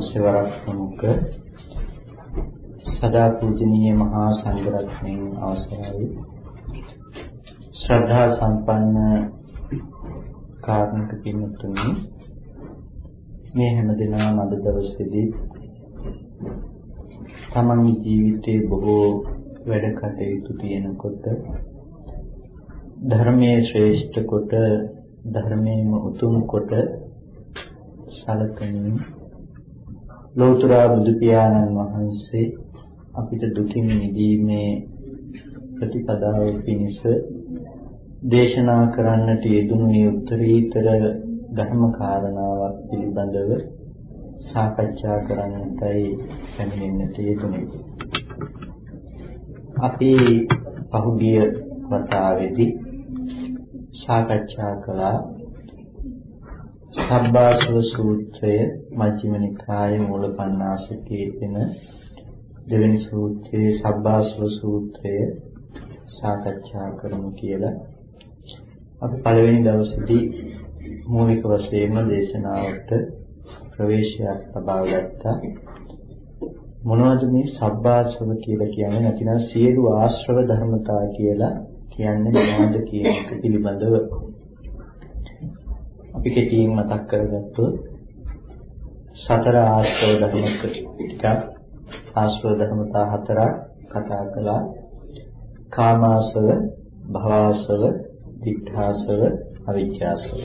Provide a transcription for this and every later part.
වහන්සේ වරක් ප්‍රමුඛ සදා පූජනීය මහා සංඝරත්නයන් අවසරයි. ශ්‍රද්ධා සම්පන්න කාර්මික පින්තුනි මේ හැමදෙනාම අද දවසේදී තමන්ගේ ජීවිතයේ බොහෝ වැඩ කටයුතු තියෙනකොට ධර්මයේ ශ්‍රේෂ්ඨ කොට ධර්මයේම උතුම් කොට සලකමින් ලෝතර බුදු පියාණන් වහන්සේ අපිට දුකින් මිදීමේ ප්‍රතිපදාව පිණිස දේශනා කරන්නට යෙදුණු මේ උත්තරීතර ධර්ම කාරණාවක් පිළිබඳව සාකච්ඡා කරන්නටයි පැමිණෙන්නට යෙදුනේ. අපි පහුගිය වතාවේදී සාකච්ඡා කළා සබ්බාසව සූත්‍රය මජ්ක්‍ධිම නිකායේ මූලපණ්ණාසකයේ තියෙන දෙවෙනි සූත්‍රයේ සබ්බාසව සූත්‍රය සාකච්ඡා කරමු කියලා. අපි පළවෙනි දවසේදී මූලික වශයෙන්ම දේශනාවට ප්‍රවේශයක් ලබා ගත්තා. මොනවද මේ සබ්බාසව කියලා කියන්නේ? නැතිනම් සියලු ආශ්‍රව ධර්මතා කියලා කියන්නේ මොනවද කියන එක පිළිබඳව. අපි කෙටියෙන් මතක් කරගත්තොත් සතර ආශ්‍රව ධර්ම ටිකක් ආශ්‍රව ධර්මතා හතරක් කතා කළා. කාමාශ්‍රව භවආශ්‍රව දිඨාශ්‍රව අවිජ්ජාශ්‍රව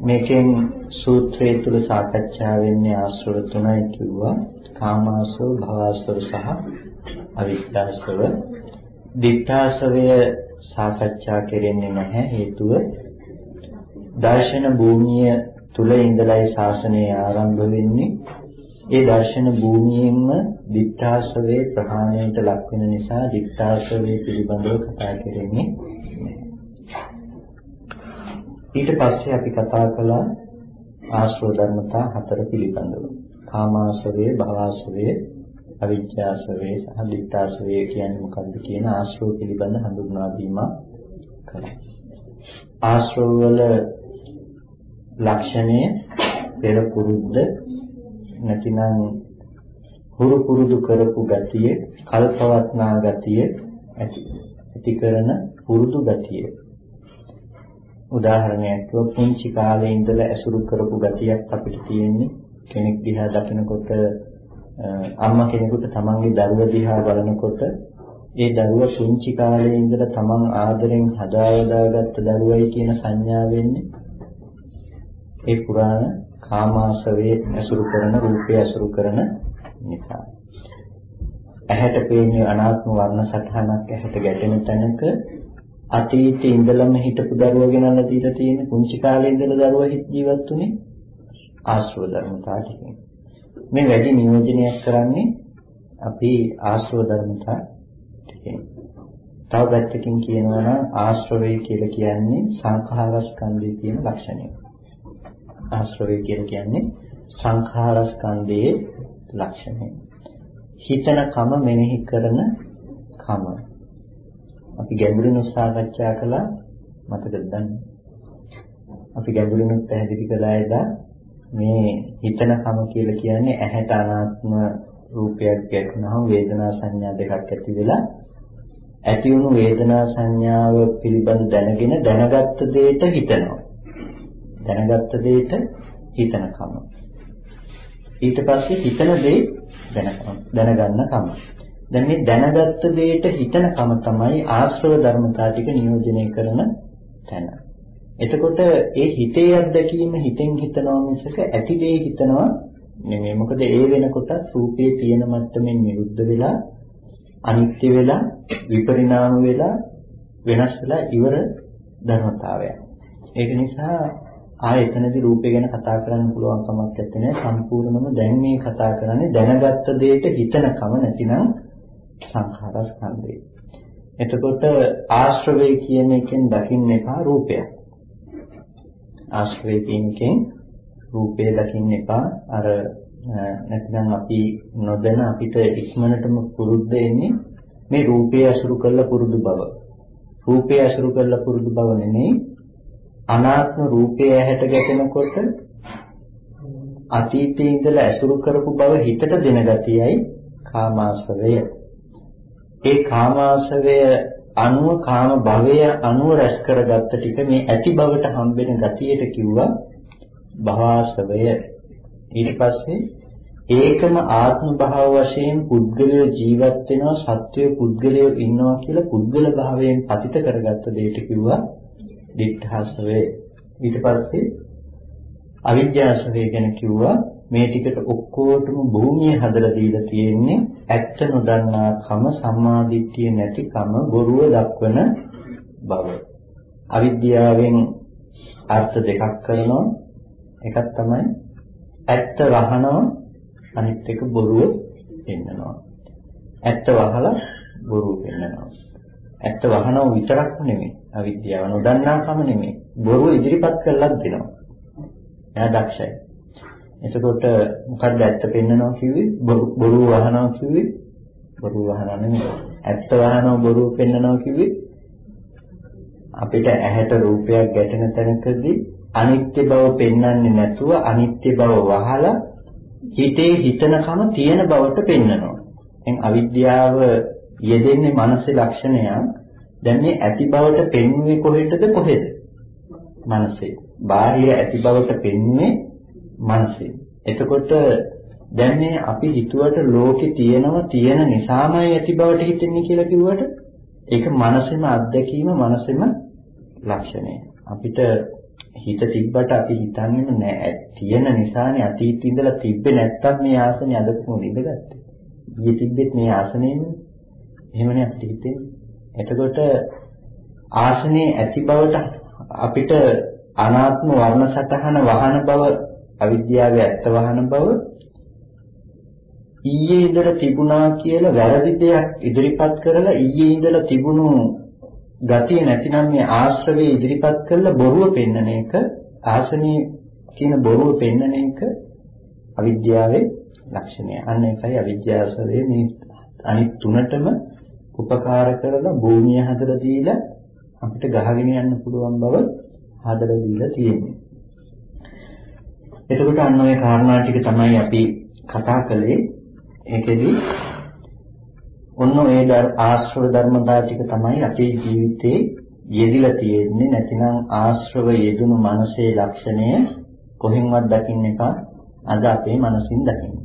මේකෙන් සූත්‍රයේ තුල සාකච්ඡා වෙන්නේ ආශ්‍රව තුනයි කිව්වා. කාමාශ්‍රව භවආශ්‍රව සහ අවිජ්ජාශ්‍රව දිඨාශ්‍රවය සාකච්ඡා කෙරෙන්නේ නැහැ. හේතුව දර්ශන භූමිය තුල ඉඳලායි ශාසනය ආරම්භ වෙන්නේ. ඒ දර්ශන භූමියෙන්ම දිත්තාසවේ ප්‍රහාණයට ලක් වෙන නිසා දිත්තාසවේ පිළිබඳව කතා කරන්නේ ඊට පස්සේ අපි කතා කළා ආශ්‍රව ධර්මතා හතර පිළිබඳව. කාමාශ්‍රවේ, භවආශ්‍රවේ, අවිජ්ජාශ්‍රවේ සහ දිත්තාශ්‍රවේ කියන්නේ මොකක්ද කියන ආශ්‍රව පිළිබඳ හඳුන්වා දීමක් කළා. ආශ්‍රව වල ලක්ෂණය පෙර පුරුද්ද නැතිනම් හුරු පුරුදු කරපු ගතිය කල්පවත්නා ගතිය ඇති ඇති කරන පුරුදු ගතිය. උදාහරණයක් කිව්ව පුංචි කාලේ ඉඳලා ඇසුරු කරපු ගතියක් අපිට තියෙන්නේ. කෙනෙක් දිහා දකිනකොට අම්මා කෙනෙකුට තමන්ගේ දරුවා දිහා බලනකොට ඒ දරුවා පුංචි කාලේ ඉඳලා තමන් ආදරෙන් හදාවදාගත්ත දරුවයි කියන සංඥාව වෙන්නේ. ඒ පුරාණ කාමාශරයේ ඇසුරු කරන රූපය ඇසුරු කරන නිසා. ඇහැට පේන්නේ අනාත්ම වර්ණ සටහනක් ඇහැට ගැටෙන තැනක අතීතයේ ඉඳලම හිටපු දරුවා ගෙනල්ලා දීලා තියෙන පුංචි කාලේ ඉඳලා දරුවා ජීවත් වුනේ ආශ්‍රව ධර්මතා ටිකෙන්. මේ වැඩි නියෝජනයක් කරන්නේ අපි ආශ්‍රව ධර්මතා ටිකෙන්. තව පැත්තකින් කියනවා නම් ආශ්‍රවය කියලා කියන්නේ සංඛාර ස්කන්ධයේ තියෙන ලක්ෂණය. ආශ්‍රවය කියලා කියන්නේ සංඛාර ස්කන්ධයේ ලක්ෂණය. හිතන කම මෙනෙහි කරන කම. අපි ගැඹුරින් සාකච්ඡා කළා මතකද දන්නේ? අපි ගැඹුරින් පැහැදිලි කළා එදා මේ හිතන කම කියලා කියන්නේ ඇහැට අනාත්ම රූපයක් ගැටුණාම වේදනා සංඥා දෙකක් ඇති වෙලා ඇති වුණු වේදනා සංඥාව පිළිබඳ දැනගෙන දැනගත්ත දෙයට හිතනවා. දැනගත්ත දෙයට හිතනකම. ඊට පස්සේ හිතන දේ දැනගන්න කම. දැන් මේ දැනගත්ත දෙයට හිතනකම තමයි ආශ්‍රව ධර්මතා ටික නියෝජනය කරන තැන. එතකොට ඒ හිතේ අත්දැකීම හිතෙන් හිතනවා මිසක ඇති දේ හිතනවා නෙමෙයි. මොකද ඒ වෙනකොට රූපේ තියෙන මට්ටමින් නිරුද්ධ වෙලා අනිත්‍ය වෙලා විපරිණාම වෙලා වෙනස් වෙලා ඉවර ධර්මතාවයක්. ඒක නිසා ආ එතනදී රූපය ගැන කතා කරන්න පුළුවන් කමක් නැත්තේ සම්පූර්ණම දැන් මේ කතා කරන්නේ දැනගත්ත දෙයට හිතනකම නැතිනම් සංඛාරස්කන්ධය. එතකොට ආශ්‍රවය කියන එකෙන් දකින්න එපා රූපයක්. ආශ්‍රවය කියන එකෙන් රූපය දකින්න එපා. අර නැත්නම් අපි නොදැන අපිට ඉක්මනටම පුරුද්ද එන්නේ මේ රූපය අසුරු කරලා පුරුදු බව. රූපය අසුරු කරලා පුරුදු බව නෙමෙයි අනාත්ම රූපය ඇහැට ගැටෙනකොට අතීතයේ ඉඳලා ඇසුරු කරපු බව හිතට දෙන ගතියයි කාමාශ්‍රවය. ඒ කාමාශ්‍රවය අනුව කාම භවය අනුව රැස් කරගත්ත ටික මේ ඇති බවට හම්බෙන ගතියට කිව්වා භවආශ්‍රවය. ඊට පස්සේ ඒකම ආත්ම භාව වශයෙන් පුද්ගලය ජීවත් වෙනවා සත්වය පුද්ගලය ඉන්නවා කියලා පුද්ගල භාවයෙන් පතිත කරගත්ත දෙයට කිව්වා දිඨාසවේ ඊට පස්සේ අවිද්‍යාසවේ ගැන කිව්වා. මේ ටිකට ඔක්කොටම භූමිය හදලා දීලා තියෙන්නේ ඇත්ත නොදන්නා කම සම්මාදිට්ඨිය නැතිකම බොරුව දක්වන බව. අවිද්‍යාවෙන් අර්ථ දෙකක් කරනවා. එකක් තමයි ඇත්ත වහනවා අනිත් එක බොරුව පෙන්නනවා. ඇත්ත වහලා බොරුව පෙන්නනවා. ඇත්ත වහනව විතරක් නෙමෙයි. අවිද්‍යාව නොදන්නාකම නෙමෙයි. බොරුව ඉදිරිපත් කළාත් දෙනවා. එයා දක්ෂයි. එතකොට මොකක්ද ඇත්ත පෙන්නනවා කිව්වේ? බොරුව වහනවා කිව්වේ? බොරුව වහනවා නෙමෙයි. ඇත්ත වහනවා බොරුව පෙන්නනවා කිව්වේ? අපිට ඇහැට රූපයක් ගැටෙන තැනකදී අනිත්‍ය බව පෙන්වන්නේ නැතුව අනිත්‍ය බව වහලා හිතේ හිතනකම තියෙන බවට පෙන්නනවා. දැන් අවිද්‍යාව යෙදෙන්නේ මනසේ ලක්ෂණයක්. දැන් මේ ඇති බවට පෙන්වන්නේ කොහෙටද කොහෙද? මනසේ. බාහිර ඇති බවට පෙන්වන්නේ මනසේ. එතකොට දැන් මේ අපි හිතුවට ලෝකේ තියෙනවා තියෙන නිසාමයි ඇති බවට හිතෙන්නේ කියලා කිව්වට ඒක මනසෙම අත්දැකීම මනසෙම ලක්ෂණය. අපිට හිත තිබ්බට අපි හිතන්නේම නෑ තියෙන නිසානේ අතීතේ ඉඳලා තිබ්බේ නැත්තම් මේ ආසනේ අද කොහොමද ඉඳගත්තේ? ඊයේ තිබ්බෙත් මේ ආසනේනේ. එහෙමනේ අපිට හිතෙන්නේ. එතකොට ආසනේ ඇති බවට අපිට අනාත්ම වර්ණ සටහන වහන බව අවිද්‍යාවේ ඇත්ත වහන බව ඊයේ ඉඳලා තිබුණා කියලා වැරදි දෙයක් ඉදිරිපත් කරලා ඊයේ ඉඳලා තිබුණු ගතිය නැතිනම් මේ ආශ්‍රවේ ඉදිරිපත් කරලා බොරුව පෙන්නන එක ආසනීය කියන බොරුව පෙන්නන එක අවිද්‍යාවේ ලක්ෂණය. අන්න ඒකයි අවිද්‍යාවසවේ මේ අනිත් තුනටම උපකාර කරලා භූමිය හදලා දීලා අපිට ගහගෙන යන්න පුළුවන් බව හදලා දීලා තියෙන්නේ. එතකොට අන්න ඔය කාරණා ටික තමයි අපි කතා කළේ. ඒකෙදි ඔන්න ඔය ආශ්‍රව ධර්මතා ටික තමයි අපේ ජීවිතේ යෙදිලා තියෙන්නේ. නැතිනම් ආශ්‍රව යෙදුණු මනසේ ලක්ෂණය කොහෙන්වත් දකින්න එපා. අද අපේ මනසින් දකින්න.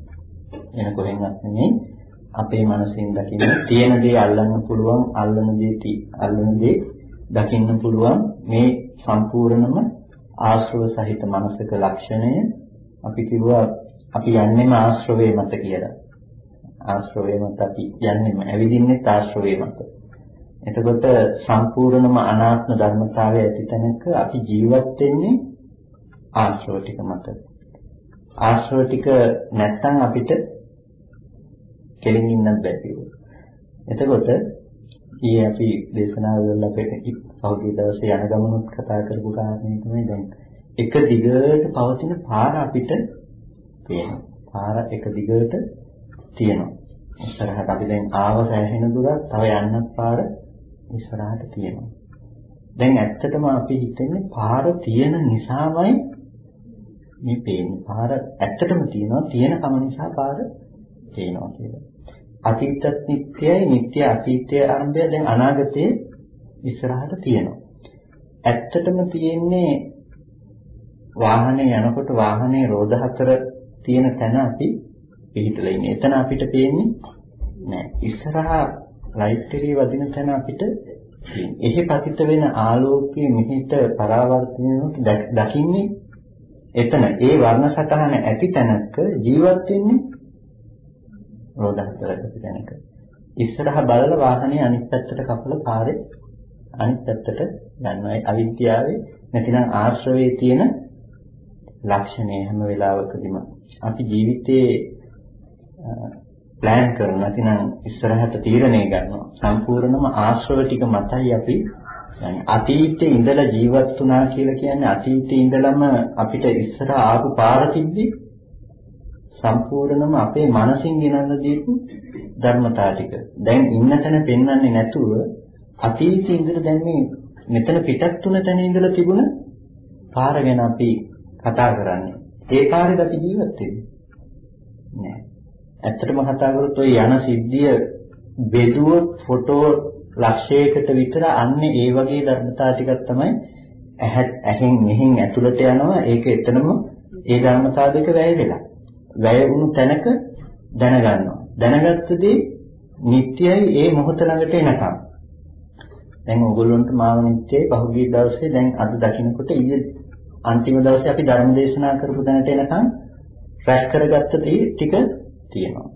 එන කොහෙන්වත් නෙමෙයි අපේ මනසින් දකින්න තියෙන දේ අල්ලන්න පුළුවන් අල්ලන දේ අල්ලන දේ දකින්න පුළුවන්. මේ සම්පූර්ණම ආශ්‍රව සහිත මනසක ලක්ෂණය අපි කිව්වා අපි යන්නේම ආශ්‍රවයේ මත කියලා. ආශ්‍රවයේ මත අපි යන්නේම ඇවිදින්නේ ආශ්‍රවයේ මත. එතකොට සම්පූර්ණම අනාත්ම ධර්මතාවය ඇති තැනක අපි ජීවත් වෙන්නේ ආශ්‍රව ටික මත. ආශ්‍රව ටික නැත්තම් අපිට කෙලින් ඉන්නත් බැරි එතකොට ඊයේ අපි දේශනාව වල අපිට පහුගිය දවසේ යන ගමනොත් කතා කරපු කාරණේ තමයි දැන් එක දිගට පවතින පාර අපිට පේනවා. පාර එක දිගට තියෙනවා. ඉස්සරහට අපි දැන් ආව සෑහෙන දුරක් තව යන්නත් පාර ඉස්සරහට තියෙනවා. දැන් ඇත්තටම අපි හිතන්නේ පාර තියෙන නිසාමයි මේ පේන්නේ. පාර ඇත්තටම තියෙනවා තියෙන කම නිසා පාර පේනවා කියලා. අතීතත් නිට්ටයයි නිට්ටය අතීතයේ ආරම්භය දැන් අනාගතයේ ඉස්සරහට තියෙනවා. ඇත්තටම තියෙන්නේ වාහනේ යනකොට වාහනේ රෝද හතර තියෙන තැන අපි පිහිටලා ඉන්නේ. එතන අපිට පේන්නේ නෑ. ඉස්සරහා ලයිට් එකේ වදින තැන අපිට තියෙන්නේ. එහි පතිත වෙන ආලෝකයේ මෙහිට පරාවර්තනය දකින්නේ එතන ඒ වර්ණ සටහන ඇති තැනක ජීවත් වෙන්නේ රෝද හතරක තැනක. ඉස්සරහා බලලා වාහනේ අනිත් පැත්තට කපලා පාරේ අනිත් පැත්තට යනවා. ඒ අවිද්‍යාවේ නැතිනම් ආශ්‍රවයේ තියෙන ලක්ෂණය හැම වෙලාවකදීම අපි ජීවිතේ ප්ලෑන් කරනවා නැතිනම් ඉස්සරහට තීරණය ගන්නවා සම්පූර්ණම ආශ්‍රව ටික මතයි අපි يعني අතීතේ ඉඳලා ජීවත් වුණා කියලා කියන්නේ අතීතේ ඉඳලම අපිට ඉස්සර ආපු පාර තිබ්බි සම්පූර්ණම අපේ මනසින් ගෙනල්ලා දීපු ධර්මතා ටික. දැන් ඉන්න තැන පෙන්වන්නේ නැතුව අතීතේ ඉඳලා දැන් මේ මෙතන පිටත් තුන තැන ඉඳලා තිබුණ පාර ගැන අපි කතා කරන්නේ. ඒ පාරේද අපි ජීවත් වෙන්නේ? නෑ. ඇත්තටම කතා කරොත් ওই යන සිද්ධිය බෙදුවොත් ෆොටෝ ලක්ෂයකට විතර අන්නේ ඒ වගේ ධර්මතා ටිකක් තමයි ඇහෙන් මෙහෙන් ඇතුළට යනවා ඒක එතනම ඒ ධර්මතා දෙක වැය වෙලා. වැය වුණු තැනක දැනගන්නවා. දැනගත්තදී නිට්ටයයි ඒ මොහොත ළඟට එනකම්. දැන් ඕගොල්ලන්ට මාව නිට්ටයයි පහුගිය දවසේ දැන් අද දකින්නකොට ඊයේ අන්තිම දවසේ අපි ධර්ම දේශනා කරපු දැනට එනකම් රැස් කරගත්ත ටික තියෙනවා.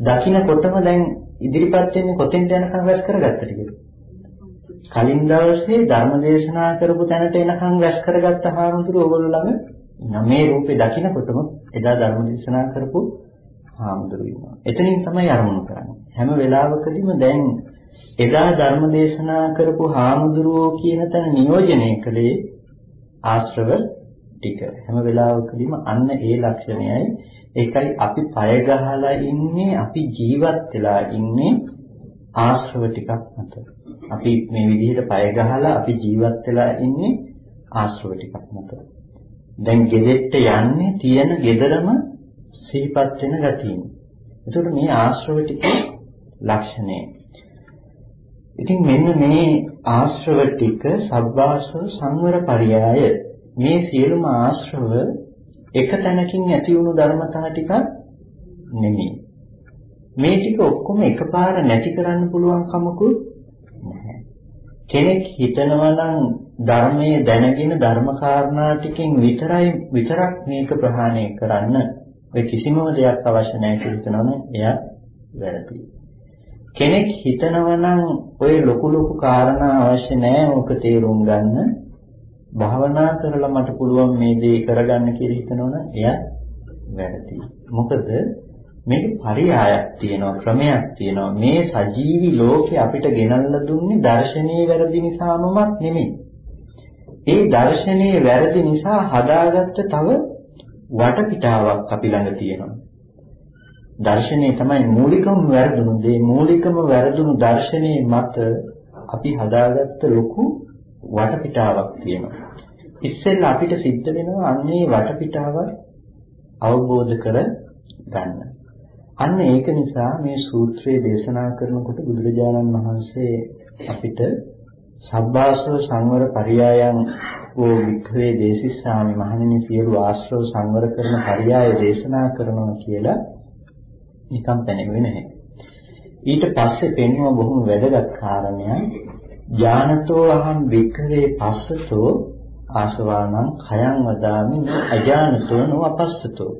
දකින්නකොටම දැන් ඉදිරිපත් වෙන්නේ කොතෙන්ද යනකම් රැස් කරගත්ත ටිකද? කලින් දවසේ ධර්ම දේශනා කරපු තැනට එනකම් රැස් කරගත්ත හාමුදුරු ඕගොල්ලෝ ළඟ මේ රූපේ දකිනකොටම එදා ධර්ම දේශනා කරපු හාමුදුරු වෙනවා. එතනින් තමයි ආරමුණු කරන්නේ. හැම වෙලාවකදීම දැන් එදා ධර්ම දේශනා කරපු හාමුදුරුවෝ කියන තැන නියෝජනය කළේ ආශ්‍රව ටික. හැම වෙලාවකදීම අන්න ඒ ලක්ෂණයයි. ඒකයි අපි පය ගහලා ඉන්නේ, අපි ජීවත් වෙලා ඉන්නේ ආශ්‍රව ටිකක් මත. අපි මේ විදිහට පය ගහලා අපි ජීවත් වෙලා ඉන්නේ ආශ්‍රව ටිකක් මත. දැන් ගෙදෙට්ට යන්නේ තියෙන ගෙදරම සිහිපත් වෙන ගතියින්. එතකොට මේ ආශ්‍රව ටිකේ ලක්ෂණය. ඉතින් මෙන්න මේ ආශ්‍රව ටික සබ්බාසව සංවර පරියාය මේ සියලුම ආශ්‍රව එක තැනකින් ඇති වුණු ධර්මතා ටිකක් නෙමෙයි. මේ ටික ඔක්කොම එකපාර නැති කරන්න පුළුවන් කමකුත් නැහැ. කෙනෙක් හිතනවා නම් ධර්මයේ දැනගෙන ධර්ම කාරණා ටිකෙන් විතරයි විතරක් මේක ප්‍රහාණය කරන්න ඔය කිසිම දෙයක් අවශ්‍ය නැහැ කියලා හිතනවනේ එයා වැරදි. කෙනෙක් හිතනවා නම් ඔය ලොකු ලොකු කාරණා අවශ්‍ය නැහැ ඕක තේරුම් ගන්න භාවනා කරලා මට පුළුවන් මේ දේ කරගන්න කියලා හිතනවනම් එයා වැරදි. මොකද මේක පරියායක් තියෙනවා ක්‍රමයක් තියෙනවා මේ සජීවි ලෝකේ අපිට ගෙනල්ලා දුන්නේ දර්ශනීය වැරදි නිසාමවත් නෙමෙයි. ඒ දර්ශනීය වැරදි නිසා හදාගත්ත තව වටපිටාවක් අපි ළඟ තියෙනවා. දර්ශනීය තමයි මූලිකම වැරදුණු දේ මූලිකම වැරදුණු දර්ශනීය මත අපි හදාගත්ත ලොකු වටපිටාවක් තියෙනවා. ඉස්සෙල්ලා අපිට සිද්ධ වෙනවා අන්නේ වටපිටාව අවබෝධ කර ගන්න. අන්න ඒක නිසා මේ සූත්‍රය දේශනා කරනකොට බුදුරජාණන් වහන්සේ අපිට සබ්බාසව සංවර පරියායන් වූ වික්‍රේ දේශිස්සාමි මහණෙනි සියලු ආශ්‍රව සංවර කරන පරියාය දේශනා කරනවා කියලා නිකම් පැනෙන්නේ නැහැ. ඊට පස්සේ පෙන්වන බොහොම වැදගත් කාරණයක් ඥානතෝ අහං වික්‍රේ පස්සතෝ ආසවානං khයං වදාමි අජානතෝ නොඅපස්සතෝ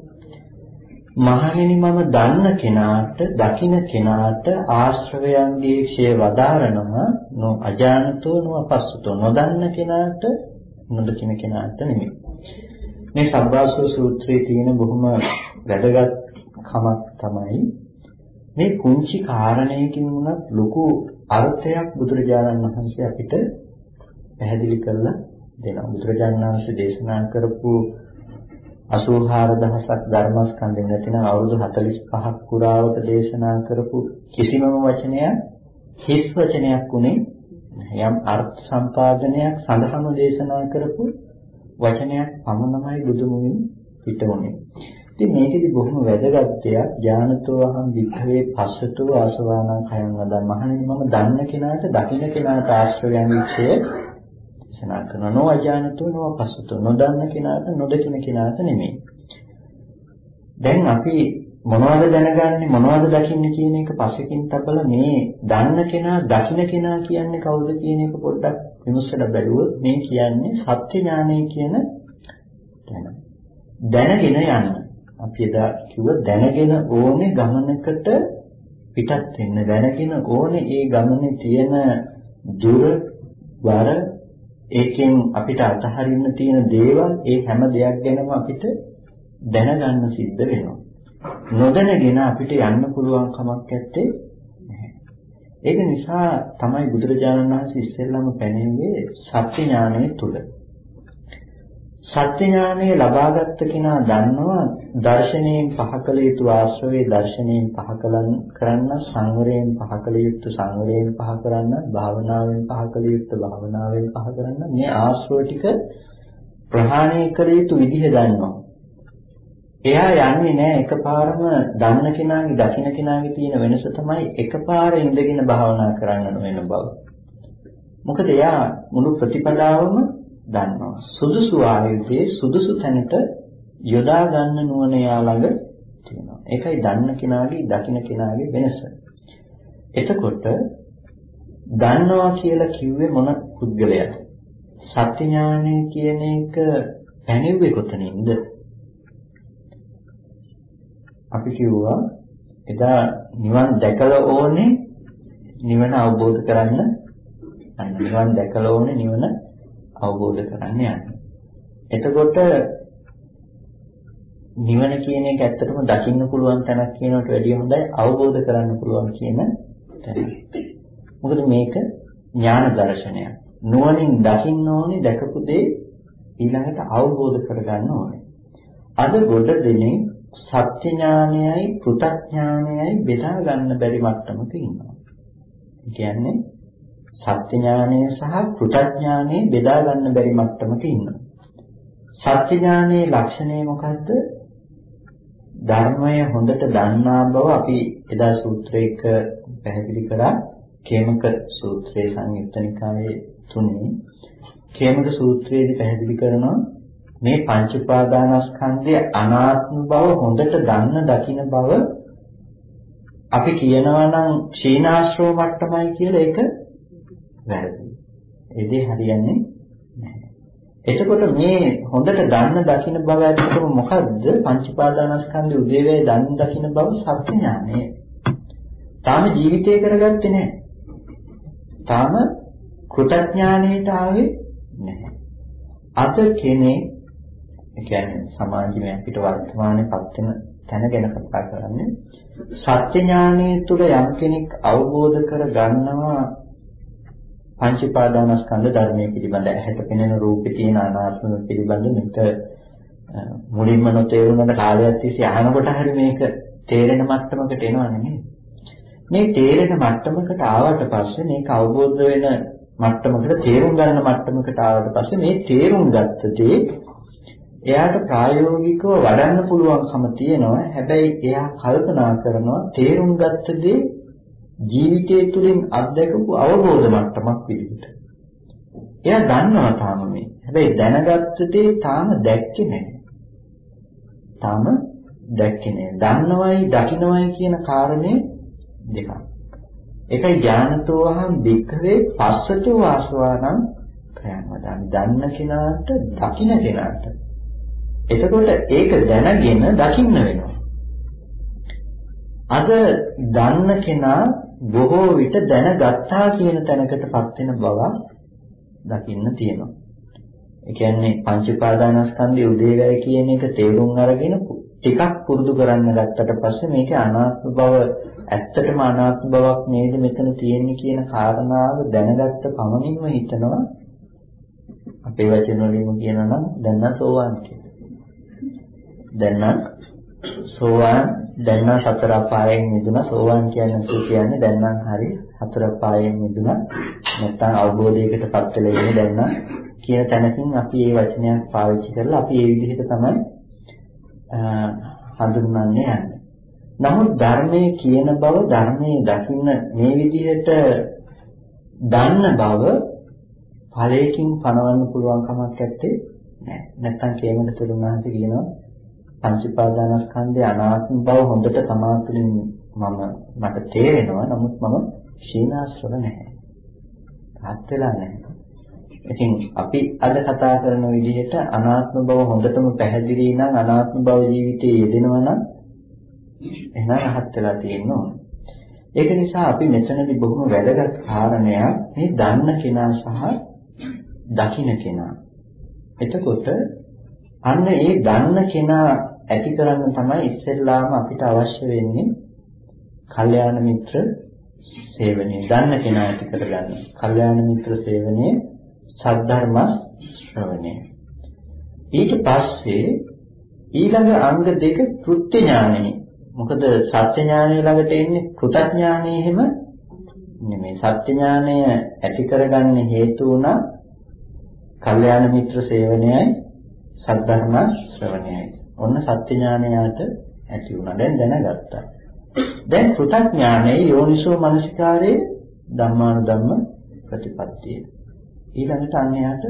මහණෙනි මම දන්න කෙනාට දකින කෙනාට ආශ්‍රවයන්ගේ ක්ෂය වදාරනම නො අජානතෝ නොඅපස්සතෝ නොදන්න කෙනාට නොදකින කෙනාට නෙමෙයි. මේ සබ්බාසෝ සූත්‍රයේ තියෙන බොහොම වැදගත් කමක් තමයි මේ කුංචි කාරණයකින් උනත් ලොකු අර්ථයක් බුදුරජාණන් වහන්සේ අපිට පැහැදිලි කරලා දෙනවා. බුදුරජාණන් වහන්සේ දේශනා කරපු 84000ක් ධර්මස්කන්ධෙන් නැතිනම් අවුරුදු 45ක් පුරාවට දේශනා කරපු කිසිමම වචනයක් හිස් වචනයක් උනේ යම් අර්ථ සම්පාදනයක් සඳහාම දේශනා කරපු වචනයක් පමණමයි බුදුමුවින් පිටුනේ. ඉතින් මේකෙදි බොහොම වැදගත් දෙයක්. ඥානතෝ අහං වික්ඛවේ පස්සතෝ ආසවානං khයං වදන් මහණෙනි. මම දන්න කෙනාට දකින්න කෙනාට ආශ්‍රයයන් විශ්ය දේශනා කරනවා නොඅජානතෝ නොපස්සතෝ නොදන්න කෙනාට නොදකින කෙනාට නෙමෙයි. දැන් අපි මොනවද දැනගන්නේ මොනවද දකින්නේ කියන එක පස්සකින් තබලා මේ දන්න කෙනා දකින කෙනා කියන්නේ කවුද කියන එක පොඩ්ඩක් විමසලා බැලුවොත් මේ කියන්නේ සත්‍ය ඥානය කියන තැන. දැනගෙන යන්න. අපි එදා කිව්ව දැනගෙන ඕනේ ගමනකට පිටත් වෙන්න දැනගෙන ඕනේ ඒ ගමනේ තියෙන දුර වර ඒකෙන් අපිට අතහරින්න තියෙන දේවල් ඒ හැම දෙයක් ගැනම අපිට දැනගන්න සිද්ධ වෙනවා. නොදැනගෙන අපිට යන්න පුළුවන් කමක් නැත්තේ ඒක නිසා තමයි බුදුරජාණන් වහන්සේ ඉස්සෙල්ලාම පැනෙන්නේ සත්‍ය ඥානය තුල. සත්‍ය ඥානය ලබාගත් කෙනා දන්නවා දර්ශනයෙන් පහ කළ යුතු ආශ්‍රවේ දර්ශනයෙන් පහ කරන්න සංවරයෙන් පහ කළ යුතු සංවරයෙන් පහ කරන්න භාවනාවෙන් පහ කළ යුතු භාවනාවෙන් පහ කරන්න මේ ආශ්‍රව ටික ප්‍රහාණය කළ යුතු විදිහ දන්නවා එයා යන්නේ නැහැ එකපාරම දන්න කෙනාගේ දකින්න කෙනාගේ තියෙන වෙනස තමයි එකපාර ඉඳගෙන භාවනා කරන්න වෙන බව. මොකද එයා මුළු ප්‍රතිපදාවම දන්නවා. සුදුසු ආයුධයේ සුදුසු තැනට යොදා ගන්න නුවණ එයා ළඟ තියෙනවා. ඒකයි දන්න කෙනාගේ දකින්න කෙනාගේ වෙනස. එතකොට දන්නවා කියලා කිව්වේ මොන පුද්ගලයාද? සත්‍ය ඥානය කියන එක පැනෙන්නේ කොතනින්ද? අපි කිව්වා එදා නිවන් දැකලා ඕනේ නිවන අවබෝධ කරන්න අන්න නිවන් දැකලා ඕනේ නිවන අවබෝධ කරන්න යන්න. එතකොට නිවන කියන එක ඇත්තටම දකින්න පුළුවන් තැනක් කියනකට වැඩිය හොඳයි අවබෝධ කරන්න පුළුවන් කියන තැන. මොකද මේක ඥාන දර්ශනයක්. නුවණින් දකින්න ඕනේ දැකපු දේ ඊළඟට අවබෝධ කරගන්න ඕනේ. අද ගොඩ දෙනේ සත්‍ය ඥානයයි පෘථග්ඥානයයි බෙදා ගන්න බැරි මට්ටමක ඉන්නවා. කියන්නේ සත්‍ය ඥානය සහ පෘථග්ඥානය බෙදා ගන්න බැරි මට්ටමක ඉන්නවා. සත්‍ය ඥානයේ ලක්ෂණය මොකද්ද? ධර්මය හොඳට දන්නා බව අපි එදා සූත්‍රයක පැහැදිලි කරා. කේමක සූත්‍රයේ සංයුක්ත නිකායේ තුනේ කේමක සූත්‍රයේදී පැහැදිලි කරනවා මේ පංච උපාදානස්කන්ධය අනාත්ම බව හොඳට දන්න දකින බව අපි කියනවා නම් ක්ෂීණාශ්‍රව මට්ටමයි කියලා ඒක වැරදි. ඒ දේ හරියන්නේ නැහැ. එතකොට මේ හොඳට දන්න දකින බව ඇත්තටම මොකද්ද? පංච උපාදානස්කන්ධය උදේවැය දන්න දකින බව සත්‍ය ඥානය. තාම ජීවිතේ කරගත්තේ නැහැ. තාම කෘතඥානයට ආවේ නැහැ. අද කෙනෙක් ඒ කියන්නේ සමාජයේ අපිට වර්තමානයේ පත් වෙන තැන ගැන කතා කරන්නේ සත්‍ය ඥානයේ තුල යම් කෙනෙක් අවබෝධ කර ගන්නවා පංච පාදානස්කන්ධ ධර්මයේ පිළිබඳ ඇහැට පෙනෙන රූපේ තියෙන අනාත්ම පිළිබඳ මෙත මුලින්ම නොතේරුණාට කාලයක් තිස්සේ අහනකොට හරි මේක තේරෙන මට්ටමකට එනවනේ මේ තේරෙන මට්ටමකට ආවට පස්සේ මේක අවබෝධ වෙන මට්ටමකට තේරුම් ගන්න මට්ටමකට ආවට පස්සේ මේ තේරුම් ගත්ත දේ එයාට ප්‍රායෝගිකව වඩන්න පුළුවන්කම තියෙනවා. හැබැයි එයා කල්පනා කරනවා තේරුම් ගත්ත දේ ජීවිතය තුළින් අත්දකපු අවබෝධ මට්ටමක් විදිහට. එයා දන්නවා තාම මේ. හැබැයි දැනගත්ත දේ තාම දැක්කේ නැහැ. තාම දැක්කේ නැහැ. දන්නවයි දකින්නවයි කියන කාරණේ දෙකක්. ඒකයි ඥානතෝහං වික්ඛවේ පස්සතෝ ආසවානං කයන්වදන් දන්න කෙනාට දකින්න කෙනාට එතකොට ඒක දැනගෙන දකින්න වෙනවා. අද දන්න කෙනා බොහෝ විට දැනගත්තා කියන තැනකටපත් වෙන බව දකින්න තියෙනවා. ඒ කියන්නේ පංච පාදානස්කන්ධයේ උදේවැය කියන එක තේරුම් අරගෙන ටිකක් පුරුදු කරන්න ගත්තට පස්සේ මේකේ අනාත්ම බව ඇත්තටම අනාත්ම බවක් නේද මෙතන තියෙන්නේ කියන කාරණාව දැනගත්ත පමණින්ම හිතනවා අපේ වචන වලින්ම කියනවා නම් දැන් නම් සෝවාන් කියලා. දැන් නම් සෝවාන් දැන් නම් සතර අපායෙන් මිදුණා සෝවාන් කියන්නේ කියන්නේ දැන් නම් හරි සතර අපායෙන් මිදුණා නැත්නම් අවබෝධයකටපත් වෙලා ඉන්නේ දැන් නම් කියන තැනකින් අපි මේ වචනයක් පාවිච්චි කරලා අපි මේ විදිහට තමයි හඳුන්වන්නේ යන්නේ. නමුත් ධර්මයේ කියන බව ධර්මයේ දකින්න මේ විදිහට දන්න බව ඵලයකින් පණවන්න පුළුවන් කමක් නැත්තේ නෑ. නැත්තම් කේමද තුරුනාහස කියනවා පංච උපාදානස්කන්ධයේ අනාත්ම බව හොඳට සමාතුලින් මම මට තේරෙනවා. නමුත් මම ක්ෂීණාශ්‍රව නැහැ. හත් වෙලා නැහැ. ඉතින් අපි අද කතා කරන විදිහට අනාත්ම බව හොඳටම පැහැදිලි නම් අනාත්ම බව ජීවිතයේ යෙදෙනවා නම් එහෙනම් රහත් වෙලා තියෙන්න ඕන. ඒක නිසා අපි මෙතනදී බොහොම වැදගත් කාරණයක් මේ දන්න කෙනා සහ දකින්න කෙනා. එතකොට අන්න ඒ දන්න කෙනා ඇති කරන්න තමයි ඉස්සෙල්ලාම අපිට අවශ්‍ය වෙන්නේ කල්යාණ මිත්‍ර සේවනය. දන්න කෙනා ඇති කරගන්න. කල්යාණ මිත්‍ර සේවනය සද්ධර්ම ශ්‍රවණය. ඊට පස්සේ ඊළඟ අංග දෙක කෘත්‍ය ඥානෙ. මොකද සත්‍ය ඥානය ළඟට එන්නේ කෘතඥානෙ එහෙම නෙමෙයි. සත්‍ය ඥානය ඇති කරගන්න හේතු වුණා කල්යාණ මිත්‍ර සේවනයයි සද්ධර්ම ශ්‍රවණයයි. ඔන්න සත්‍ය ඥානයට ඇති වුණා. දැන් දැනගත්තා. දැන් කෘතඥානයේ යෝනිසෝ මනසිකාරයේ ධම්මානුධම්ම ප්‍රතිපත්තිය. ඊළඟට අන්‍යයට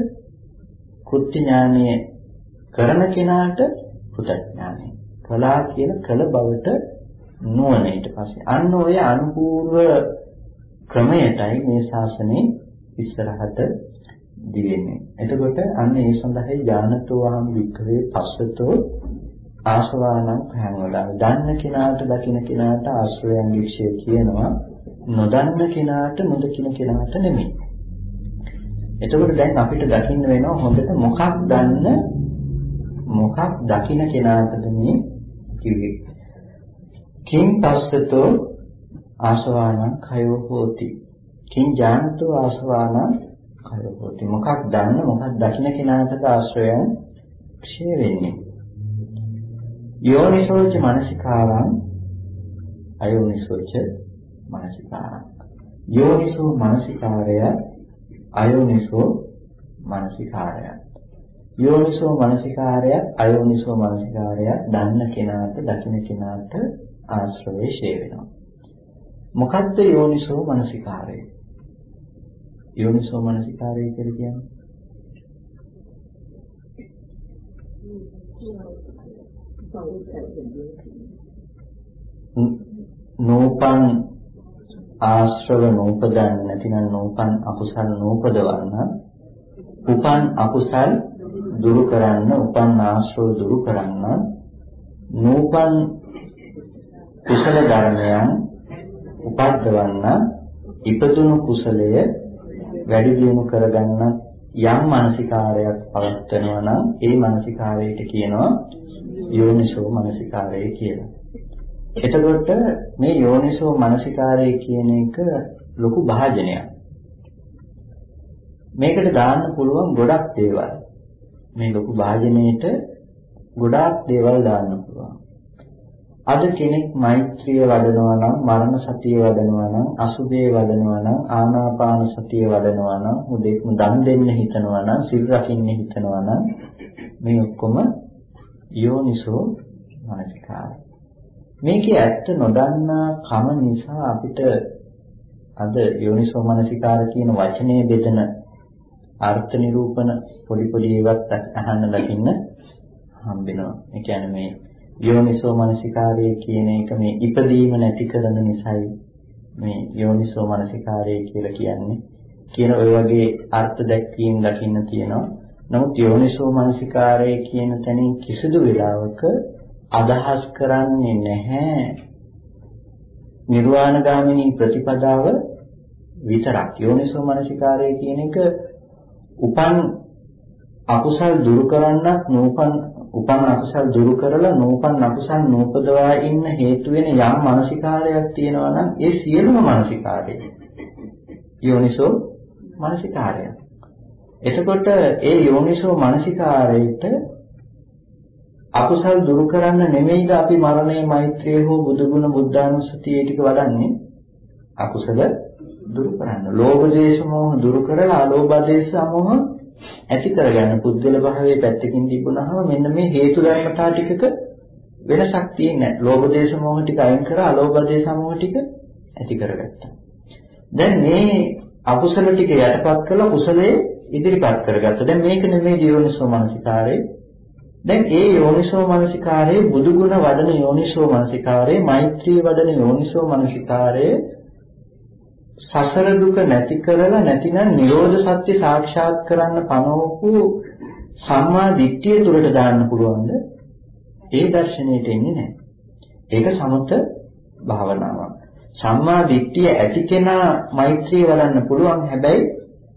කෘත්‍ය ඥානය කරන කෙනාට කෘතඥානය. කලා කියන කල බවට නුවණ ඊට පස්සේ අන්න ඔය අනුපූර්ව ක්‍රමයටයි මේ ශාසනයේ ඉස්සරහට දිවෙන්නේ. එතකොට අන්න ඒ සඳහායි ඥානතෝ අහම් වික්‍රේ පස්සතෝ ආශවානම් භයංවලා දන්න කෙනාට දකින්න කෙනාට ආශ්‍රයයන් විශ්ය කියනවා නොදන්න කෙනාට නොදකින්න කෙනාට නෙමෙයි. එතකොට දැන් අපිට දකින්න වෙනවා හොඳට මොකක් දන්න මොකක් දකින්න කෙනාටද මේ කිව්වේ. කිං පස්සතෝ ආශවානම් කයෝ හෝති. කිං ඥානතෝ ආශවානම් කයෝ හෝති. මොකක් දන්න මොකක් දකින්න කෙනාටද ආශ්‍රයයන් ක්ෂය වෙන්නේ. යෝනිසෝච මනසිකාරං අයෝනිසෝච මනසිකාරං යෝනිසෝ මනසිකාරය අයෝනිසෝ මනසිකාරය. යෝනිසෝ මනසිකාරය අයෝනිසෝ මනසිකාරය දන්න කෙනාට දකින්න කෙනාට ආශ්‍රවේ ෂේ වෙනවා. මොකද්ද යෝනිසෝ මනසිකාරය? යෝනිසෝ මනසිකාරය කියලා කියන්නේ? නෝපන් ආශ්‍රව නෝපදන්න නැතිනම් නෝපන් අකුසල් නෝපදවන්න උපන් අකුසල් දුරු කරන්න උපන් ආශ්‍රව දුරු කරන්න නෝපන් කුසල ධර්මයන් උපද්දවන්න ඉපදුණු කුසලය වැඩි දියුණු කරගන්න යම් මානසිකාරයක් පවත්වනවා නම් ඒ මානසිකාරයට කියනවා යෝනිසෝ මනසිකාරය කියලා. එතකොට මේ යෝනිසෝ මනසිකාරය කියන එක ලොකු භාජනයක්. මේකට දාන්න පුළුවන් ගොඩක් දේවල්. මේ ලොකු භාජනයේට ගොඩාක් දේවල් දාන්න පුළුවන්. අද කෙනෙක් මෛත්‍රිය වඩනවා නම් මරණ සතිය වඩනවා නම් අසුභේ වඩනවා නම් ආනාපාන සතිය වඩනවා නම් උදේකම දන් දෙන්න හිතනවා නම් සිල් රකින්න හිතනවා නම් මේ ඔක්කොම යෝනිසෝ මනසිකාරය. මේකේ ඇත්ත නොදන්නා කම නිසා අපිට අද යෝනිසෝ මනසිකාර කියන වචනේ බෙදෙන අර්ථ නිරූපණ පොඩි පොඩි ඒවත් අහන්න දකින්න හම්බෙනවා. ඒ කියන්නේ මේ යෝනිසෝ මනසිකාරය කියන එක මේ ඉපදීම නැති කරන නිසායි මේ යෝනිසෝ මනසිකාරය කියලා කියන්නේ කියන ඔය වගේ අර්ථ දැක්වීම් දකින්න තියෙනවා. නමුත් යෝනිසෝ මනසිකාරය කියන තැනින් කිසිදු වෙලාවක අදහස් කරන්නේ නැහැ. නිර්වාණගාමිනී ප්‍රතිපදාව විතරක්. යෝනිසෝ මනසිකාරය කියන එක උපන් අකුසල් දුරු කරන්නත් නූපන් උපන් අකුසල් දුරු කරලා නූපන් අකුසල් නූපදවා ඉන්න හේතු වෙන යම් මානසිකාරයක් තියෙනවා නම් ඒ සියලුම මානසිකාරය යෝනිසෝ මානසිකාරය. එතකොට ඒ යෝනිසෝ මානසිකාරයට අකුසල් දුරු කරන්න නෙමෙයිද අපි මරණය මෛත්‍රිය හෝ බුදුගුණ බුද්ධානුස්සතිය ටික වඩන්නේ අකුසල දුරු කරන්න. ලෝභ දේශ මොහ දුරු කරලා අලෝභ දේශ මොහ ඇති කරගන්න පුද්ගල භාවයේ පැත්තකින් තිබුණාම මෙන්න මේ හේතු ධර්මතා ටිකක වෙනසක් තියෙන්නේ නැහැ. ලෝභ දේශ මොහ ටික අයින් කරලා අලෝභ දේශ මොහ ටික ඇති කරගත්තා. දැන් මේ අකුසල ටික යටපත් කළා කුසලයේ ඉදිරිපත් කරගත්තා. දැන් මේක නෙමෙයි යෝනිසෝ මනසිකාරේ. දැන් ඒ යෝනිසෝ මනසිකාරයේ බුදුගුණ වඩන යෝනිසෝ මනසිකාරයේ මෛත්‍රී වඩන යෝනිසෝ මනසිකාරයේ සසර දුක නැති කරලා නැතිනම් නිරෝධ සත්‍ය සාක්ෂාත් කරන්න පනවපු සම්මා දිට්ඨිය තුළට දාන්න පුළුවන්ද? ඒ දර්ශනයට එන්නේ නැහැ. ඒක සමත භාවනාවක්. සම්මා දිට්ඨිය ඇති කෙනා මෛත්‍රිය වඩන්න පුළුවන් හැබැයි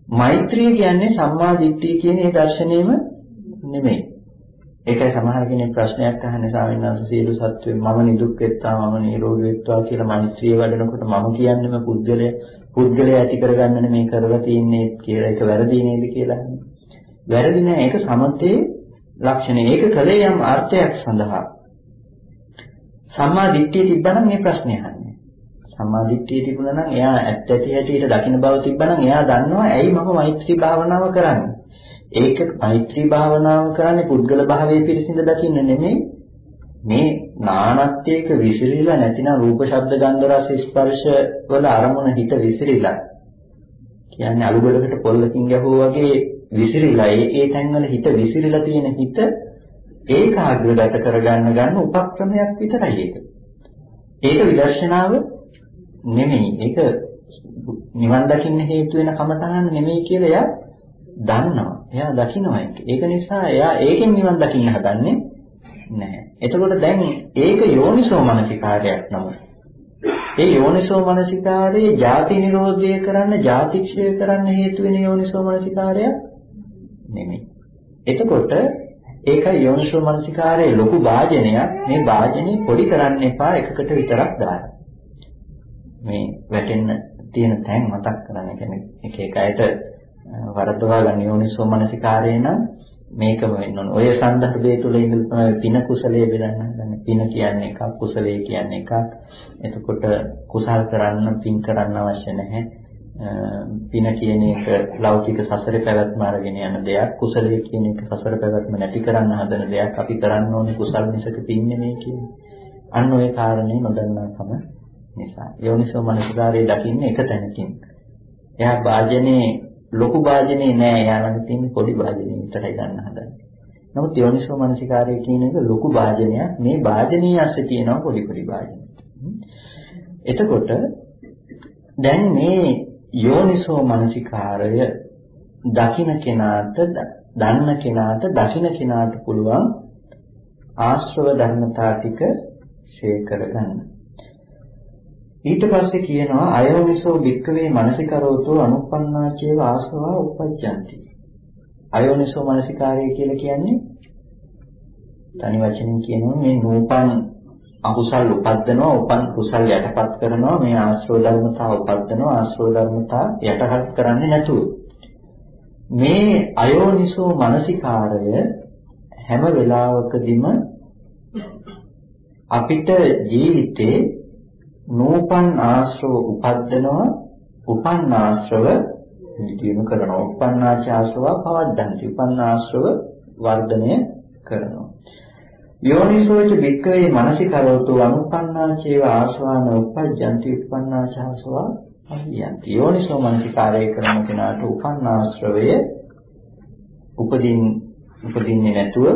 මෛත්‍රිය කියන්නේ සම්මා දිට්ඨිය කියන ඒ දර්ශනයම නෙමෙයි. ඒකයි සමහර කෙනෙක් ප්‍රශ්නයක් අහන්නේ ස්වාමීන් වහන්සේ සියලු සත්වයන් මම නිදුක් වෙත්තා මම නිරෝගී වෙත්තා කියලා මෛත්‍රිය වඩනකොට මම කියන්නේම පුද්ගලයා පුද්ගලයා ඇති කරගන්න මේ කරලා තියෙන්නේ කියලා ඒක වැරදි නේද කියලා. වැරදි නෑ ඒක සමතේ ලක්ෂණය. ඒක කලේ යම් අර්ථයක් සඳහා. සම්මා දිට්ඨිය තිබ්බනම් මේ ප්‍රශ්නේ අහන්නේ. සම්මා දිට්ඨිය තිබුණා නම් එයා ඇත්ත ඇති හැටියට දකින්න බව තිබ්බනම් එයා දන්නවා ඇයි මම මෛත්‍රී භාවනාව කරන්නේ. ඒක මෛත්‍රී භාවනාව කරන්නේ පුද්ගල භාවයේ පිරිසිඳ දකින්න නෙමෙයි. මේ නානත්‍යයක විසිරීලා නැතිනම් රූප ශබ්ද ගන්ධ රස ස්පර්ශ වල අරමුණ හිත විසිරීලා කියන්නේ අලුගලකට පොල්ලකින් ගැහුවා වගේ විසිරීලා ඒ ඒ තැන්වල හිත විසිරීලා තියෙන හිත ඒකාග්‍රගත කරගන්න ගන්න උපක්‍රමයක් විතරයි ඒක. ඒක විදර්ශනාව නෙමෙයි. ඒක නිවන් දකින්න හේතු වෙන කමතහන් නෙමෙයි කියලා එයා දන්නවා. එයා දකිනවා ඒක. ඒක නිසා එයා ඒකෙන් නිවන් දකින්න හදන්නේ නැහැ. එතකොට දැන් ඒක යෝනිසෝ මනසිකාරයක් නම. ඒ යෝනිසෝ මනසිකාරයේ ಜಾති නිරෝධය කරන්න, ಜಾති ක්ෂය කරන්න හේතු වෙන යෝනිසෝ මනසිකාරයක් නෙමෙයි. එතකොට ඒකයි යෝනිසෝ මනසිකාරයේ ලොකු වාජනයක්. මේ වාජනේ පොඩි කරන්න එපා එකකට විතරක් දාන්න. මේ වැටෙන්න තියෙන තැන් මතක් කරගන්න. කියන්නේ එක එක අයට වරදවා ගන්න යෝනිසෝ මනසිකාරය නම් මේකම වෙන්න ඕන. ඔය සන්දර්භය තුළ ඉඳලා තමයි පින කුසලයේ බෙදන්න හදන්නේ. පින කියන්නේ එකක්, කුසලයේ කියන්නේ එකක්. එතකොට කුසල් කරන්න, පින් කරන්න අවශ්‍ය නැහැ. පින කියන එක ලෞකික සසරේ පැවැත්ම අරගෙන යන දෙයක්. කුසලයේ කියන එක සසර පැවැත්ම නැති කරන්න හදන දෙයක්. අපි කරන්න ඕනේ කුසල් මිසක පින් නෙමෙයි කියන්නේ. අන්න ওই කාරණේ නොදන්නාකම නිසා. යෝනිසෝ මනසිකාරයේ දකින්නේ එක තැනකින්. එයා වාජනේ ලොකු වාජනේ නෑ. එයා ළඟ තියෙන පොඩි වාජනේ විතරයි ගන්න හදන්නේ. නමුත් යෝනිසෝ මනසිකාරය කියන එක ලොකු වාජනයක්. මේ වාජනීය ඇස්සේ තියෙනවා පොඩි පොඩි වාජන. එතකොට දැන් මේ යෝනිසෝ මනසිකාරය දකින්න කෙනාට දන්න කෙනාට දකින්න කෙනාට පුළුවන් ආශ්‍රව ධර්මතා ටික ෂේ කරගන්න. ඊට පස්සේ කියනවා අයෝනිසෝ භික්කවේ මනසිකරෝතෝ අනුප්පන්නාචේව ආසවා උපජ්ජಂತಿ. අයෝනිසෝ මනසිකාරය කියලා කියන්නේ තනි වචනින් කියනවා මේ නූපන් අකුසල් උපද්දනවා උපන් කුසල් යටපත් කරනවා මේ ආශ්‍රව ධර්මතා උපද්දනවා ආශ්‍රව ධර්මතා යටපත් කරන්නේ නැතුව මේ අයෝනිසෝ මනසිකාරය හැම වෙලාවකදීම අපිට ජීවිතේ නූපන් ආශ්‍රව උපද්දනවා උපන් ආශ්‍රව නිතියම කරනවා. උපන්නාච ආශ්‍රව පවද්දන්ති. උපන් ආශ්‍රව වර්ධනය කරනවා. යෝනිසෝච වික්‍රේ මනසිකරෝතු අනුපන්නාචේව ආශ්‍රවාන උපජ්ජන්ති. උපන්නාච ආශ්‍රවා අහියන්ති යෝනිසෝ මනසිකාරය කරන කෙනාට උපන්නාශ්‍රවය උපදින් උපදින්නේ නැතුව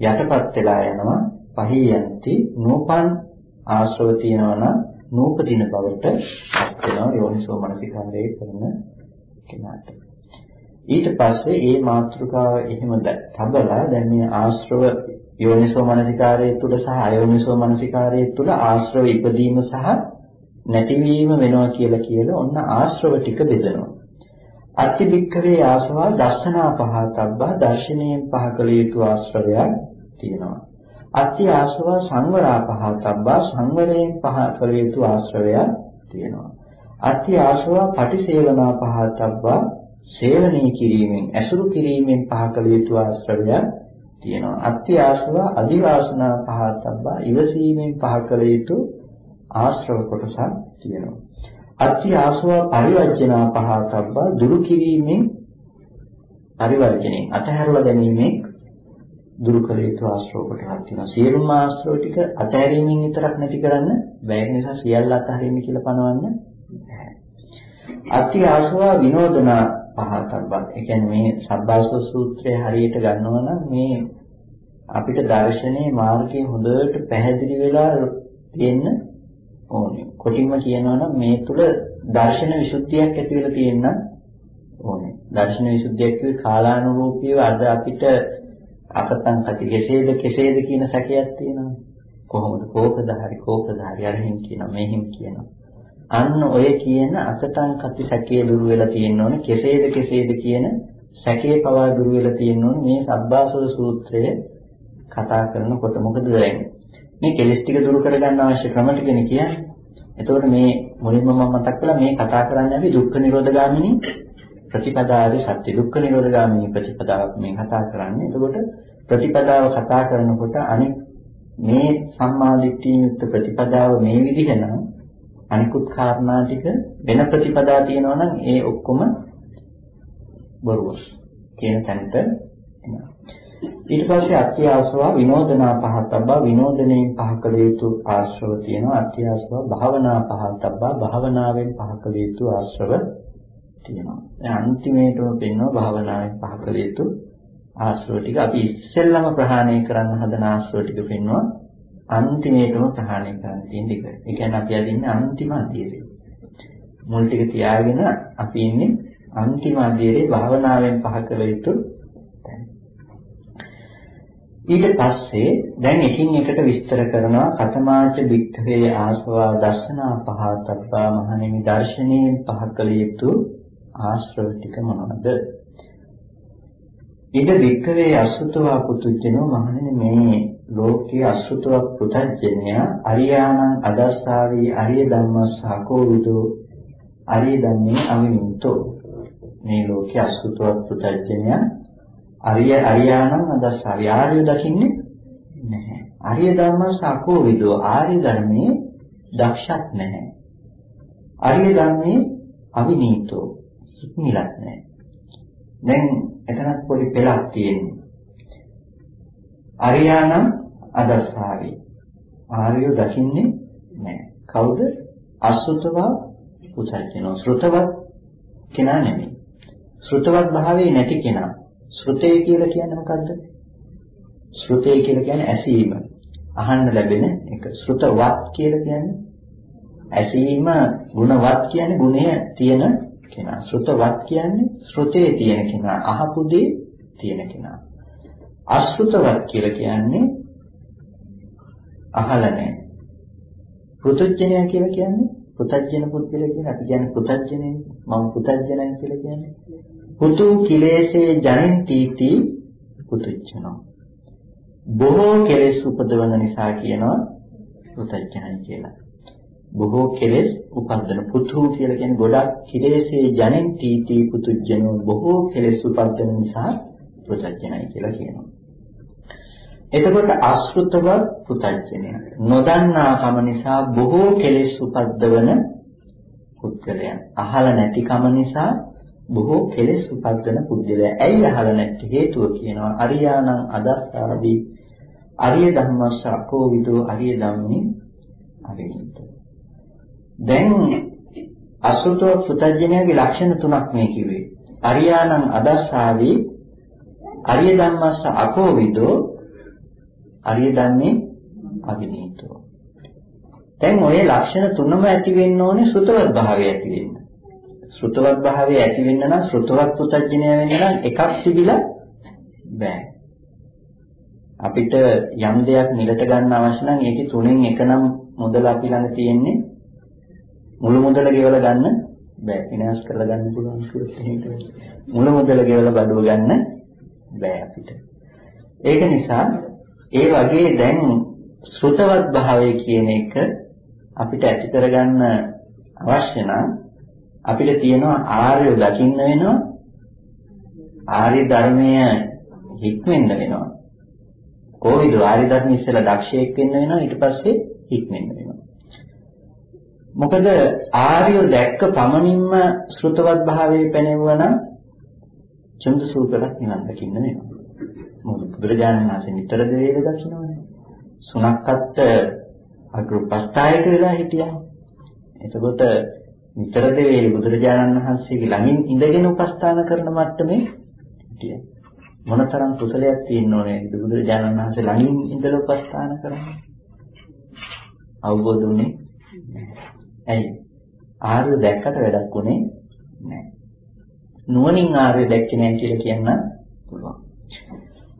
යටපත් වෙලා යනවා. පහියන්ති නූපන් ආශ්‍රව තියෙනවා නම් නූපදින බවට පත් වෙනවා යෝනිසෝ මනසිකාරය කරන කෙනාට. ඊට පස්සේ මේ මාත්‍රිකාව එහෙම තබලා දැන් මේ ආශ්‍රව යෝනිසෝ මනසිකාරයේ තුල සහ අයෝනිසෝ මනසිකාරයේ තුල ආශ්‍රව ඉපදීම සහ නැතිවීම වෙනවා කියලා කියලා ඔන්න ආශ්‍රව ටික බෙදනවා. අත්තිබික්කවේ ආසවා දර්ශනා පහතබ්බා දර්ශනයෙන් පහ කළ යුතු ආශ්‍රවයක් තියෙනවා. අත්ති ආශ්‍රව සංවරා පහතබ්බා සංවරයෙන් පහ කළ යුතු ආශ්‍රවයක් තියෙනවා. අත්ති ආශ්‍රව පටිසේවනා පහතබ්බා සේවනී කිරීමෙන් ඇසුරු කිරීමෙන් පහ කළ යුතු ආශ්‍රවයක් තියෙනවා. අත්ති ආශ්‍රව අදිවාසනා පහතබ්බා ඉවසීමෙන් පහ කළ යුතු ආශ්‍රව කොටසක් තියෙනවා. අත්ති ආශ්‍රව පරිවර්ජනා පහතබ්බා දුරු කිරීමෙන් පරිවර්ජණයෙන් අතහැරලා දැමීමෙන් දුරු කළ යුතු ආශ්‍රව කොටසක් තියෙනවා. සියලුම ආශ්‍රව ටික අතහැරීමෙන් විතරක් නැති කරන්න බැහැ. නිසා සියල්ල අතහරින්න කියලා පනවන්න බැහැ. අත්ති ආශ්‍රව විනෝදනා පහතබ්බක්. ඒ කියන්නේ මේ සබ්බාසෝ සූත්‍රය හරියට ගන්නවා නම් මේ අපිට දර්ශනයේ මාර්ගයේ හොඳට පැහැදිලි වෙලා තියෙන්න ඕනේ. කොටින්ම කියනවා නම් මේ තුල දර්ශන විසුද්ධියක් ඇති වෙලා තියෙන්න ඕනේ. දර්ශන විසුද්ධියක් කිව්වේ කාලානුරූපීව අද අපිට අකතන් කති කෙසේද කෙසේද කියන සැකයක් තියෙනවා. කොහොමද කෝකද හරි කෝකද හරි අරහින් කියනවා මෙහිම් කියනවා. අන්න ඔය කියන අසතං කති සැකේ දුරු වෙලා තියෙන්න ඕනේ. කෙසේද කෙසේද කියන සැකේ පවා දුරු වෙලා තියෙන්න ඕනේ මේ සබ්බාසව සූත්‍රය කතා කරනකොට මොකද වෙන්නේ? මේ කෙලස් ටික දුරු කරගන්න අවශ්‍ය ක්‍රම ටිකනේ කියන්නේ. එතකොට මේ මුලින්ම මම මතක් කළා මේ කතා කරන්නේ අපි දුක්ඛ නිරෝධ ගාමිනී ප්‍රතිපදාවේ සත්‍ය දුක්ඛ නිරෝධ ගාමිනී ප්‍රතිපදාවක් මේ කතා කරන්නේ. එතකොට ප්‍රතිපදාව කතා කරනකොට අනිත් මේ සම්මාදිට්ඨිය යුක්ත ප්‍රතිපදාව මේ විදිහ නම් අනිකුත් කාරණා ටික වෙන ප්‍රතිපදා තියෙනවා නම් ඒ ඔක්කොම බොරුව කියන තැනට එනවා. ඊට පස්සේ අත්‍යාසවා විනෝදනා පහතබ්බා විනෝදණයෙන් පහ කළ යුතු ආශ්‍රව තියෙනවා අත්‍යාසවා භාවනා පහතබ්බා භාවනාවෙන් පහ කළ යුතු ආශ්‍රව තියෙනවා. දැන් අන්තිමේටම පෙන්වන භාවනාවෙන් පහ කළ යුතු ආශ්‍රව ටික අපි ඉස්සෙල්ලම ප්‍රහාණය කරන්න හදන ආශ්‍රව ටික පෙන්වනවා අන්තිමේටම ප්‍රහාණය කරන්න තියෙන ටික. ඒ කියන්නේ අපි අදින්නේ අන්තිම අධ්‍යයනය. මුල් ටික තියාගෙන අපි ඉන්නේ අන්තිම අධ්‍යයනයේ භාවනාවෙන් පහ කළ යුතු ඊට පස්සේ දැන් එකින් එකට විස්තර කරනවා කතමාච වික්ඛවේ ආසවා දර්ශනා පහතබ්බා මහණෙනි දර්ශනීයෙන් පහ කළ යුතු ආශ්‍රව ටික මොනවද? ඉද වික්ඛවේ අසුතවා පුතුජනෝ මහණෙනි මේ ලෝකයේ අසුතවක් පුතජනය අරියාණං අදස්සාවි අරිය ධම්මස්සහකෝ විදෝ අරිය ධම්මේ අවිනිතෝ මේ ලෝකයේ අසුතවක් පුතජනය අරිය අරියාණං අදස්සාවි. ආර්ය දකින්නේ නැහැ. අරිය ධම්මස්සහකෝ විදෝ. ආර්ය ධර්මයේ දක්ෂත් නැහැ. අරිය ධම්මේ අවිනීතෝ. ඉක්මිලත් නැහැ දැන් එතනත් පොඩි පෙළක් තියෙනවා අරියානම් අදස්සාවි. ආර්යය දකින්නේ නැහැ. කවුද? අසුතවා පුසජනෝ. ශ්‍රුතවත් කෙනා නෙමෙයි. ශ්‍රුතවත් භාවයේ නැති කෙනා. ශ්‍රුතේ කියලා කියන්නේ මොකද්ද? ශ්‍රුතේ කියලා කියන්නේ ඇසීම. අහන්න ලැබෙන එක. ශ්‍රුතවත් කියලා කියන්නේ ඇසීම ගුණවත් කියන්නේ ගුණය තියෙන කෙනා. ශ්‍රුතවත් කියන්නේ ශ්‍රුතේ තියෙන කෙනා. අහපු දේ තියෙන කෙනා. අශෘතවත් කියලා කියන්නේ අහලා නැහැ. පෘතජ්ජනය කියලා කියන්නේ පෘතජ්ජන පුද්ගලයා කියන්නේ අපි කියන්නේ පෘතජ්ජනේ මම පෘතජ්ජනයි කියලා කියන්නේ. පුතු කිලේශේ ජනින්තිති පුතුච්චනෝ. බොහෝ කෙලෙස් උපදවන නිසා කියනවා පෘතජ්ජනයි කියලා. බොහෝ කෙලෙස් උපදින පුතු කියලා කියන්නේ ගොඩක් කිලේශේ ජනින්තිති පුතුච්චනෝ බොහෝ කෙලෙස් උපදින නිසා පෘතජ්ජනයි කියලා කියනවා. එතකොට අශෘතව පුතඥය නොදන්නාකම නිසා බොහෝ කෙලෙස් උපද්දවන පුද්ගලයන්. අහලා නැතිකම නිසා බොහෝ කෙලෙස් උපද්දන පුද්ගලයා ඇයි අහලා නැති හේතුව කියනවා? අරියාණං අදස්සාදී. අරිය ධම්මස්ස අකෝවිදෝ අරිය ධම්මේ අවිනිත දැන් අසුතව පුතඥයාගේ ලක්ෂණ තුනක් මේ කිව්වේ අරියාණං අදස්සාදී අරිය ධම්මස්ස අකෝවිදෝ අරිය දන්නේ අවිනීතෝ. දැන් ওই ලක්ෂණ තුනම ඇති වෙන්න ඕනේ ශ්‍රුතවත් භාවය ඇති වෙන්න. ශ්‍රුතවත් භාවය ඇති වෙන්න නම් ශ්‍රුතවත් පුතඥය වෙන්න නම් එකක් තිබිලා බෑ. අපිට යම් දෙයක් මිලට ගන්න අවශ්‍ය නම් ඒකේ තුනෙන් එක නම් මුදල අපි ළඟ තියෙන්නේ මුළු මුදල ගෙවලා ගන්න බෑ. ෆිනෑන්ස් කරලා ගන්න පුළුවන් කියලා මුළු මුදල ගෙවලා බඩුව ගන්න බෑ අපිට. ඒක නිසා ඒ වගේ දැන් ශ්‍රුතවත් භාවය කියන එක අපිට ඇති කරගන්න අවශ්‍ය නම් අපිට තියෙනවා ආර්ය දකින්න වෙනවා ආර්ය ධර්මය හික්මෙන්න වෙනවා කොහොමද ආර්ය ධර්ම ඉස්සෙල්ලා දක්ෂයෙක් වෙන්න වෙනවා ඊට පස්සේ හික්මෙන්න වෙනවා මොකද ආර්ය දැක්ක පමණින්ම ශ්‍රුතවත් භාවයේ පැනෙවුවා නම් චන්දසූකරක් නිවන් දකින්න වෙනවා මොකද බුදුරජාණන් වහන්සේ නිතර දෙවේල දකින්නවනේ. සුණක්කත් අග්‍රපස්ථායක වෙලා හිටියා. එතකොට නිතර දෙවේල බුදුරජාණන් වහන්සේගේ ළඟින් ඉඳගෙන උපස්ථාන කරන මට්ටමේ හිටියා. මොනතරම් කුසලයක් තියෙන්න ඕනේ බුදුරජාණන් වහන්සේ ළඟින් ඉඳලා උපස්ථාන කරන්නේ. අවබෝධ වුණේ ඇයි? ආර්ය දැක්කට වැඩක් උනේ නැහැ. නුවණින් ආර්ය දැක්කේ නැහැ කියලා කියන්න පුළුවන්.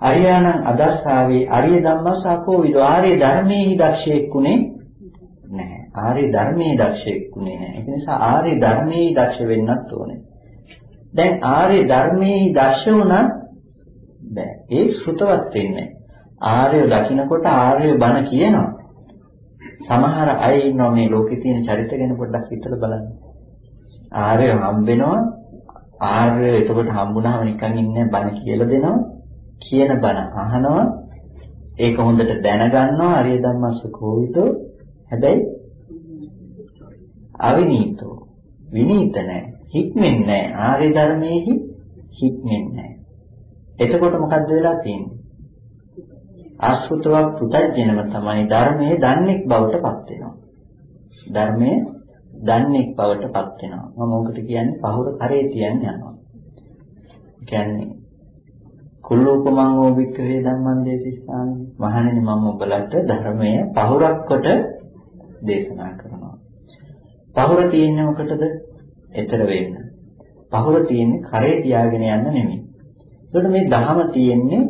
අරියාණං අදස්සාවේ අරිය ධම්මසාකෝ විදෝ ආර්ය ධර්මයේ දක්ෂයෙක්ුනේ නැහැ. ආර්ය ධර්මයේ දක්ෂයෙක්ුනේ නැහැ. ඒ නිසා ආර්ය ධර්මයේ දක්ෂ වෙන්නත් ඕනේ. දැන් ආර්ය ධර්මයේ දක්ෂ වුණත් බෑ. ඒ ශ්‍රුතවත් වෙන්නේ. ආර්ය දකින්නකොට ආර්ය බණ කියනවා. සමහර අය ඉන්නවා මේ ලෝකේ තියෙන චරිත ගැන පොඩ්ඩක් හිතලා බලන්න. ආර්ය හම්බෙනවා ආර්ය එතකොට හම්බුනහම නිකන් ඉන්නේ බණ කියලා දෙනවා. කියන බණ අහනවා. ඒක හොඳට දැනගන්නවා අරිය ධම්මස්ස කෝවිතෝ. හැබැයි අවිනීතෝ. විනීත නැහැ. හික්මෙන්නේ නැහැ. ආර්ය ධර්මයේහි හික්මෙන්නේ නැහැ. එතකොට මොකද්ද වෙලා තියෙන්නේ? ආශ්‍රිතව පුතඥනම තමයි ධර්මයේ දන්නේක් බවට පත් වෙනවා. ධර්මයේ දන්නේක් බවට පත් වෙනවා. මම මොකට කියන්නේ පහුර කරේ තියන්න යනවා. කියන්නේ කුල්ලෝපමං ඕ වික්ඛවේ ධම්මං දේශිස්සාමි. මහණෙනි මම ඔබලට ධර්මය පහුරක් කොට දේශනා කරනවා. පහුර තියෙන්නේ මොකටද? ඊතර වෙන්න. පහුර තියෙන්නේ කරේ තියාගෙන යන්න නෙමෙයි. ඒකට මේ දහම තියෙන්නේ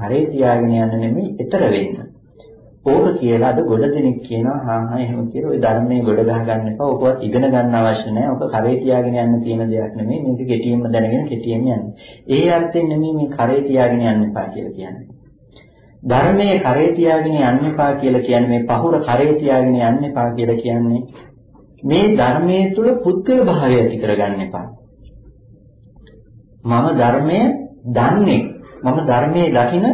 කරේ තියාගෙන යන්න නෙමෙයි ඊතර වෙන්න. ඕක කියලා අද ගොඩ දෙනෙක් කියනවා හා හා එහෙම කියලා ওই ධර්මයේ ගොඩ ගහ ගන්න එපා. ඕකවත් ඉගෙන ගන්න අවශ්‍ය නැහැ. ඕක කරේ තියාගෙන යන්න තියෙන දෙයක් නෙමෙයි. මේක කෙටියෙන්ම දැනගෙන කෙටියෙන් යන්න. ඒ අර්ථයෙන් නෙමෙයි මේ කරේ තියාගෙන යන්න එපා කියලා කියන්නේ. ධර්මයේ කරේ තියාගෙන යන්න එපා කියලා කියන්නේ මේ පහුර කරේ තියාගෙන යන්න එපා කියලා කියන්නේ මේ ධර්මයේ තුල පුද්ගල භාවය ඇති කරගන්න එපා. මම ධර්මය දන්නේ මම ධර්මයේ දකින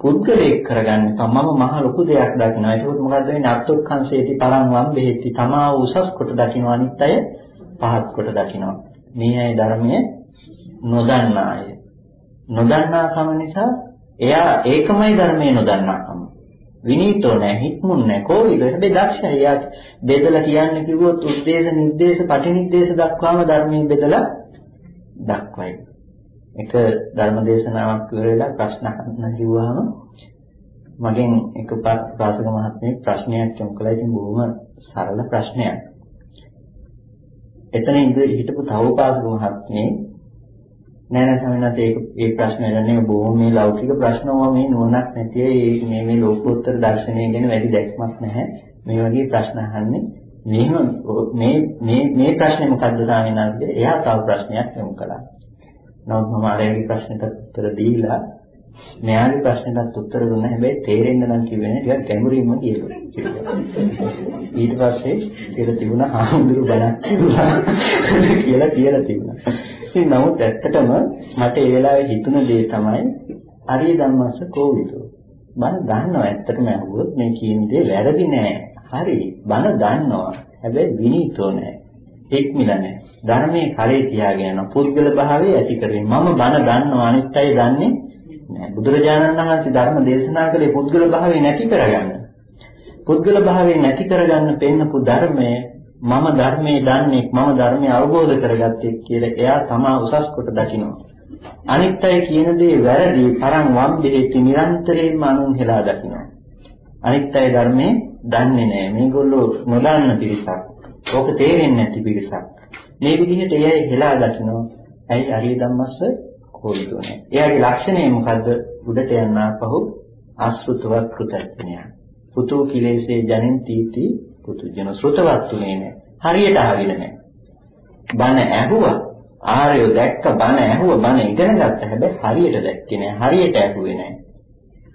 පුද්ගලයෙක් කරගන්න තම මම මහ ලොකු දෙයක් දකිනවා. ඒකෝත් මොකද්ද වෙන්නේ? අත්ත්වකංශේටි පරංවම් බෙහෙtti තමා උසස් කොට දකින්න අනිත් අය පහත් කොට දකිනවා. මේ අය ධර්මයේ නොදන්නාය. නොදන්නාකම නිසා එයා ඒකමයි ධර්මයේ නොදන්නාකම. විනීතෝ නැහැ, හික්මුන් නැහැ, කෝවිද හැබැයි දක්ෂයි. එයා බෙදලා කියන්න කිව්වොත් උද්දේශ, නිද්දේශ, පටිනිද්දේශ දක්වාම ධර්මයේ බෙදලා දක්වයි. එක ධර්ම දේශනාවක් ඉවරලා ප්‍රශ්න අහන්න කිව්වහම මගෙන් එක පාසක මහත්මයෙක් ප්‍රශ්නයක් යොමු කළා. ඉතින් බොහොම සරල ප්‍රශ්නයක්. එතන ඉඳ හිටපු තව පාසක මහත්මයෙක් නෑ නෑ ස්වාමීන් ඒක ඒ ප්‍රශ්නේ නෙවෙයි බොහොම මේ ලෞකික ප්‍රශ්න ඕවා මේ නුවණක් නැති මේ මේ ලෝකෝත්තර දර්ශනය ගැන වැඩි දැක්මක් නැහැ. මේ වගේ ප්‍රශ්න අහන්නේ මෙහෙම මේ මේ මේ ප්‍රශ්නේ මොකද්ද ස්වාමීන් වහන්සේ? එයා තව ප්‍රශ්නයක් යොමු කළා. නමුත් මම අරයාගේ ප්‍රශ්නට උත්තර දීලා මෙයාගේ ප්‍රශ්නටත් උත්තර දුන්නා. හැබැයි තේරෙන්න නම් කිව්වේ නෑ. ටිකක් ගැඹුරින්ම කියනවා. ඊට පස්සේ කියලා තිබුණා හාමුදුරු බණක් කිව්වා කියලා කියලා තිබුණා. ඉතින් නමුත් ඇත්තටම මට ඒ වෙලාවේ හිතුණ දේ තමයි අරිය ධම්මස්ස කෝවිදෝ. බණ දන්නවා ඇත්තටම අහුවොත් මේ කියන දේ වැරදි නෑ. හරි. බණ දන්නවා. හැබැයි විනීතෝ නෑ. එක්මිල නෑ. ධර්මයේ කරේ තියාගෙන යන පුද්ගල භාවයේ ඇති කරගෙන මම බණ දන්නවා අනිත් අය දන්නේ නෑ. බුදුරජාණන් වහන්සේ ධර්ම දේශනා කළේ පුද්ගල භාවයේ නැති කරගන්න. පුද්ගල භාවයේ නැති කරගන්න පෙන්නපු ධර්මය මම ධර්මයේ දන්නේ මම ධර්මය අවබෝධ කරගත්තේ කියලා එයා තමා උසස් කොට දකිනවා. අනිත් අය කියන දේ වැරදි තරම් වම් දෙහිති නිරන්තරයෙන්ම අනුන් හෙලා දකිනවා. අනිත් අය ධර්මයේ දන්නේ නැහැ. මේගොල්ලෝ නොදන්න පිරිසක්. ඕක තේරෙන්නේ නැති පිරිසක්. මේ විදිහට එයයි හෙලා දකිනවා. ඇයි අරිය ධම්මස්ස කෝලිතුනේ. එයාගේ ලක්ෂණය මොකද්ද? උඩට යන්නා පහු ආශ්‍රුතවත් කෘතඥයා. පුතු කිලේශේ ජනෙන් තීති පුතුජන ශ්‍රුතවත්ුනේ නැහැ. හරියට අහගෙන නැහැ. බණ ඇහුවා. ආර්යය දැක්ක බණ ඇහුවා බණ ඉගෙන ගත්ත හැබැයි හරියට දැක්කේ නැහැ. හරියට ඇහුවේ නැහැ.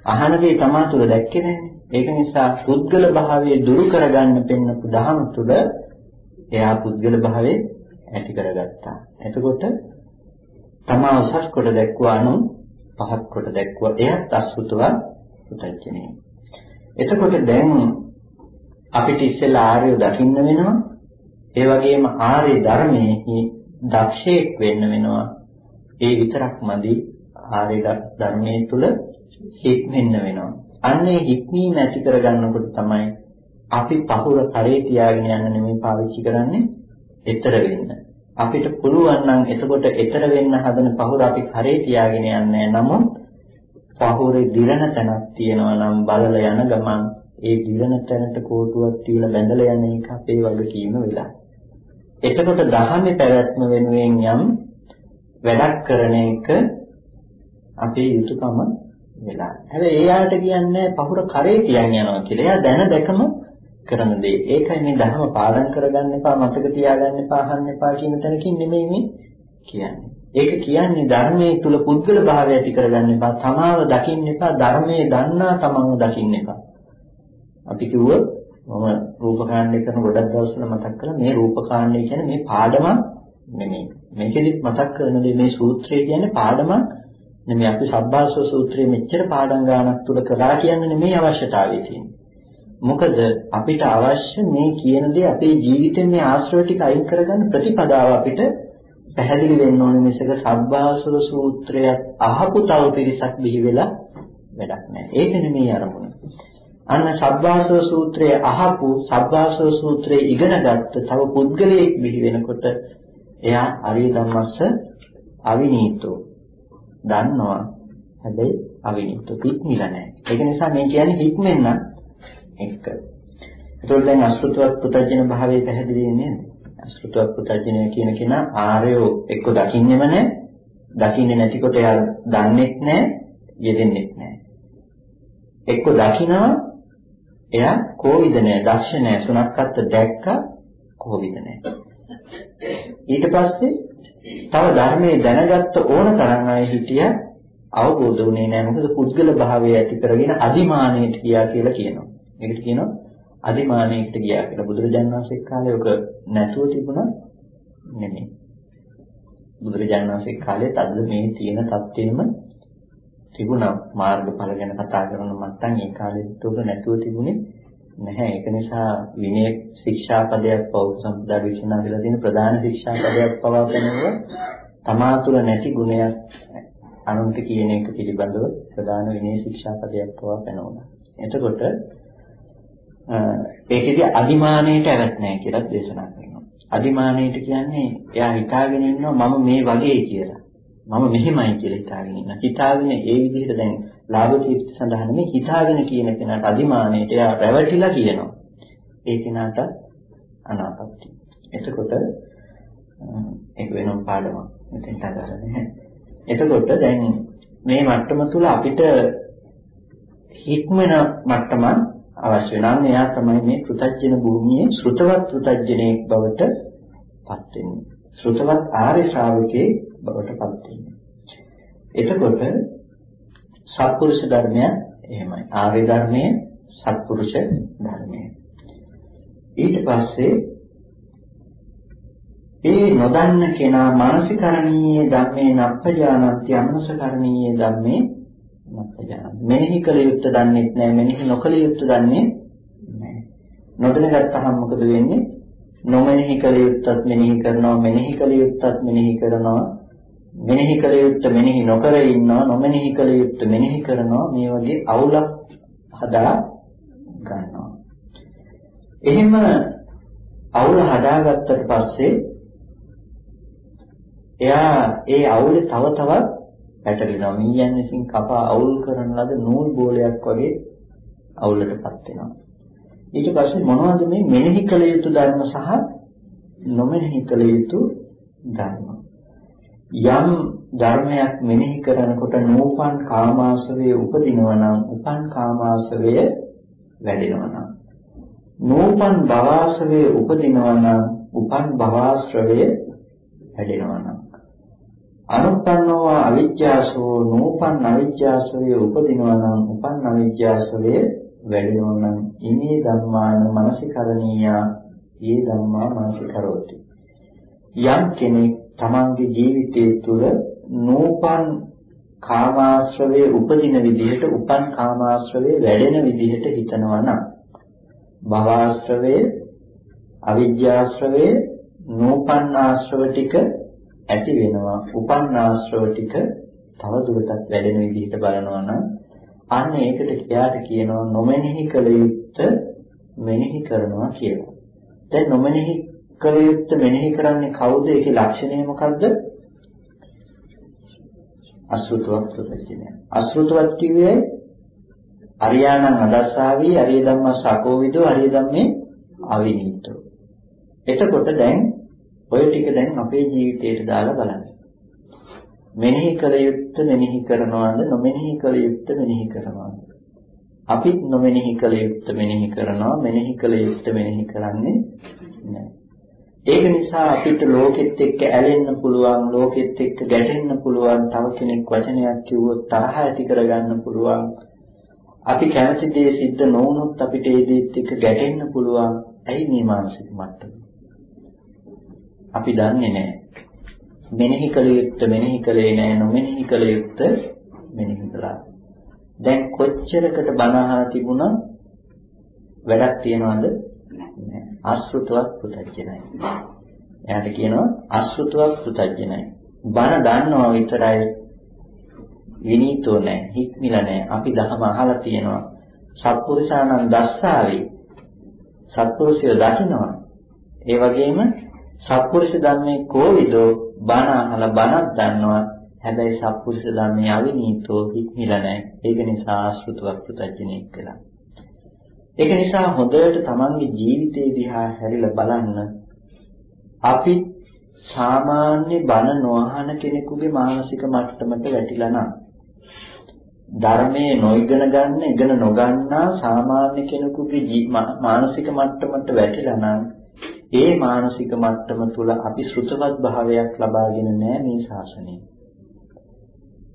අහන දේ තමා තුළ දැක්කේ නැහැ. ඒක නිසා පුද්ගල භාවයේ දුරු කරගන්න පෙන්නපු දහම තුළ එයා පුද්ගල භාවයේ ඇති කරගත්තා. එතකොට තමා උසස් කොට දැක්වා නම් පහත් කොට දැක්වා එයත් අසුතවත් පුතඥනේ. එතකොට දැන් අපිට ඉස්සෙල්ලා ආර්ය දකින්න වෙනවා. ඒ වගේම ආර්ය ධර්මයේ දක්ෂයෙක් වෙන්න වෙනවා. ඒ විතරක්මදි ආර්ය ධර්මයේ තුල හික්මෙන්න වෙනවා. අන්නේ හික්මීම ඇති කරගන්නකොට තමයි අපි පහුර කරේ තියාගෙන යන්න නෙමෙයි පාවිච්චි කරන්නේ ඊතර වෙන්න. අපිට පුළුවන් නම් එතකොට ඊතර වෙන්න හදන පහුර අපි කරේ තියාගෙන යන්නේ නමුත් පහුරේ දිරණ තැනක් තියෙනවා නම් බලල යන ගමන් ඒ දිරණ තැනට කෝටුවක් තියලා බැඳලා යන එක අපේ වගකීම වෙලා. එතකොට දහමේ පැවැත්ම වෙනුවෙන් යම් වැඩක් කරන එක අපේ යුතුයකම වෙලා. හැබැයි ඒ ආට කියන්නේ පහුර කරේ තියන් යනවා කියලා. එයා දැන දැකම කරන දේ. ඒකයි මේ ධර්ම පාඩම් කරගන්න එපා, මතක තියාගන්න එපා, අහන්න එපා කියන තැනකින් නෙමෙයි මේ කියන්නේ. ඒක කියන්නේ ධර්මයේ තුල පුද්ගල භාවය ඇති කරගන්න එපා, තමාව දකින්න එපා, ධර්මයේ දන්නා තමන්ව දකින්න එපා. අපි කිව්වොත් මම රූපකාණ්ඩය කරන ගොඩක් දවස්වල මතක් කළා මේ රූපකාණ්ඩය කියන්නේ මේ පාඩමක් නෙමෙයි. මේකෙදිත් මතක් කරන දේ මේ සූත්‍රය කියන්නේ පාඩමක් නෙමෙයි. අපි සබ්බාසව සූත්‍රයේ මෙච්චර පාඩම් ගානක් තුල කරලා කියන්නේ නෙමෙයි අවශ්‍යතාවය තියෙන්නේ. මොකද අපිට අවශ්‍ය මේ කියන දේ අපේ ජීවිතේ මේ ආශ්‍රව ටික අයින් කරගන්න ප්‍රතිපදාව අපිට පැහැදිලි වෙන්න ඕනේ මිසක සබ්බාසව සූත්‍රයත් අහපු තව පිරිසක් බිහි වෙලා වැඩක් නැහැ. ඒක නෙමෙයි අරමුණ. අන්න සබ්බාසව සූත්‍රය අහපු සබ්බාසව සූත්‍රය ඉගෙනගත්ත තව පුද්ගලයෙක් බිහි වෙනකොට එයා අරිය ධම්මස්ස අවිනීතෝ දන්නවා හැබැයි අවිනීතෝ පිටමිලා නැහැ. ඒක නිසා මේ කියන්නේ හික්මෙන්න එක. ඒතකොට දැන් අසෘතවත් පුතජන භාවයේ පැහැදිලි වෙන්නේ අසෘතවත් පුතජනය කියන කෙනා ආර්යෝ එක්ක දකින්නෙම නැහැ. දකින්නේ නැතිකොට එයා දන්නේත් නැහැ, යෙදෙන්නෙත් නැහැ. එක්ක දකිනවා එයා කෝවිද නැහැ, දක්ෂ නැහැ, සුණක්කත් දැක්කා කෝවිද නැහැ. ඊට පස්සේ තව ධර්මයේ දැනගත්ත ඕන තරම් අය හිටියා අවබෝධ වුණේ නැහැ මොකද පුද්ගල භාවය ඇති කරගෙන අදිමානයට ගියා කියලා කියනවා. මේකට කියනවා අදිමානයකට ගියා කියලා. බුදුරජාණන් වහන්සේ කාලේ ඔක නැතුව තිබුණා නෙමෙයි. බුදුරජාණන් වහන්සේ කාලේත් අද මේ තියෙන தත්ත්වෙම තිබුණා මාර්ගඵල ගැන කතා කරන මට්ටම් ඒ කාලෙත් ඔක නැතුව තිබුණේ නැහැ. ඒක නිසා විනය ශික්ෂාපදයක් පෞද්ගල සම්පදා දේශනා කියලා තියෙන ප්‍රධාන ශික්ෂාපදයක් පවා පෙනෙනවා. තමා තුළ නැති ගුණයක් අනුන්ට කියන එක පිළිබඳව ප්‍රධාන විනය ශික්ෂාපදයක් පවා පෙනෙනවා. එතකොට ඒකෙදි අදිමානයට ඇවත් නැහැ කියලා දේශනා කරනවා. අදිමානයට කියන්නේ එයා හිතාගෙන ඉන්නවා මම මේ වගේ කියලා. මම මෙහෙමයි කියලා හිතාගෙන ඉන්නවා. හිතාගෙන ඒ විදිහට දැන් ලාභ කීර්ති සඳහා නෙමෙයි හිතාගෙන කියන කෙනාට අදිමානයට එයා රැවටිලා කියනවා. ඒ කෙනාට අනාපත්‍ය. එතකොට ඒක වෙනම පාඩමක්. මෙතෙන්ට අදාළ නැහැ. එතකොට දැන් මේ මට්ටම තුල අපිට හික්මන මට්ටමක් අවශ්‍ය නම් එයා තමයි මේ පෘතජ්ජන භූමියේ ශ්‍රුතවත් පෘතජ්ජනෙක් බවට පත් වෙන්නේ. ශ්‍රුතවත් ආර්ය ශ්‍රාවකේ බවට පත් වෙන්නේ. එතකොට සත්පුරුෂ ධර්මය එහෙමයි. ආර්ය ධර්මයේ සත්පුරුෂ ධර්මය. ඊට පස්සේ ඒ නොදන්න කෙනා මානසිකරණීය ධම්මේ නප්පජානත්‍ය අමනසකරණීය ධම්මේ නප්පජානත්. මෙනෙහි කළ යුත්තේ දන්නේ නැහැ. මෙනෙහි නොකළ යුත්තේ දන්නේ නැහැ. නොදැන ගත්තහම මොකද වෙන්නේ? නොමෙනෙහි කළ යුත්තත් මෙනෙහි කරනවා, මෙනෙහි කළ යුත්තත් මෙනෙහි කරනවා. මෙනෙහි කළ යුත්තේ මෙනෙහි නොකර ඉන්නවා, නොමෙනෙහි කළ යුත්තේ මෙනෙහි කරනවා. මේ වගේ අවුලක් හදා ගන්නවා. එහෙම අවුල හදාගත්තට පස්සේ එයා ඒ අවුලේ තව තවත් පැටලෙනවා. මීයන් විසින් කපා අවුල් කරන ලද නූල් බෝලයක් වගේ අවුලටපත් වෙනවා. ඊට පස්සේ මොනවද මේ මෙනෙහි කළ යුතු ධර්ම සහ නොමෙනෙහි කළ යුතු ධර්ම? යම් ධර්මයක් මෙනෙහි කරනකොට නූපන් කාමාශවයේ උපදිනවා නම් උපන් කාමාශවය වැඩෙනවා නම් නූපන් භවආශ්‍රවයේ උපදිනවා නම් උපන් භවආශ්‍රවය වැඩෙනවා නම් අනුපන්නව අවිජ්ජාසෝ නූපන් අවිජ්ජාසවේ උපදිනවා නම් උපන් අවිජ්ජාසවේ වැඩෙනවා නම් ඉමේ ධම්මාන මනසිකරණීය ඒ ධම්මා මනසිකරෝති. යම් කෙනෙක් තමන්ගේ ජීවිතය තුළ නූපන් කාමාශ්‍රවයේ උපදින විදිහට උපන් කාමාශ්‍රවයේ වැඩෙන විදිහට හිතනවා නම් භවආශ්‍රවයේ අවිජ්ජාශ්‍රවයේ නූපන් ආශ්‍රව ටික ඇති වෙනවා උපන් ආශ්‍රව ටික තව දුරටත් වැඩෙන විදිහට බලනවා නම් අන්න ඒකට එයාට කියනවා නොමෙනෙහි කළ යුත්ත මෙනෙහි කරනවා කියලා. දැන් නොමෙනෙහි කළ යුත්ත මෙනෙහි කරන්නේ කවුද? ඒකේ ලක්ෂණය මොකද්ද? අසෘතවත් ප්‍රත්‍යඥය. අසෘතවත් කිව්වේ අරියාණං අදස්සාවි අරිය ධම්මස් සකෝවිදෝ අරිය ධම්මේ අවිනීතෝ. එතකොට දැන් ඔය ටික දැන් අපේ ජීවිතයට දාලා බලන්න. මෙනෙහි කළ යුත්ත මෙනෙහි කරනවාද නොමෙනෙහි කළ යුත්ත මෙනෙහි කරනවාද? අපි නොමෙනෙහි කළ යුක්ත මෙනෙහි කරනවා මෙනෙහි කළ යුක්ත මෙනෙහි කරන්නේ නැහැ. ඒක නිසා අපිට ලෝකෙත් එක්ක ඇලෙන්න පුළුවන් ලෝකෙත් එක්ක ගැටෙන්න පුළුවන් තව කෙනෙක් වචනයක් කිව්වොත් තරහ ඇති කරගන්න පුළුවන් අපි කැමති දේ සිද්ධ නොවුනොත් අපිට ඒ දේත් එක්ක ගැටෙන්න පුළුවන් ඇයි මේ මානසික මට්ටම අපි දන්නේ නැහැ මෙනෙහි කළ යුත්ත මෙනෙහි කළේ නැහැ නොමෙනෙහි කළ යුත්ත මෙනෙහි කළා දැන් කොච්චරකට බණ අහලා තිබුණත් වැඩක් තියනවද අශෘතවත් පුතඥයි. එයාට කියනවා අශෘතවත් පුතඥයි. බණ දන්නවා විතරයි විනීතෝ නැහැ, හික්මිලා නැහැ. අපි දහම අහලා තියෙනවා. සත්පුරුෂානන් දස්සාවේ සත්පුරුෂය දකින්නවා. ඒ වගේම සත්පුරුෂ ධර්මයේ කෝවිදෝ බණ අහලා බණක් දන්නවා. හැබැයි සත්පුරුෂ ධර්මයේ අවිනීතෝ හික්මිලා නැහැ. ඒක නිසා ආශ්‍රිතවත් පුතඥයෙක් කියලා. ඒක නිසා හොඳට තමන්ගේ ජීවිතය දිහා හැරිලා බලන්න අපි සාමාන්‍ය බන නොඅහන කෙනෙකුගේ මානසික මට්ටමට වැටිලා නම් ධර්මයේ නොඉගෙන ගන්න, ඉගෙන නොගන්නා සාමාන්‍ය කෙනෙකුගේ මානසික මට්ටමට වැටිලා නම් ඒ මානසික මට්ටම තුල අපි ශ්‍රුතවත් භාවයක් ලබාගෙන නැහැ මේ ශාසනයේ.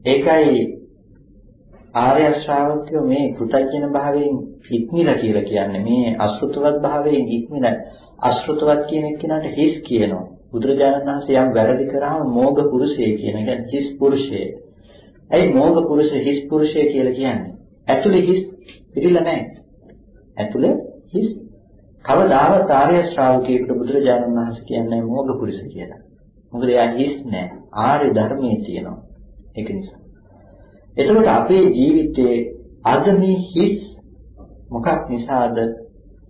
ඒකයි ආර්ය ශ්‍රාවකයෝ මේ කෘතඥ භාවයෙන් ඉක්මිලා කියලා කියන්නේ මේ අශෘතවත් භාවයෙන් ඉක්මිලා අශෘතවත් කියන එක්කෙනාට හිස් කියනවා බුදුරජාණන් වහන්සේ යම් වැරදි කරාම මෝග පුරුෂය කියන එක හිස් පුරුෂය. ඇයි මෝග පුරුෂය හිස් පුරුෂය කියලා කියන්නේ? ඇතුලේ හිස් පිළිලා නැහැ. ඇතුලේ හිස් කවදාවත් ආර්ය ශ්‍රාවකයෙකුට බුදුරජාණන් වහන්සේ කියන්නේ මෝග පුරුෂ කියලා. මොකද එයා හිස් නැහැ. ආර්ය ධර්මයේ තියෙනවා. ඒක නිසා. එතකොට අපේ ජීවිතයේ අද මේ හිස් මොකක් නිසාද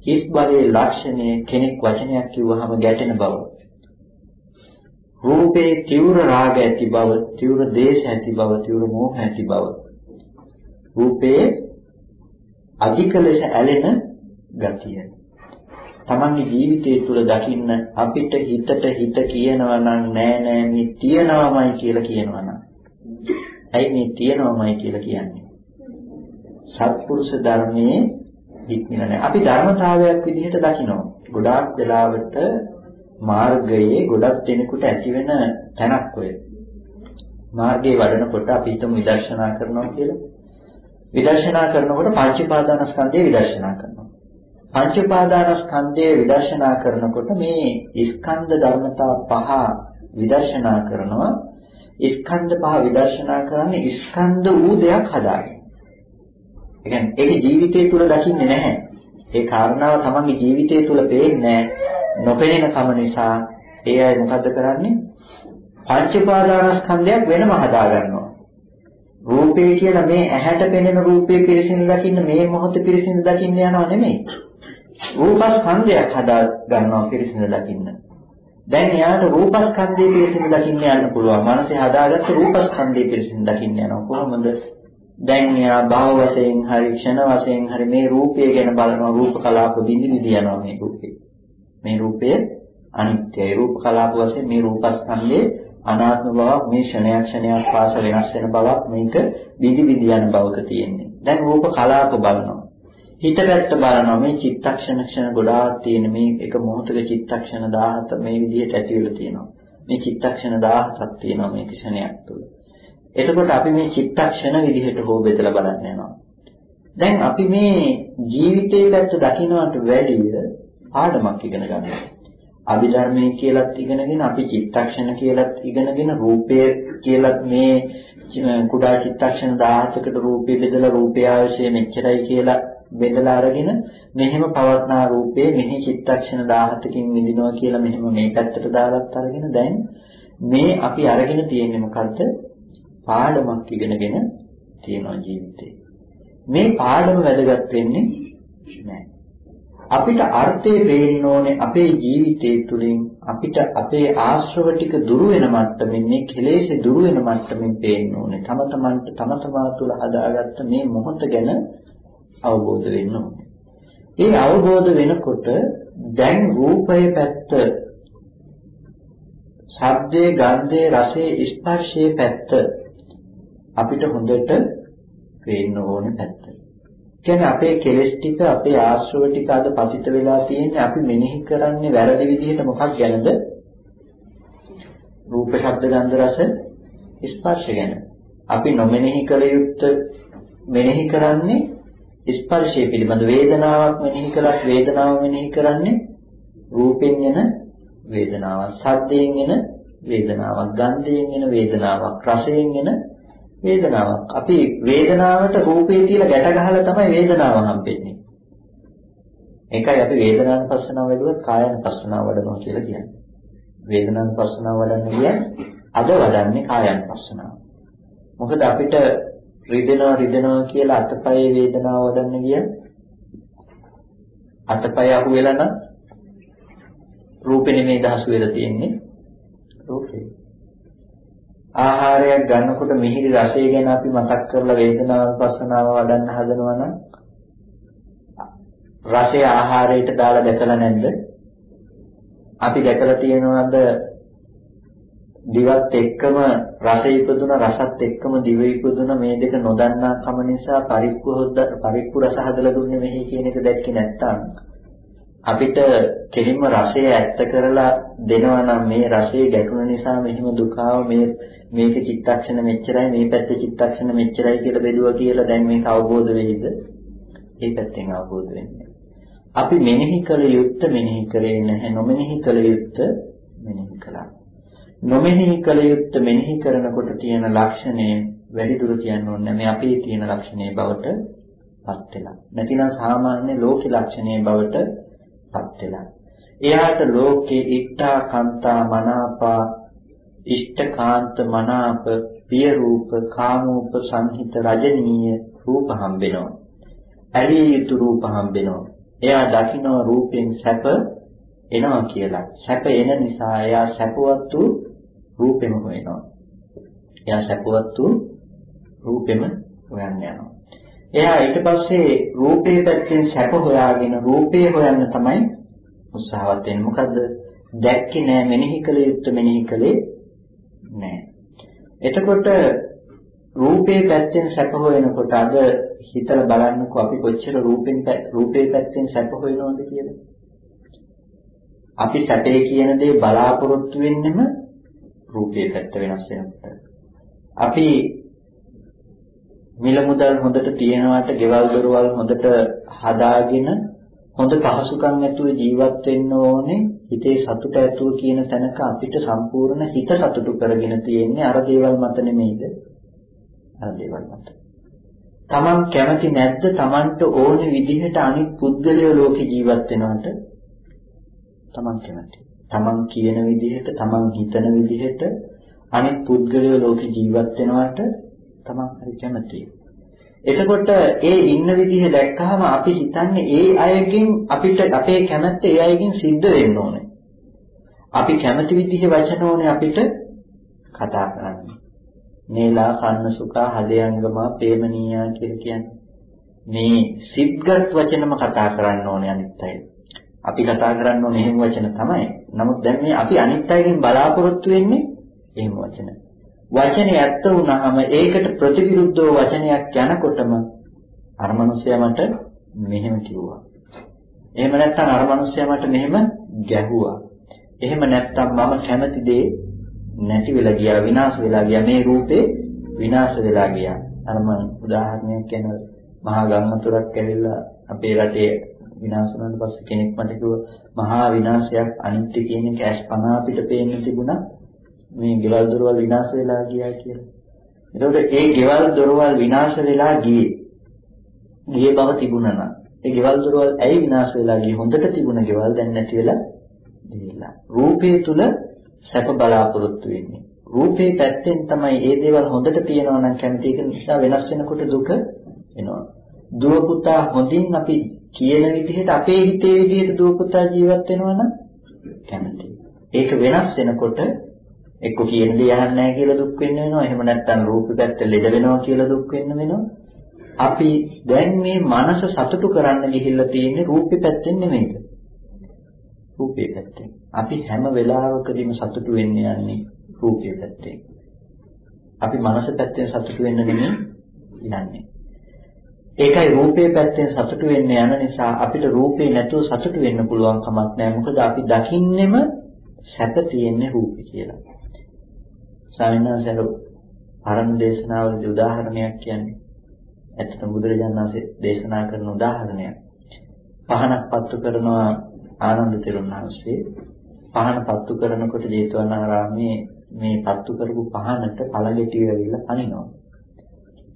හිස් බලයේ ලක්ෂණය කෙනෙක් වචනයක් කිව්වහම ගැටෙන බව. රූපේ තීව්‍ර රාග ඇති බව, තීව්‍ර දේශ ඇති බව, තීව්‍ර මෝහ ඇති බව. රූපේ අධික ලෙස ඇලෙන ගතිය. තමන්ගේ ජීවිතය තුළ දකින්න අපිට හිතට හිත කියනවා නම් නෑ නෑ මේ තියනවාමයි කියලා කියනවා නම් ඇයි මේ තියනවාමයි කියලා කියන්නේ? සත්පුරුෂ ධර්මයේ හික්මිලා නැහැ. අපි ධර්මතාවයක් විදිහට දකිනවා. ගොඩාක් වෙලාවට මාර්ගයේ ගොඩක් දෙනෙකුට ඇති වෙන තැනක් ඔය. මාර්ගයේ වඩනකොට අපි හිතමු විදර්ශනා කරනවා කියලා. විදර්ශනා කරනකොට පංච පාදානස්කන්ධය විදර්ශනා කරනවා. පංච පාදානස්කන්ධය විදර්ශනා කරනකොට මේ ස්කන්ධ ධර්මතා පහ විදර්ශනා කරනවා ස්කන්ධ පහ විදර්ශනා කරන්නේ ස්කන්ධ වූ දෙයක් හදාගෙන. ඒ කියන්නේ ඒක ජීවිතය තුළ දකින්නේ නැහැ. ඒ කාරණාව තමන්ගේ ජීවිතය තුළ පේන්නේ නොපෙනෙන කම නිසා ඒ අය මොකද්ද කරන්නේ? පංච පාදානස්කන්ධයක් වෙනම හදා ගන්නවා. රූපේ කියලා මේ ඇහැට පෙනෙන රූපේ පිරිසිදු දකින්න මේ මොහොතේ පිරිසිදු දකින්න යනවා නෙමෙයි. රූපස්කන්ධයක් හදා ගන්නවා පිරිසිදු දකින්න. දැන් එයාට රූපස්කන්ධය පිළිසිඳ දකින්න යන්න පුළුවන්. මනසේ හදාගත්ත රූපස්කන්ධය පිළිසිඳ දකින්න යනවා. කොහොමද? දැන් එයා භව වශයෙන් හරි ක්ෂණ වශයෙන් හරි මේ රූපය ගැන බලනවා. රූප කලාප බිඳි බිඳි යනවා මේ රූපේ. මේ රූපය අනිත්‍යයි. රූප කලාප වශයෙන් මේ රූපස්කන්ධයේ අනාත්ම බවක් මේ ක්ෂණයක් ක්ෂණයක් පාස වෙනස් වෙන බවක් මේක බිඳි බිඳි යන බවක තියෙන්නේ. දැන් රූප කලාප බලනවා. හිත පැත්ත බලනවා මේ චිත්තක්ෂණ ක්ෂණ ගොඩාක් තියෙන මේ එක මොහොතක චිත්තක්ෂණ 17 මේ විදිහට ඇති වෙලා තියෙනවා. මේ චිත්තක්ෂණ 17ක් තියෙනවා මේ ක්ෂණයක් තුළ. එතකොට අපි මේ චිත්තක්ෂණ විදිහට හෝ බෙදලා බලන්න යනවා. දැන් අපි මේ ජීවිතයේ පැත්ත දකින්නට වැඩිය පාඩමක් ඉගෙන ගන්නවා. අභිධර්මයේ කියලාත් ඉගෙනගෙන අපි චිත්තක්ෂණ කියලාත් ඉගෙනගෙන රූපය කියලාත් මේ කුඩා චිත්තක්ෂණ 17කට රූපය බෙදලා රූපය අවශ්‍ය මෙච්චරයි කියලා බෙදලා අරගෙන මෙහෙම පවත්නා රූපේ මෙහි චිත්තක්ෂණ 17කින් විඳිනවා කියලා මෙහෙම මේ පැත්තට දාලත් අරගෙන දැන් මේ අපි අරගෙන තියෙන්නේ මොකද්ද? පාඩමක් ඉගෙනගෙන තියෙනවා ජීවිතේ. මේ පාඩම වැදගත් වෙන්නේ නැහැ. අපිට අර්ථය පේන්න ඕනේ අපේ ජීවිතය තුළින් අපිට අපේ ආශ්‍රව ටික දුරු වෙන මට්ටමින් මේ කෙලෙස් දුරු වෙන මට්ටමින් පේන්න ඕනේ. තම තමන්ට තම තමා තුළ හදාගත්ත මේ මොහොත ගැන අවබෝධ වෙන්න ඕනේ. ඒ අවබෝධ වෙනකොට දැන් රූපයේ පැත්ත ශබ්දයේ ගන්ධයේ රසයේ ස්පර්ශයේ පැත්ත අපිට හොඳට පේන්න ඕනේ පැත්ත. කියන්නේ අපේ කෙලෙස් ටික අපේ ආශ්‍රව ටික අද පතිත වෙලා තියෙන්නේ අපි මෙනෙහි කරන්නේ වැරදි විදිහට මොකක් ගැනද? රූප, ශබ්ද, ගන්ධ, රස, ස්පර්ශ ගැන. අපි නොමෙනෙහි කළ යුත්තේ මෙනෙහි කරන්නේ ස්පර්ශය පිළිබඳ වේදනාවක් මෙනෙහි කළත් වේදනාව මෙනෙහි කරන්නේ රූපෙන් එන වේදනාවක්, සද්දයෙන් එන වේදනාවක්, ගන්ධයෙන් එන වේදනාවක්, රසයෙන් එන වේදනාවක්. අපි වේදනාවට රූපේ තියලා ගැට ගහලා තමයි වේදනාව හම්බෙන්නේ. ඒකයි අපි වේදනානුපස්සනාව වලුවත් කායानुපස්සනාව වඩනවා කියලා කියන්නේ. වේදනානුපස්සනාව වඩන්න කියන්නේ අද වඩන්නේ කායानुපස්සනාව. මොකද අපිට රිදෙනවා රිදෙනවා කියලා අතපයේ වේදනාව වඩන්න ගිය අතපය අහු වෙලා නම් රූපෙ නෙමෙයි දහසු වෙලා තියෙන්නේ රූපේ. ආහාරයක් ගන්නකොට මිහිරි රසය ගැන අපි මතක් කරලා වේදනාව පස්සනාව වඩන්න හදනවා නම් රසය ආහාරයට දාලා දැකලා නැද්ද? අපි දැකලා තියෙනවද දිවත් එක්කම රස ඉපදුන රසත් එක්කම දිව ඉපදුන මේ දෙක නොදන්නා කම නිසා පරිප්පු පරිප්පු රස හදලා දුන්නේ මෙහි කියන එක දැක්කේ නැත්තම් අපිට කෙලින්ම රසය ඇත්ත කරලා දෙනවා නම් මේ රසයේ ගැටුණ නිසා මෙහිම දුකාව මේ මේක චිත්තක්ෂණ මෙච්චරයි මේ පැත්තේ චිත්තක්ෂණ මෙච්චරයි කියලා බෙදුවා කියලා දැන් මේක අවබෝධ වෙයිද? ඒ පැත්තෙන් අවබෝධ වෙන්නේ. අපි මෙනෙහි කළ යුත්ත මෙනෙහි කරේ නැහැ නොමෙනෙහි කළ යුත්ත මෙනෙහි කළා. නොමෙනෙහි කළ යුත්ත මෙනෙහි කරනකොට තියෙන ලක්ෂණය වැඩි දුර කියන්න ඕනේ මේ අපේ තියෙන ලක්ෂණයේ බවට පත් වෙලා. නැතිනම් සාමාන්‍ය ලෝක ලක්ෂණයේ බවට පත් වෙලා. එයාට ලෝකේ ඉට්ඨා කන්තා මනාපා ඉෂ්ඨකාන්ත මනාප පිය රූප කාමූප සංහිත රජනීය රූප හම්බෙනවා. ඇලිය යුතු රූප හම්බෙනවා. එයා දකින්න රූපෙන් සැප එනවා කියලා. සැප එන නිසා එයා සැපවත් වූ රූපෙම හොයනවා. එයා සැපවත් වූ රූපෙම හොයන්න යනවා. එයා ඊට පස්සේ රූපේ පැත්තෙන් සැප හොයාගෙන රූපේ හොයන්න තමයි උත්සාහවත් වෙන්නේ. මොකද දැක්කේ නෑ මෙනෙහි කළ යුත්තේ මෙනෙහි කළේ නෑ. එතකොට රූපේ පැත්තෙන් සැප හොයනකොට අද හිතලා බලන්නකෝ අපි කොච්චර රූපෙන් රූපේ පැත්තෙන් සැප හොයනවද කියලා. අපි සැපේ කියන දේ බලාපොරොත්තු වෙන්නෙම රූපේ පැත්ත වෙනස් වෙනකොට. අපි මිල මුදල් හොඳට තියෙනවට, ගෙවල් දොරවල් හොඳට හදාගෙන හොඳ පහසුකම් ඇතුව ජීවත් වෙන්න ඕනේ. හිතේ සතුට ඇතුව කියන තැනක අපිට සම්පූර්ණ හිත සතුටු කරගෙන තියෙන්නේ අර දේවල් මත නෙමෙයිද? අර දේවල් මත. Taman කැමති නැද්ද Tamanට ඕනේ විදිහට අනිත් පුද්ගලයෝ ලෝකේ ජීවත් වෙනවට? Taman කැමති. Taman කියන විදිහට, Taman හිතන විදිහට අනිත් පුද්ගලයෝ ලෝකේ ජීවත් වෙනවට Taman හරි කැමතියි. එතකොට ඒ ඉන්න විදිහ දැක්කහම අපි හිතන්නේ ඒ අයගෙන් අපිට අපේ කැමැත්ත ඒ අයගෙන් සිද්ධ වෙන්න ඕනේ. අපි කැමති විදිහ වචන ඕනේ අපිට කතා කරන්න. නේලා කන්න සුඛා හදයංගමා ප්‍රේමනීයා කියලා කියන්නේ. මේ සිද්ගත් වචනම කතා කරන්න ඕනේ අනිත් අය. අපි කතා කරන්න ඕනේ එහෙම වචන තමයි. නමුත් දැන් මේ අපි අනිත් අයගෙන් බලාපොරොත්තු වෙන්නේ එහෙම වචන. වචනේ ඇත්ත වුණාම ඒකට ප්‍රතිවිරුද්ධව වචනයක් යනකොටම අර මනුස්සයා මට මෙහෙම කිව්වා. එහෙම නැත්නම් අර මනුස්සයා මට මෙහෙම ගැහුවා. එහෙම නැත්නම් මම කැමති දේ නැති වෙලා ගියා විනාශ වෙලා ගියා මේ රූපේ විනාශ වෙලා ගියා. අර මම උදාහරණයක් කියන මහා ගම්මතුරක් ඇවිල්ලා අපේ රටේ විනාශ වුණාට පස්සේ කෙනෙක් මට කිව්වා මහා විනාශයක් අනිත්‍ය කියන එක ඇස් පන අපිට පේන්න තිබුණා මේ ගෙවල් දොරවල් විනාශ වෙලා ගියා කියලා. එතකොට ඒ ගෙවල් දොරවල් විනාශ වෙලා ගියේ. ගියේ බව තිබුණා නම් ඒ ගෙවල් දොරවල් ඇයි විනාශ වෙලා ගියේ? හොඳට තිබුණ ගෙවල් දැන් නැති වෙලා ගිහිල්ලා. රූපේ තුල සැප බලාපොරොත්තු වෙන්නේ. රූපේ පැත්තෙන් තමයි ඒ දේවල් හොඳට තියෙනවා නම් කැමති ඒක නිසා වෙනස් වෙනකොට දුක එනවා. දුව පුතා හොඳින් අපි කියන විදිහට අපේ හිතේ විදිහට දුව පුතා ජීවත් වෙනවා නම් කැමති. ඒක වෙනස් වෙනකොට එක්ක කියන දේ අහන්නේ නැහැ කියලා දුක් වෙන්න වෙනවා. එහෙම නැත්නම් රූපෙ පැත්ත ලෙඩ වෙනවා කියලා දුක් වෙන්න වෙනවා. අපි දැන් මේ මනස සතුටු කරන්න ගිහිල්ලා තියෙන්නේ රූපෙ පැත්තෙන් නෙමෙයිද? රූපේ පැත්තෙන්. අපි හැම වෙලාවකදීම සතුටු වෙන්න යන්නේ රූපේ පැත්තෙන්. අපි මනස පැත්තෙන් සතුටු වෙන්න නෙමෙයි යන්නේ. ඒකයි රූපේ පැත්තෙන් සතුටු වෙන්න යන නිසා අපිට රූපේ නැතුව සතුටු වෙන්න පුළුවන් කමක් නැහැ. මොකද අපි දකින්නෙම සැප තියෙන්නේ රූපේ කියලා. සාමිනාසර පරණ දේශනාවලදී උදාහරණයක් කියන්නේ. ඇත්තටම බුදුරජාණන් වහන්සේ දේශනා කරන උදාහරණයක්. පහනක් පත්තු කරනවා ආනන්ද තෙරුණාංශේ. පහන පත්තු කරනකොට ජේතවනාරාමේ මේ පත්තු කරපු පහනට පළගෙටිය ඇවිල්ලා පනිනවා.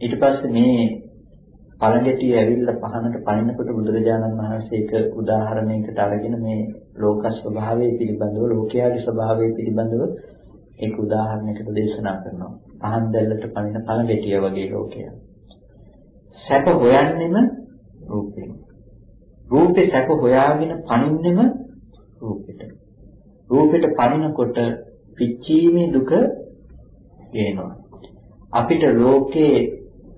ඊට පස්සේ මේ පළඟැටිය ඇවිල්ලා පහනට පනිනකොට බුදුරජාණන් වහන්සේ ඒක උදාහරණයකට අරගෙන මේ ලෝක ස්වභාවය පිළිබඳව ලෝකයාගේ ස්වභාවය පිළිබඳව ඒක උදාහරණයකට දේශනා කරනවා. පහන් දැල්ලට පනින පළඟැටිය වගේ ලෝකය. සැප හොයන්නෙම රූපේ. රූපේ සැප හොයාගෙන පනින්නෙම රූපෙට. රූපෙට පනිනකොට පිච්චීමේ දුක එනවා. අපිට ලෝකේ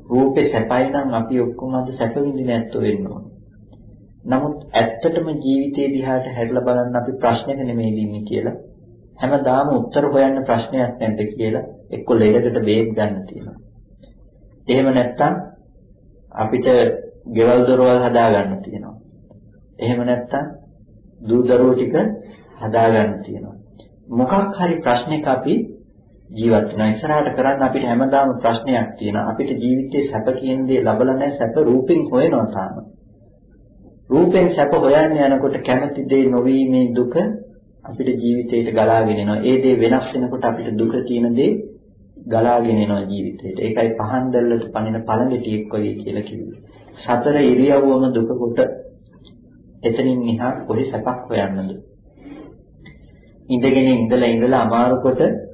රූපේ සැපයි නම් අපි ඔක්කොම අද සැප විඳින ඇත්තෝ වෙන්න ඕනේ. නමුත් ඇත්තටම ජීවිතේ දිහාට හැරිලා බලන්න අපි ප්‍රශ්නක නෙමෙයි ඉන්නේ කියලා. හැමදාම උත්තර හොයන්න ප්‍රශ්නයක් නැද්ද කියලා එක්ක ලෙඩකට බේත් ගන්න තියෙනවා. එහෙම නැත්නම් අපිට ගෙවල් දොරවල් හදා ගන්න තියෙනවා. එහෙම නැත්නම් දූ දරුවෝ ටික හදා ගන්න තියෙනවා. මොකක් හරි ප්‍රශ්නයක අපි ජීවත් වෙනවා. ඉස්සරහට කරන්න අපිට හැමදාම ප්‍රශ්නයක් තියෙනවා. අපිට ජීවිතේ සැප කියන දේ ලබලා නැහැ. සැප රූපෙන් හොයනවා තාම. රූපෙන් සැප හොයන්න යනකොට කැමති දේ නොවීමේ දුක අපිට ජීවිතේට ගලාගෙන එනවා. ඒ දේ වෙනස් වෙනකොට අපිට දුක කියන දේ ගලාගෙන එනවා ජීවිතේට. ඒකයි පහන් දැල්ලට පනින පළඟටියෙක් වගේ කියලා කිව්වේ. සතර ඉරියව්වම දුක කොට එතනින් එහා කොහේ සැපක් හොයන්නද? ඉඳගෙන ඉඳලා ඉඳලා අමාරු කොට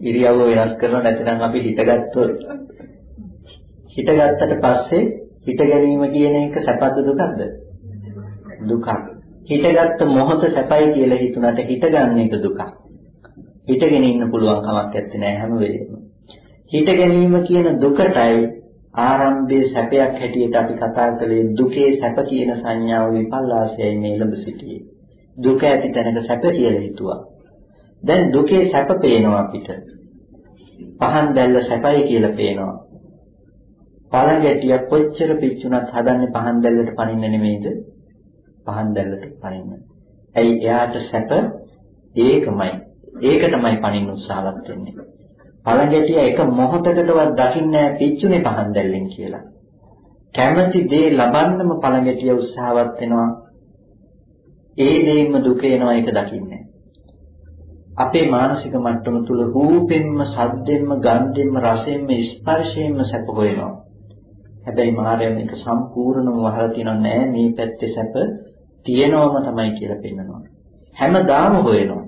ඉරියව්ව වෙනස් කරනවා නැත්නම් අපි හිතගත්තොත් හිතගත්තට පස්සේ හිත ගැනීම කියන එක සැපද දුකද? දුකක්. හිතගත්ත මොහොත සැපයි කියලා හිතුණාට හිත ගන්න එක දුකක්. හිතගෙන ඉන්න පුළුවන් කමක් නැත්තේ හැම වෙලේම. හිත ගැනීම කියන දුකටයි ආරම්භයේ සැපයක් හැටියට අපි කතා කළේ දුකේ සැප කියන සංඥාව විපල්ලාසයයි මේ ළඹ සිටියේ. දුක ඇති තැනක සැප කියලා හිතුවා. දැන් දුකේ සැප පේනවා අපිට. පහන් දැල්ල සැපයි කියලා පේනවා. පළඟැටිය කොච්චර පිච්චුණත් හදන්නේ පහන් දැල්ලට පනින්න නෙමෙයිද? පහන් දැල්ලට පනින්න. ඇයි එයාට සැප ඒකමයි. ඒක තමයි පනින්න උත්සාහවත් වෙන්නේ. පළඟැටිය එක මොහොතකටවත් දකින්නේ පිච්චුනේ පහන් දැල්ලෙන් කියලා. කැමැති දේ ලබන්නම පළඟැටිය උත්සාහවත් වෙනවා. ඒ දෙයින්ම දුක එනවා ඒක දකින්නේ. අපේ මානසික මට්ටම තුල රූපෙන්ම, සද්දෙන්ම, ගන්ධෙන්ම, රසෙන්ම, ස්පර්ශයෙන්ම සැප හොයනවා. හැබැයි මායя මේක සම්පූර්ණව වහලා තියනවා නෑ මේ පැත්තේ සැප තියෙනවම තමයි කියලා පෙන්නනවා. හැමදාම හොයනවා.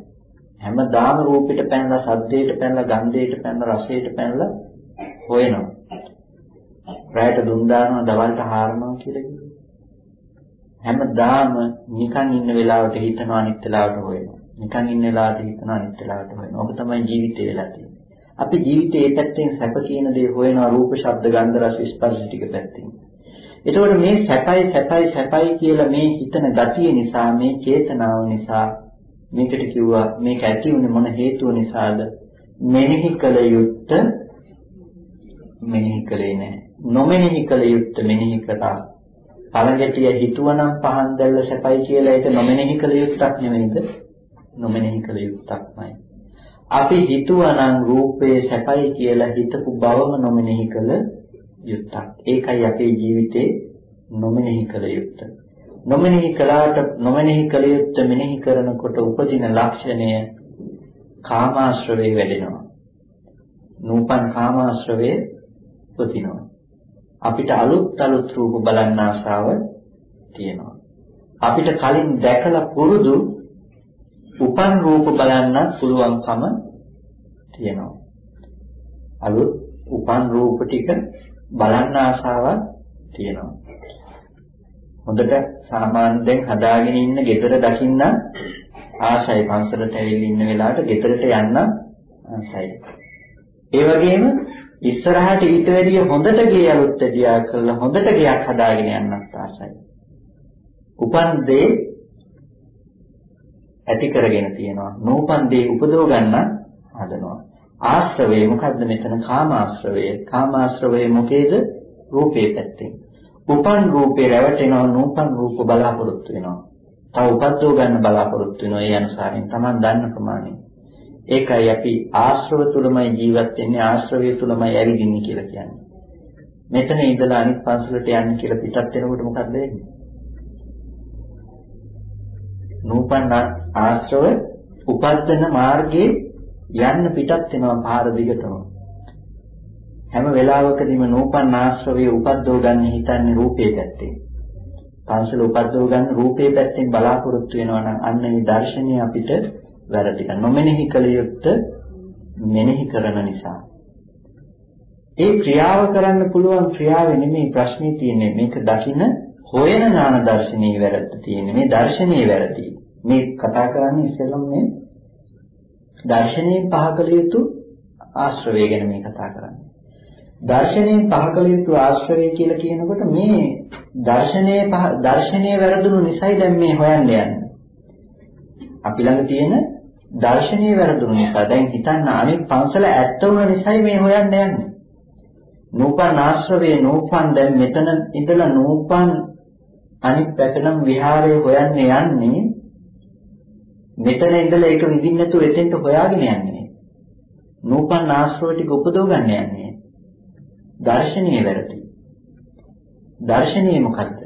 හැමදාම රූපෙට පැනලා, සද්දේට පැනලා, ගන්ධයට පැනලා, රසයට පැනලා හොයනවා. රැයට දුම් දානවා, දවල්ට හාරනවා කියලා කිව්වා. හැමදාම නිකන් ඉන්න වෙලාවට හිතනවා අනිත් වෙලාවට හොයනවා. නිකන් ඉන්න වෙලාවට හිතනවා අනිත් වෙලාවට හොයනවා. ඔබ තමයි ජීවිතේ වෙලා තියෙන්නේ. අපි ජීවිතේ මේ පැත්තෙන් සැප කියන දේ හොයනවා රූප, ශබ්ද, ගන්ධ, රස, ස්පර්ශ ටික පැත්තෙන්. එතකොට මේ සැපයි සැපයි සැපයි කියලා මේ හිතන ගතිය නිසා මේ චේතනාව නිසා මේකට කිව්වා මේක ඇති වුනේ මොන හේතුව නිසාද මෙනෙහි කළ යුත්ත මෙනෙහි කළේ නැහැ නොමෙනෙහි කළ යුත්ත මෙනෙහි කරා පළඟටිය හිතුවනම් පහන් දැල්ල සැපයි කියලා ඒක නොමෙනෙහි කළ යුත්තක් නෙමෙයිද නොමෙනෙහි කළ යුත්තක්මයි. අපි හිතුවනම් රූපේ සැපයි කියලා හිතපු බවම නොමෙනෙහි කළ යුත්තක්. ඒකයි අපේ ජීවිතේ නොමෙනෙහි කළ යුත්ත. නොමෙනෙහි කළාට නොමෙනෙහි කළ යුත්ත මෙනෙහි කරනකොට උපදින ලක්ෂණය කාමාශ්‍රවේ වැඩෙනවා. නූපන් කාමාශ්‍රවේ උපදිනවා. අපිට අලුත් අලුත් රූප බලන්න ආසාව තියෙනවා. අපිට කලින් දැකලා පුරුදු උපන් රූප බලන්නත් පුළුවන්කම තියෙනවා. අලුත් උපන් රූප ටික බලන්න ආසාවක් තියෙනවා. හොඳට සාමාන්‍ය දැන් හදාගෙන ඉන්න ගෙදර දකින්න ආසයි පන්සලට ඇවිල්ලා ඉන්න වෙලාවට ගෙදරට යන්න ආසයි. ඒ වගේම ඉස්සරහට ඊට වැඩිය හොඳට ගේ අලුත් දියා කරලා හොඳට ගයක් හදාගෙන යන්නත් ආසයි. උපන් දේ ඇති කරගෙන තියෙනවා. නූපන් දේ උපදව ගන්න හදනවා. ආශ්‍රවය මොකද්ද මෙතන කාමාශ්‍රවය? කාමාශ්‍රවය මොකේද? රූපේ පැත්තෙන්. උපන් රූපේ රැවටෙනවා නූපන් රූප බලාපොරොත්තු වෙනවා. තව උපද්දව ගන්න බලාපොරොත්තු වෙනවා ඒ අනුසාරයෙන් Taman දන්න ප්‍රමාණය. ඒකයි අපි ආශ්‍රව තුලමයි ජීවත් වෙන්නේ ආශ්‍රවය තුලමයි ඇවිදින්නේ කියලා කියන්නේ. මෙතන ඉඳලා අනිත් පන්සලට යන්න කියලා පිටත් වෙනකොට මොකද වෙන්නේ? නූපන් ආශ්‍රව උපද්දන මාර්ගයේ යන්න පිටත් වෙනවා පාර දිගටම. හැම වෙලාවකදීම නූපන් ආශ්‍රවයේ උපද්දව ගන්න හිතන්නේ රූපේ පැත්තේ. පංසල උපද්දව ගන්න රූපේ පැත්තෙන් බලාපොරොත්තු වෙනවා නම් අන්න ඒ දර්ශනය අපිට වැරදි. නොමෙනෙහි කළ යුත්තේ මෙනෙහි කරන නිසා. ඒ ක්‍රියාව කරන්න පුළුවන් ක්‍රියාවේ නෙමෙයි ප්‍රශ්නේ තියෙන්නේ. මේක දකින්න හොයන ඥාන දර්ශනීය වැරද්ද තියෙන්නේ. මේ දර්ශනීය වැරදි. මේ කතා කරන්නේ ඉස්සෙල්ලම මේ දර්ශනයෙන් පහකල යුතු ආශ්‍රවය ගැන මේ කතා කරන්නේ. දර්ශනයෙන් පහකල යුතු ආශ්‍රවය කියලා කියනකොට මේ දර්ශනයේ දර්ශනයේ වැරදුණු නිසායි දැන් මේ හොයන්න යන්නේ. අපි ළඟ තියෙන දර්ශනීය වැරදුණු නිසා දැන් හිතන්න අනිත් පන්සල ඇත්ත වුණ නිසායි මේ හොයන්න යන්නේ. නූපන් ආශ්‍රවයේ නූපන් දැන් මෙතන ඉඳලා නූපන් අනිත් පැතනම් විහාරය හොයන්න යන්නේ මෙතන ඉඳලා ඒක විඳින්න නැතුව එතෙන්ට හොයාගෙන යන්නේ. නූපන් ආශ්‍රව ටික උපදව ගන්න යන්නේ. දර්ශනීය වැරදි. දර්ශනීය මොකද්ද?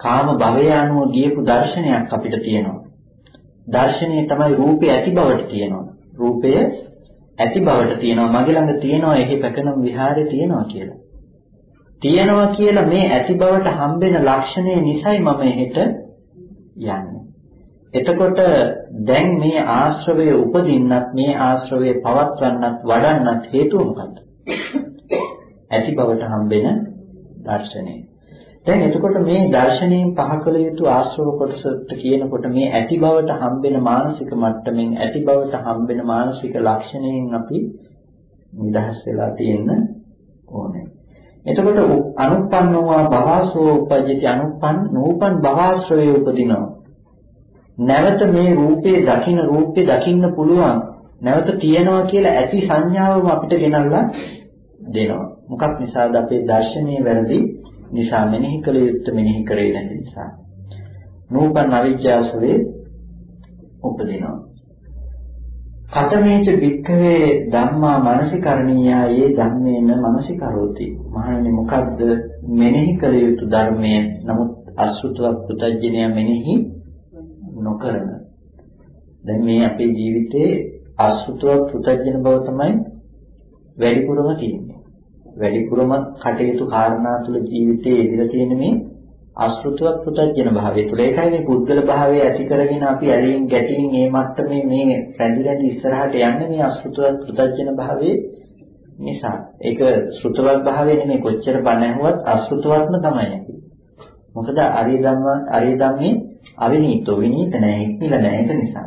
කාම භවය අනුව ගියපු දර්ශනයක් අපිට තියෙනවා. දර්ශනීය තමයි රූපේ ඇති බවට තියෙනවා. රූපය ඇති බවට තියෙනවා. මගේ ළඟ තියෙනවා එහි පැකනම් විහාරේ තියෙනවා කියලා. තියෙනවා කියලා මේ ඇති බවට හම්බෙන ලක්ෂණය නිසයි මම එහෙට යන්නේ. එතකොට දැන් මේ ආශ්‍රවය උපදින්නත් මේ ආශ්‍රවය පවත්වන්නත් වඩන්නත් හේතුව මොකද්ද? ඇති බවට හම්බෙන දර්ශනය. දැන් එතකොට මේ දර්ශනයෙන් පහ කළ යුතු ආශ්‍රව කොටසට කියනකොට මේ ඇති බවට හම්බෙන මානසික මට්ටමින් ඇති බවට හම්බෙන මානසික ලක්ෂණයෙන් අපි නිදහස් වෙලා තියෙන්න ඕනේ. එතකොට අනුප්පන්නෝවා භවසෝ උපජ්ජති අනුප්පන් නූපන් භවශ්‍රයේ උපදිනවා. නැවත මේ රූපේ දකින්න රූපේ දකින්න පුළුවන් නැවත තියෙනවා කියලා ඇති සංඥාවම අපිට ගෙනල්ලා දෙනවා. මොකක් නිසාද අපේ දර්ශනීය වැරදි නිසා මෙනෙහි කළ යුත්තේ මෙනෙහි කරේ නැති නිසා. නූපන් අවිජ්ජාසවේ උපදිනවා. කතමේච වික්ඛවේ ධම්මා මනසිකරණීයා යේ ධම්මේන මනසිකරෝති. මහණනි මොකද්ද මෙනෙහි කළ යුතු ධර්මය නමුත් අසුතව පුතඥය මෙනෙහි නොකරන. දැන් මේ අපේ ජීවිතේ අසුතව පුතඥ බව තමයි වැඩිපුරම තියෙන්නේ. වැඩිපුරම කටයුතු කාරණා තුළ ජීවිතයේ ඉදිරිය තියෙන මේ අසෘතව පුතඥ භාවය තුළ ඒකයි මේ පුද්ගල භාවය ඇති කරගෙන අපි ඇලීම් ගැටීම් මේ මට්ටමේ මේ රැඳි රැඳි ඉස්සරහට යන්නේ මේ අසෘතව පුතඥ භාවයේ නිසා. ඒක ශ්‍රුතවත් භාවය නෙමෙයි කොච්චර බණ ඇහුවත් අසෘතවත්ම තමයි අපි. මොකද අරිය ධම්ම අරිය ධම්මේ අවිනීතෝ විනීත නැහැ හික්මිලා නැහැ ඒක නිසා.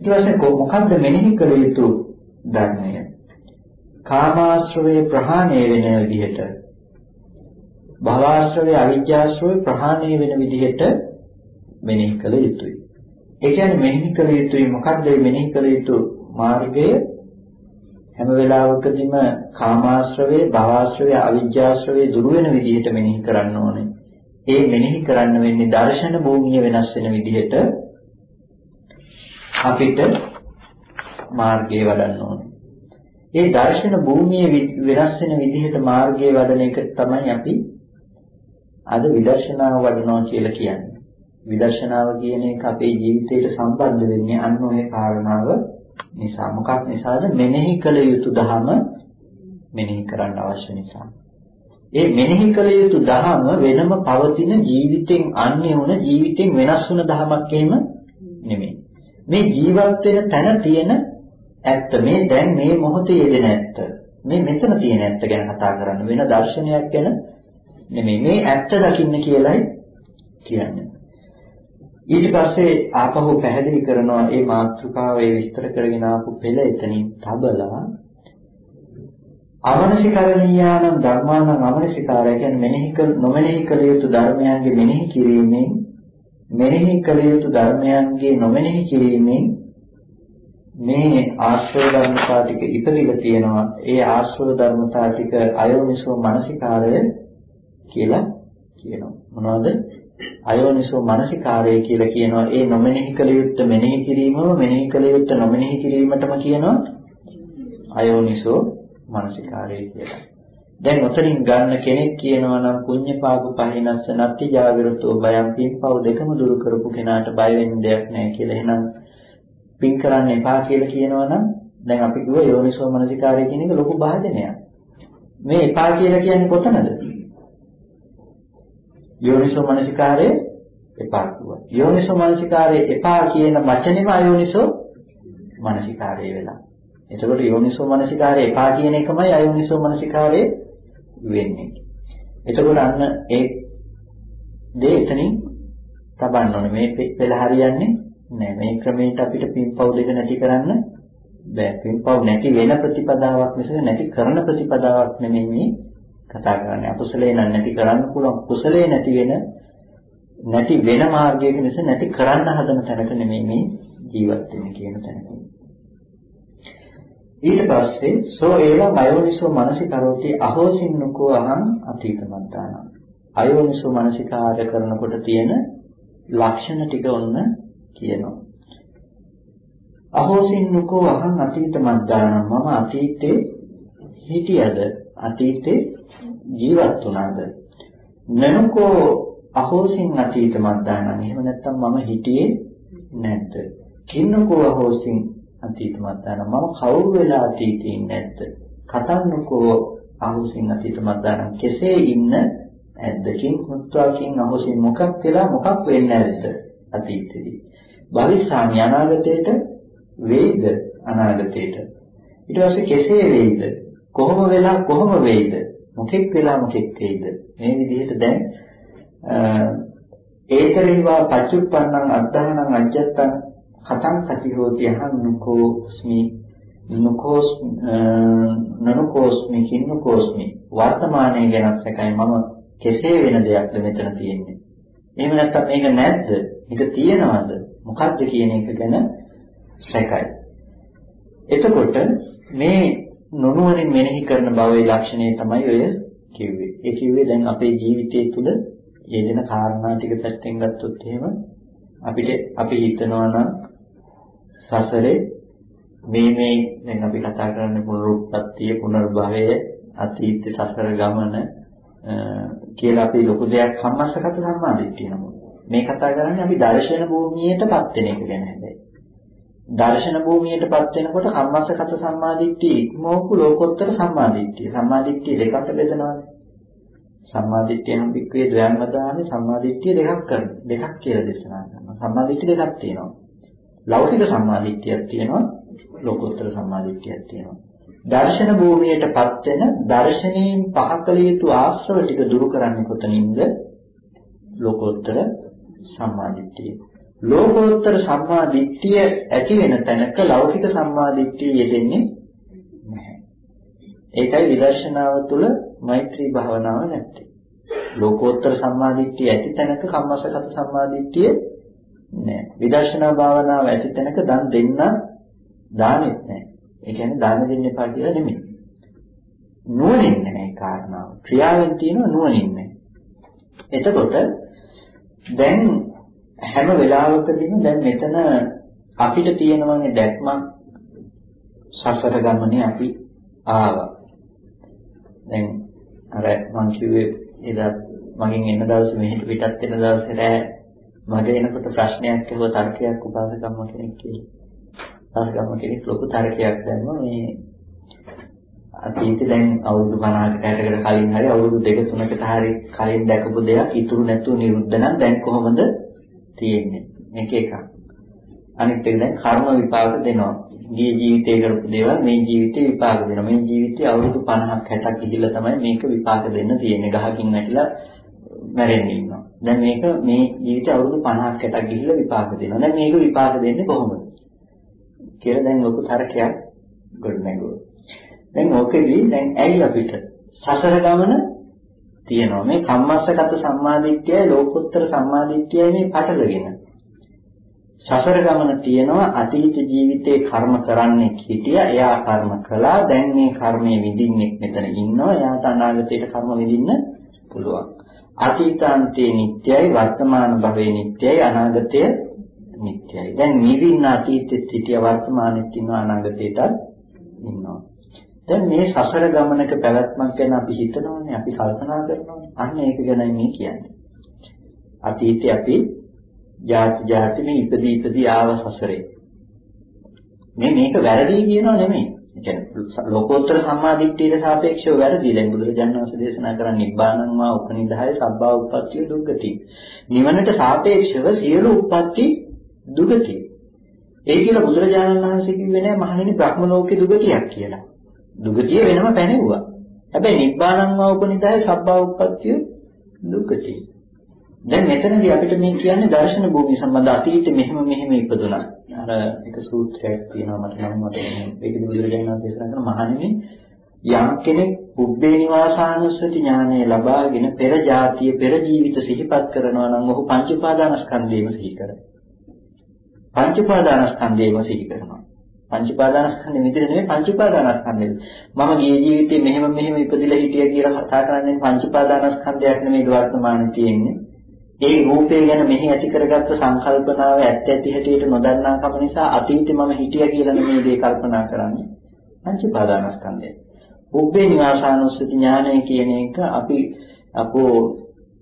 ඊට පස්සේ මොකද්ද මෙනෙහි කළ යුතු ධර්මය? කාමාශ්‍රවේ ප්‍රහාණය වෙන විදිහට භවආශ්‍රවේ අවිජ්ජාශ්‍රවේ ප්‍රහාණය වෙන විදිහට මෙනෙහි කළ යුතුයි. ඒ කියන්නේ මෙනෙහි කළ යුතුයි මොකද්ද මෙනෙහි කළ යුතු මාර්ගය හැම වෙලාවකදීම කාමාශ්‍රවේ භවආශ්‍රවේ අවිජ්ජාශ්‍රවේ දුරු වෙන විදිහට මෙනෙහි කරන්න ඕනේ. ඒ මෙනෙහි කරන්න වෙන්නේ දර්ශන භූමිය වෙනස් වෙන විදිහට අපිට මාර්ගය වඩන්න ඕනේ. ඒ දර්ශන භූමියේ වෙනස් වෙන විදිහට මාර්ගයේ වඩන එක තමයි අපි අද විදර්ශනාව වඩනවා කියලා කියන්නේ. විදර්ශනාව කියන එක අපේ ජීවිතයට සම්බන්ධ වෙන්නේ අන්න ඔය කාරණාව නිසා. මොකක් නිසාද? මෙනෙහි කළ යුතු ධහම මෙනෙහි කරන්න අවශ්‍ය නිසා. ඒ මෙනෙහි කළ යුතු ධහම වෙනම පවතින ජීවිතෙන් අන්‍ය වුණ ජීවිතෙන් වෙනස් වුණ ධහමක් එහෙම නෙමෙයි. මේ ජීවත් වෙන තැන තියෙන ඇත්ත මේ දැන් මේ මොහොතේ යෙදෙන ඇත්ත මේ මෙතන තියෙන ඇත්ත ගැන කතා කරන්න වෙන දර්ශනයක් ගැන නෙමෙයි මේ ඇත්ත දකින්න කියලයි කියන්නේ ඊට පස්සේ ආපහු පැහැදිලි කරනවා මේ මාතෘකාව ඒ විස්තර කරගෙන ආපු පෙළ එතනින් තබලා අවනසිකරණීයානම් ධර්මානම් අවනසිකාරය කියන්නේ මෙනෙහි කළ නොමෙනෙහි කළ යුතු ධර්මයන්ගේ මෙනෙහි කිරීමෙන් මෙනෙහි කළ යුතු ධර්මයන්ගේ නොමෙනෙහි කිරීමෙන් මේ ආශ්‍රව ධර්මතා ටික ඉපදිලා තියෙනවා. ඒ ආශ්‍රව ධර්මතා ටික අයෝනිසෝ මනසිකාරය කියලා කියනවා. මොනවද? අයෝනිසෝ මනසිකාරය කියලා කියනවා. ඒ නොමෙනෙහි කළ යුත්තේ මෙනෙහි කිරීමම මෙනෙහි කළ යුත්තේ නොමෙනෙහි කිරීමටම කියනවා අයෝනිසෝ මනසිකාරය කියලා. දැන් ඔතනින් ගන්න කෙනෙක් කියනවා නම් පුඤ්ඤ පාප පහිනස්ස නත්ති ජාගරතෝ බයම් පින්පව් දෙකම දුරු කරපු කෙනාට බය වෙන්න දෙයක් නැහැ කියලා. එහෙනම් පින් කරන්න එපා කියලා කියනවා නම් දැන් අපි කිව්ව යෝනිසෝ මනසිකාරය කියන එක ලොකු භාජනයක්. මේ එපා කියලා කියන්නේ කොතනද? යෝනිසෝ මනසිකාරය එපා කිව්වා. යෝනිසෝ මනසිකාරය එපා කියන වචනේම අයෝනිසෝ මනසිකාරය වෙලා. එතකොට යෝනිසෝ මනසිකාරය එපා කියන එකමයි අයෝනිසෝ මනසිකාරය වෙන්නේ. එතකොට අන්න ඒ දේ එතනින් තබන්න ඕනේ. මේ පෙළ හරියන්නේ නෑ. මේ ක්‍රමයට අපිට පින්පව් දෙක නැති කරන්න බෑ. පින්පව් නැති වෙන ප්‍රතිපදාවක් මිසක නැති කරන ප්‍රතිපදාවක් නෙමෙයි මේ කතා කරන්නේ. අකුසලේ නම් නැති කරන්න පුළුවන්. කුසලේ නැති වෙන නැති වෙන මාර්ගයක මිස නැති කරන්න හදන තැනක නෙමෙයි මේ ජීවත් වෙන්නේ කියන තැනක. ඊට පස්සේ සෝ ඒවං අයෝනිසෝ මනසිකරෝති අහෝසින්නකෝ අහං අතීතමත්තාන අයෝනිසෝ මනසිකාරය කරනකොට තියෙන ලක්ෂණ ටික ඔන්න කියනවා අහෝසින්නකෝ අහං අතීතමත්තාන මම අතීතේ හිටියද අතීතේ ජීවත් වුණාද? නනකෝ අහෝසින් අතීතමත්තාන එහෙම නැත්නම් මම හිටියේ නැද්ද? කින්නකෝ අහෝසින් අතීත මද්දාන මම කවුරු වෙලා අතීතේ නැද්ද? කතන්නකෝ අහුසින් අතීත මද්දාන කෙසේ ඉන්න ඇද්දකින් මුත්වාකින් අහුසින් මොකක් වෙලා මොකක් වෙන්නේ නැද්ද අතීතෙදී? භවිෂාමි අනාගතේට වේද අනාගතේට? ඊට පස්සේ කෙසේ වේද? කොහොම වෙලා කොහොම වේද මොකෙක් වෙලා මොකෙක් වේද මේ විදිහට දැන් ඒතරේවා පච්චුප්පන්නං අද්ධානං අජ්ජත්තං කතං කති හෝති අහන්නකෝස්මි නුකෝස් නනුකෝස්මි කින්නකෝස්මි. වර්තමානයේ ගැනත් එකයි මම කෙසේ වෙන දෙයක්ද මෙතන තියෙන්නේ. එහෙම නැත්නම් මේක නැද්ද? මේක තියෙනවද? මොකද්ද කියන එක ගැන සැකයි. එතකොට මේ නුනුවණින් මෙනෙහි කරන භවයේ ලක්ෂණය තමයි ඔය කිව්වේ. ඒ කිව්වේ දැන් අපේ ජීවිතය තුළ යෙදෙන කාරණා ටික පැත්තෙන් ගත්තොත් එහෙම අපිට අපි හිතනවා නම් සසරේ මේ මේ දැන් අපි කතා කරන්නේ පුනරුත්පත්තිය පුනර්භවය අතීත සසර ගමන කියලා අපි ලොකු දෙයක් සම්මස්සගත සම්මාදිට්ඨිය නමුත්. මේ කතා කරන්නේ අපි දර්ශන භූමියටපත් වෙන එක ගැන හැබැයි. දර්ශන භූමියටපත් වෙනකොට කම්මස්සගත සම්මාදිට්ඨිය ඉක්මවපු ලෝකෝත්තර සම්මාදිට්ඨිය. සම්මාදිට්ඨිය දෙකට බෙදනවානේ. සම්මාදිට්ඨිය නම් පික්කේ ද්වයන්මදානේ සම්මාදිට්ඨිය දෙකක් කරන දෙකක් කියලා දේශනා කරනවා. සම්මාදිට්ඨිය දෙකක් තියෙනවා. ලෞකික සම්මාදිට්ඨියක් තියෙනවා. ලෝකෝත්තර සම්මාදිට්ඨියක් තියෙනවා. දර්ශන භූමියටපත් වෙන දර්ශනයෙන් පහකල යුතු ආශ්‍රව ටික දුරු කරන්නේ කොතනින්ද? ලෝකෝත්තර සම්මාදිට්ඨිය. ලෝකෝත්තර සම්මාදිට්ඨිය ඇති වෙන තැනක ලෞකික සම්මාදිට්ඨිය යෙදෙන්නේ නැහැ ඒකයි විදර්ශනාව තුළ මෛත්‍රී භාවනාව නැත්තේ ලෝකෝත්තර සම්මාදිට්ඨිය ඇති තැනක කම්මසගත සම්මාදිට්ඨිය නෑ. විදර්ශනා භාවනාව ඇති තැනක දන් දෙන්න දානෙත් නෑ. ඒ කියන්නේ දාන දෙන්න එපා කියලා නෙමෙයි. නුවණින් නෑ ඒ කාරණාව. ක්‍රියාවෙන් තියෙනවා නුවණින් නෑ. එතකොට දැන් හැම වෙලාවකදීම දැන් මෙතන අපිට තියෙනවනේ දැක්මක් සසර ගමනේ අපි ආවා. දැන් අර මං කිව්වේ එදා මගෙන් එන දවසේ මෙහෙට පිටත් වෙන දවසේ රෑ මගේ එනකොට ප්‍රශ්නයක් ඇහුව තර්කයක් උපාසකම්ම කෙනෙක් කියලා. උපාසකම්ම කෙනෙක් ලොකු තර්කයක් දැම්මා මේ අතීතේ දැන් අවුරුදු 50කට 60කට කලින් හරි අවුරුදු දෙක තුනකට හරි කලින් දැකපු දෙයක් ඉතුරු නැතුව නිරුද්ධ නම් දැන් කොහොමද තියෙන්නේ? මේක එකක්. අනිත් එක දැන් කර්ම විපාක දෙනවා. ගිය ජීවිතේ කරපු දේවල් මේ ජීවිතේ විපාක දෙනවා. මේ ජීවිතේ අවුරුදු 50ක් 60ක් ගිහිල්ලා තමයි මේක විපාක දෙන්න තියෙන්නේ. ගහකින් වැටිලා මැරෙන්න ඉන්නවා. දැන් මේක මේ ජීවිතය අවුරුදු 50ක් 60ක් ගිහිල්ලා විපාක දෙනවා. දැන් මේක විපාක දෙන්නේ කොහොමද? කියලා දැන් ලොකු තර්කයක් ගොඩ නැගුවා. දැන් ඕකෙදී දැන් ඇයි අපිට සසර ගමන තියෙනවා. මේ කම්මස්සගත සම්මාදිට්ඨියයි ලෝකෝත්තර සම්මාදිට්ඨියයි මේ පටලගෙන. සසර ගමන තියෙනවා අතීත ජීවිතේ කර්ම කරන්නේ හිටියා එයා කර්ම කළා දැන් මේ කර්මයේ විඳින්නේ මෙතන ඉන්නවා එයාට අනාගතයට කර්ම විඳින්න පුළුවන් අතීතාන්තේ නිට්ටයයි වර්තමාන භවයේ නිට්ටයයි අනාගතය නිට්ටයයි. දැන් නිවින්න අතීතෙත් සිටිය වර්තමානෙත් ඉන්නවා අනාගතේටත් ඉන්නවා. දැන් මේ සසර ගමනක පැවැත්මක් ගැන අපි හිතනවානේ අපි කල්පනා කරනවානේ. අන්න ඒක ගැනයි මේ කියන්නේ. අතීතේ අපි ජාති ජාති මේ ඉපදී ඉපදී ආව සසරේ. මේ මේක වැරදි කියනව නෙමෙයි. ඒ කියන්නේ ලෝකෝත්තර සම්මාදිට්ඨියට සාපේක්ෂව වැරදි. දැන් බුදුරජාණන් වහන්සේ දේශනා කරන්නේ නිබ්බානං වා උපනිදාය සබ්බා උප්පත්තිය දුක්ගති. නිවනට සාපේක්ෂව සියලු උප්පත්ති දුගති. ඒ කියලා බුදුරජාණන් වහන්සේ කිව්වේ නෑ මහණෙනි බ්‍රහ්ම ලෝකේ දුගතියක් කියලා. දුගතිය වෙනම පැනෙවුවා. හැබැයි නිබ්බානං වා උපනිදාය සබ්බා උප්පත්තිය දුගති. දැන් මෙතනදී අපිට මේ කියන්නේ දර්ශන භූමිය සම්බන්ධ අතීතේ මෙහෙම මෙහෙම ඉපදුනා. අර එක සූත්‍රයක් තියෙනවා මට නම් මතක නැහැ. ඒක බුදුරජාණන් වහන්සේ දේශනා කරන මහණෙනි යම් කෙනෙක් පුබ්බේ නිවාසානුස්සති ඥානය ලබාගෙන පෙර ජාතිය පෙර ජීවිත සිහිපත් කරනවා නම් ඔහු පංච උපාදානස්කන්ධයම සිහි කරයි. පංච උපාදානස්කන්ධයම සිහි කරනවා. පංච උපාදානස්කන්ධෙ විතර නෙවෙයි පංච උපාදානස්කන්ධෙ. මම ගිය ජීවිතේ මෙහෙම මෙහෙම ඉපදිලා හිටියා කියලා කතා කරන්නේ පංච උපාදානස්කන්ධයක් නෙමෙයි වර්තමානයේ තියෙන්නේ. ඒ රූපය ගැන මෙහි ඇති කරගත්ත සංකල්පනාව ඇත්ත ඇති හැටියට නොදන්නාකම නිසා අතීතේ මම හිටියා කියලා නෙමෙයි මේ කල්පනා කරන්නේ. පංච උපාදානස්කන්ධය. උබ්බේ නිවාසානුස්සති ඥානය කියන එක අපි අපෝ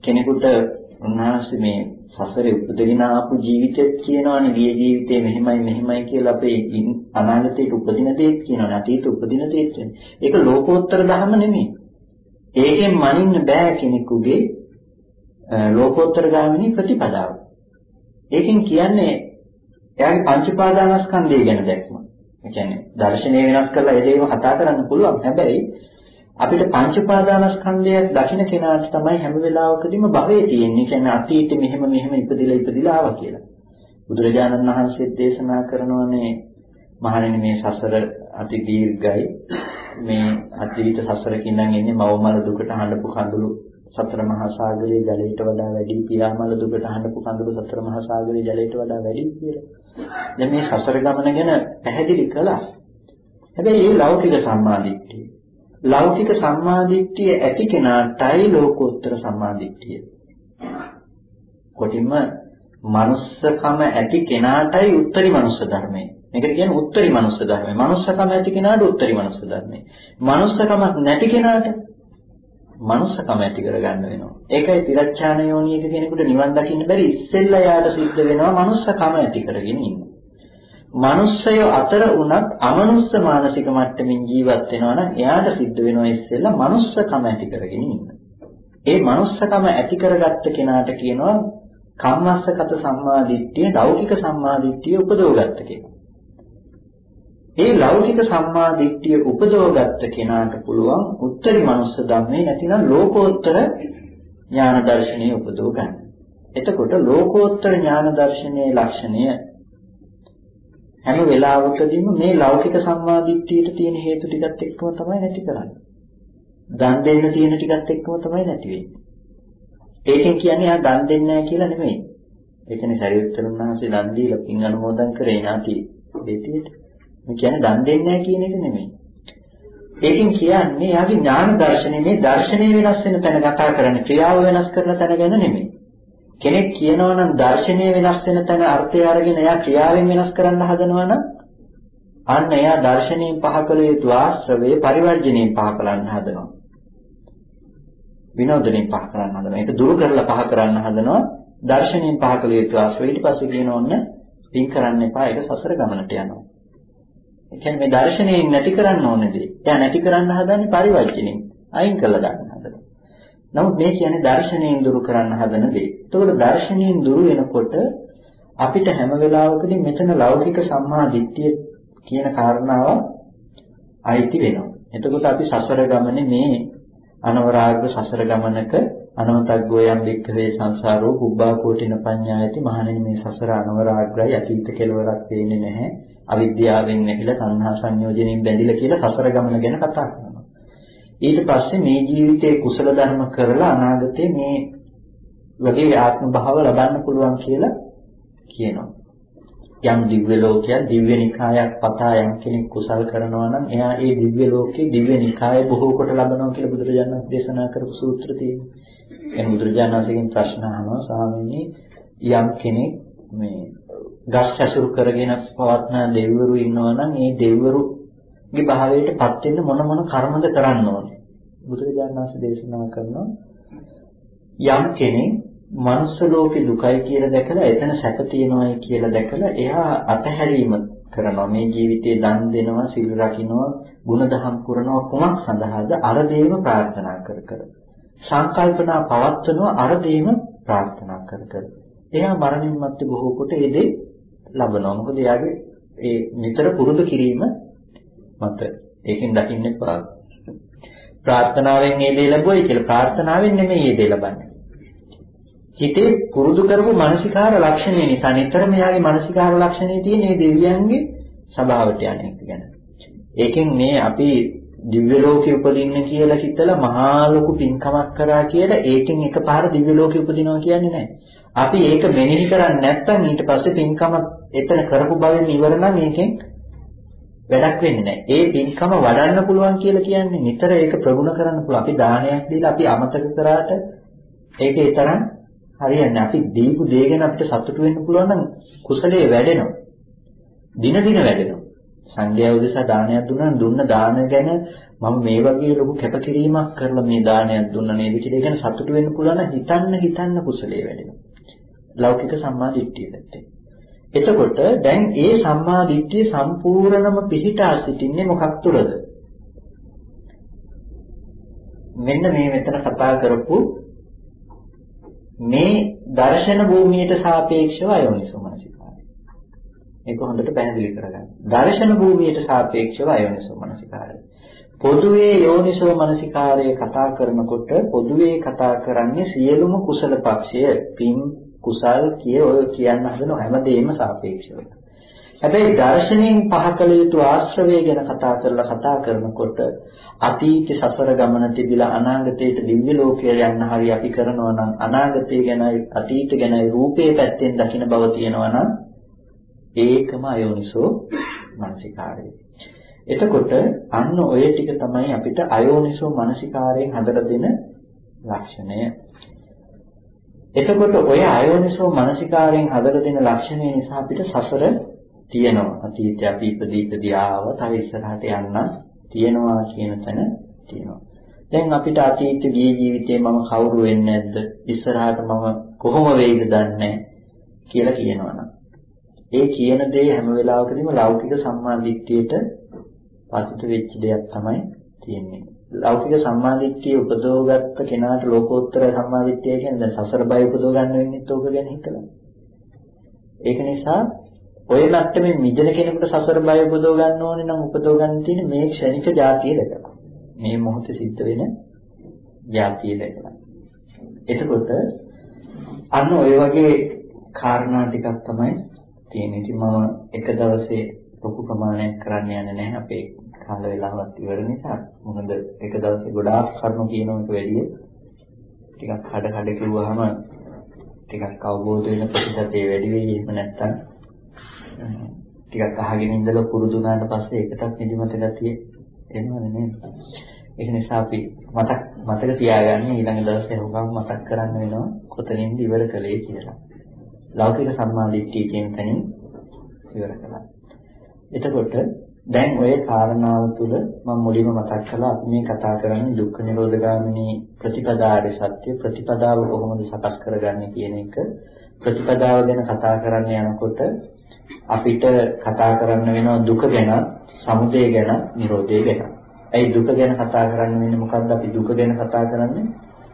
කෙනෙකුට උන්වහන්සේ මේ සසරේ උපදගෙන ආපු ජීවිතෙත් කියනවනේ ගිය ජීවිතේ මෙහෙමයි මෙහෙමයි කියලා අපේ අනාගතයට උපදින දේත් කියනවනේ අතීත උපදින දේත් ඒක ලෝකෝත්තර ධර්ම නෙමෙයි. ඒකෙන් මනින්න බෑ කෙනෙකුගේ ලෝකෝත්තර ගාමිනී ප්‍රතිපදාව. ඒකෙන් කියන්නේ එයාගේ පංච උපාදානස්කන්ධය ගැන දැක්ම. ඒ කියන්නේ දර්ශනය වෙනස් කරලා ඒ දේම කතා කරන්න පුළුවන්. හැබැයි අපිට පංච උපාදානස්කන්ධයක් දකින්න කෙනාට තමයි හැම වෙලාවකදීම භවයේ තියෙන්නේ. කියන්නේ අතීතේ මෙහෙම මෙහෙම ඉපදිලා ඉපදිලා ආවා කියලා. බුදුරජාණන් වහන්සේ දේශනා කරනවානේ මහණෙනි මේ සසර අති දීර්ඝයි. මේ අතීත සසරකින් නම් එන්නේ මවමල දුකට හඬපු කඳුළු සතර මහා සාගරයේ ජලයට වඩා වැඩි පියාමල දුකට හඬපු කඳුළු සතර මහා සාගරයේ ජලයට වඩා වැඩි කියලා. දැන් මේ සසර ගමන ගැන පැහැදිලි කළා. හැබැයි මේ ලෞකික සම්මාදිට්ඨිය. ලෞකික සම්මාදිට්ඨිය ඇති කෙනාටයි ලෝකෝත්තර සම්මාදිට්ඨිය. කොටින්ම මනුස්සකම ඇති කෙනාටයි උත්තරී මනුස්ස ධර්මය. මේකට කියන්නේ උත්තරී මනුස්ස ධර්මය. මනුස්සකම ඇති කෙනාට උත්තරී මනුස්ස ධර්මය. මනුස්සකමක් නැති කෙනාට මනුස්සකම ඇති කරගන්න වෙනවා. ඒකයි තිරච්ඡාන යෝනියක කෙනෙකුට නිවන් දකින්න බැරි ඉස්සෙල්ලා යාට සිද්ධ වෙනවා මනුස්සකම ඇති කරගෙන ඉන්න. මනුස්සය අතර උනත් අමනුස්ස මානසික මට්ටමින් ජීවත් වෙනවා නම් එයාට සිද්ධ වෙනවා ඉස්සෙල්ලා මනුස්සකම ඇති කරගෙන ඉන්න. ඒ මනුස්සකම ඇති කරගත්ත කෙනාට කියනවා කම්මස්සගත සම්මාදිට්ඨිය, ලෞකික සම්මාදිට්ඨිය උපදවගත්ත කෙනා. ඒ ලෞකික සම්මා දිට්ඨිය උපදවගත්ත කෙනාට පුළුවන් උත්තරී මනුස්ස ධම්මේ නැතිනම් ලෝකෝත්තර ඥාන දර්ශනය උපදව ගන්න. එතකොට ලෝකෝත්තර ඥාන දර්ශනයේ ලක්ෂණය හැම වෙලාවකදීම මේ ලෞකික සම්මා දිට්ඨියට තියෙන හේතු ටිකත් එක්කම තමයි නැති කරන්නේ. දන් දෙන්න තියෙන ටිකත් එක්කම තමයි නැති වෙන්නේ. ඒකෙන් කියන්නේ ආ දන් දෙන්නේ නැහැ කියලා නෙමෙයි. ඒ කියන්නේ සරියුත්තරුන් වහන්සේ දන් දීලා පින් අනුමෝදන් කරේ නාති දෙතියට. මේ කියන්නේ දන් දෙන්නේ නැහැ කියන එක නෙමෙයි. ඒකෙන් කියන්නේ යාගේ ඥාන දර්ශනේ මේ දර්ශනේ වෙනස් වෙන තැන කතා කරන්නේ ක්‍රියාව වෙනස් කරන තැන ගැන නෙමෙයි. කෙනෙක් කියනවා නම් දර්ශනේ වෙනස් වෙන තැන අර්ථය අරගෙන එයා ක්‍රියාවෙන් වෙනස් කරන්න හදනවා නම් අන්න එයා දර්ශනයෙන් පහ කළ යුතු ආශ්‍රවේ පරිවර්ජණයෙන් පහ කරන්න හදනවා. විනෝදණයෙන් පහ කරන්න හදනවා. ඒක දුරු කරලා පහ කරන්න හදනවා. දර්ශනයෙන් පහ කළ යුතු ආශ්‍රව ඊට පස්සේ කියනෝන්න පින් කරන්න එපා. ඒක සසර ගමනට යනවා. ඒ කියන්නේ මේ දර්ශනයෙන් නැති කරන්න ඕනේ දේ. එයා නැති කරන්න හදන්නේ පරිවර්ජණයෙන්. අයින් කළා ගන්න හදනවා. නමුත් මේ කියන්නේ දර්ශනයෙන් දුරු කරන්න හදන දේ. එතකොට දර්ශනයෙන් දුරු වෙනකොට අපිට හැම වෙලාවකදී මෙතන ලෞකික සම්මා දිට්ඨිය කියන කාරණාව අයිති වෙනවා. එතකොට අපි සසර ගමනේ මේ අනවරාග සසර ගමනක අනවතග්ගෝ යම් වික්ඛවේ සංසාරෝ කුබ්බා කෝටින පඤ්ඤායති මහණෙනි මේ සසර අනවරාග්‍රයි අතීත කෙලවරක් වෙන්නේ නැහැ අවිද්‍යාවෙන් නැහිලා සංහා සංයෝජනෙන් බැඳිලා කියලා සසර ගමන ගැන කතා කරනවා. ඊට පස්සේ මේ ජීවිතයේ කුසල ධර්ම කරලා අනාගතේ මේ වගේ ආත්ම භාව ලබන්න පුළුවන් කියලා කියනවා. යම් දිව්‍ය ලෝකයක් දිව්‍ය නිකායක් පතා යම් කෙනෙක් කුසල් කරනවා නම් එයා ඒ දිව්‍ය ලෝකේ දිව්‍ය නිකාය බොහෝ කොට ලබනවා කියලා බුදුරජාණන් දේශනා කරපු සූත්‍ර තියෙනවා. එහෙනම් බුදුරජාණන් වහන්සේගෙන් ප්‍රශ්න අහනවා ස්වාමීනි යම් කෙනෙක් මේ ගස් ඇසුරු කරගෙන පවත්නා දෙවිවරු ඉන්නවා නම් ඒ දෙවිවරුගේ භාවයටපත් වෙන්න මොන මොන කර්මද කරන්න ඕනේ? බුදුරජාණන් වහන්සේ දේශනා කරනවා යම් කෙනෙක් මනුස්ස ලෝකේ දුකයි කියලා දැකලා එතන සැප තියෙනවායි කියලා දැකලා එයා අතහැරීම කරනවා. මේ ජීවිතේ දන් දෙනවා සිල් රකින්නවා ගුණධම් පුරනවා කුමක් සඳහාද? අර දේම ප්‍රාර්ථනා කර කර. සංකල්පනා පවත්වනවා අර දේම ප්‍රාර්ථනා කර කර. එයා මරණින් මත්තේ බොහෝ කොට ඒ දේ ලබනවා. මොකද එයාගේ ඒ නිතර පුරුදු කිරීම මත ඒකෙන් දකින්නේ ප්‍රාර්ථනාවෙන් ඒ දේ ලැබුවයි කියලා ප්‍රාර්ථනාවෙන් නෙමෙයි ඒ දේ ලබන්නේ හිතේ පුරුදු කරපු මානසිකාර ලක්ෂණය නිසා නිතරම එයාගේ මානසිකාර ලක්ෂණේ තියෙන මේ දෙවියන්ගේ ස්වභාවයට යන එක ගැන. ඒකෙන් මේ අපි දිව්‍ය ලෝකෙ උපදින්න කියලා හිතලා මහා ලොකු පින්කමක් කරා කියලා ඒකෙන් එකපාර දිව්‍ය ලෝකෙ උපදිනවා කියන්නේ නැහැ. අපි ඒක මෙනෙහි කරන්නේ නැත්නම් ඊට පස්සේ පින්කම එතන කරපු බවෙන් ඉවර නම් මේකෙන් වැඩක් වෙන්නේ නැහැ. ඒ පින්කම වඩන්න පුළුවන් කියලා කියන්නේ නිතර ඒක ප්‍රගුණ කරන්න පුළුවන්. අපි දානයක් දීලා අපි අමතක කරාට ඒකේ තරම් හරියන්නේ අපි දීපු දේ ගැන අපිට සතුටු වෙන්න පුළුවන් නම් කුසලයේ වැඩෙනවා. දින දින වැඩෙනවා. සංඝයා උදෙසා දානයක් දුන්නා දුන්න දාන ගැන මම මේ වගේ ලොකු කැපකිරීමක් කරලා මේ දානයක් දුන්නා නේද කියලා ගැන සතුටු වෙන්න පුළුවන් හිතන්න හිතන්න කුසලයේ වැඩෙනවා. ලෞකික සම්මා දිට්ඨිය පැත්තේ. එතකොට දැන් ඒ සම්මා දිට්ඨිය සම්පූර්ණම පිහිටා සිටින්නේ මොකක් තුළද? මෙන්න මේ මෙතන කතා කරපු මේ දර්ශන භූමියට සාපේක්ෂව අයෝනිසෝ මනසිකාරය. ඒක හොඳට පැහැදිලි කරගන්න. දර්ශන භූමියට සාපේක්ෂව අයෝනිසෝ මනසිකාරය. පොදුවේ යෝනිසෝ මනසිකාරය කතා කරනකොට පොදුවේ කතා කරන්නේ සියලුම කුසල පක්ෂය පින් කුසල් කිය ඔය කියන්න හදන හැමදේම සාපේක්ෂව. හැබැයි දර්ශනයෙන් පහ කළ යුතු ආශ්‍රවය ගැන කතා කරලා කතා කරනකොට අතීත සසර ගමන තිබිලා අනාගතයට දිව්‍ය ලෝකයට යන්න හරි අපි කරනවා නම් අනාගතය ගැනයි අතීත ගැනයි රූපේ පැත්තෙන් දකින බව තියෙනවා නම් ඒකම අයෝනිසෝ මනසිකාරය. එතකොට අන්න ඔය ටික තමයි අපිට අයෝනිසෝ මනසිකාරයෙන් හදලා දෙන ලක්ෂණය. එතකොට ඔය අයෝනිසෝ මනසිකාරයෙන් හදලා දෙන ලක්ෂණය නිසා අපිට සසර තියෙනවා. අතීතයේ අපි ඉපදී ඉපදී ආව තව ඉස්සරහට යන්න තියෙනවා කියන තැන තියෙනවා. දැන් අපිට අතීත ගිය ජීවිතේ මම කවුරු වෙන්නේ නැද්ද? ඉස්සරහට මම කොහොම වෙයිද දන්නේ කියලා කියනවනම්. ඒ කියන දේ හැම වෙලාවකදීම ලෞකික සම්මාදිට්ඨියට පතිත වෙච්ච දෙයක් තමයි තියෙන්නේ. ලෞකික සම්මාදිට්ඨිය උපදවගත්ත කෙනාට ලෝකෝත්තර සම්මාදිට්ඨිය කියන්නේ දැන් සසර බය උපදව ගන්න වෙන්නේ ඕක ගැන හිතලා. ඒක නිසා ඔය මට්ටමේ මිදෙන කෙනෙකුට සසර බය උපදව ගන්න ඕනේ නම් උපදව ගන්න තියෙන්නේ මේ ක්ෂණික જાතිය දැකලා. මේ මොහොතේ සිද්ධ වෙන જાතිය දැකලා. එතකොට අන්න ඔය වගේ කාරණා ටිකක් තමයි තියෙන්නේ. ඉතින් මම එක දවසේ ලොකු ප්‍රමාණයක් කරන්න යන්නේ නැහැ අපේ කාල වේලාවත් ඉවර නිසා. මොකද එක දවසේ ගොඩාක් කරුණු කියනවට වැඩිය ටිකක් කඩ කඩ කිව්වහම ටිකක් අවබෝධ වෙන ප්‍රතිශතය වැඩි වෙයි. එහෙම නැත්නම් ටිකක් අහගෙන ඉඳලා පුරුදු වුණාට පස්සේ ඒකටත් නිදිමත ගතිය එනවනේ නේද? ඒක නිසා අපි මතක් මතක තියාගන්න ඊළඟ දවසේ හුඟක් මතක් කරන්න වෙනවා කොතනින්ද ඉවර කළේ කියලා. ලෞකික සම්මාදිට්ඨිය කියන තැනින් ඉවර කළා. එතකොට දැන් ওই කාරණාව තුළ මම මුලින්ම මතක් කළා අපි මේ කතා කරන්නේ දුක්ඛ නිරෝධ ගාමිනී ප්‍රතිපදාවේ සත්‍ය ප්‍රතිපදාව කොහොමද සකස් කරගන්නේ කියන එක ප්‍රතිපදාව ගැන කතා කරන්න යනකොට අපිට කතා කරන්න වෙනවා දුක ගැන, සමුදය ගැන, නිරෝධය ගැන. ඇයි දුක ගැන කතා කරන්න වෙන්නේ මොකද්ද අපි දුක ගැන කතා කරන්නේ?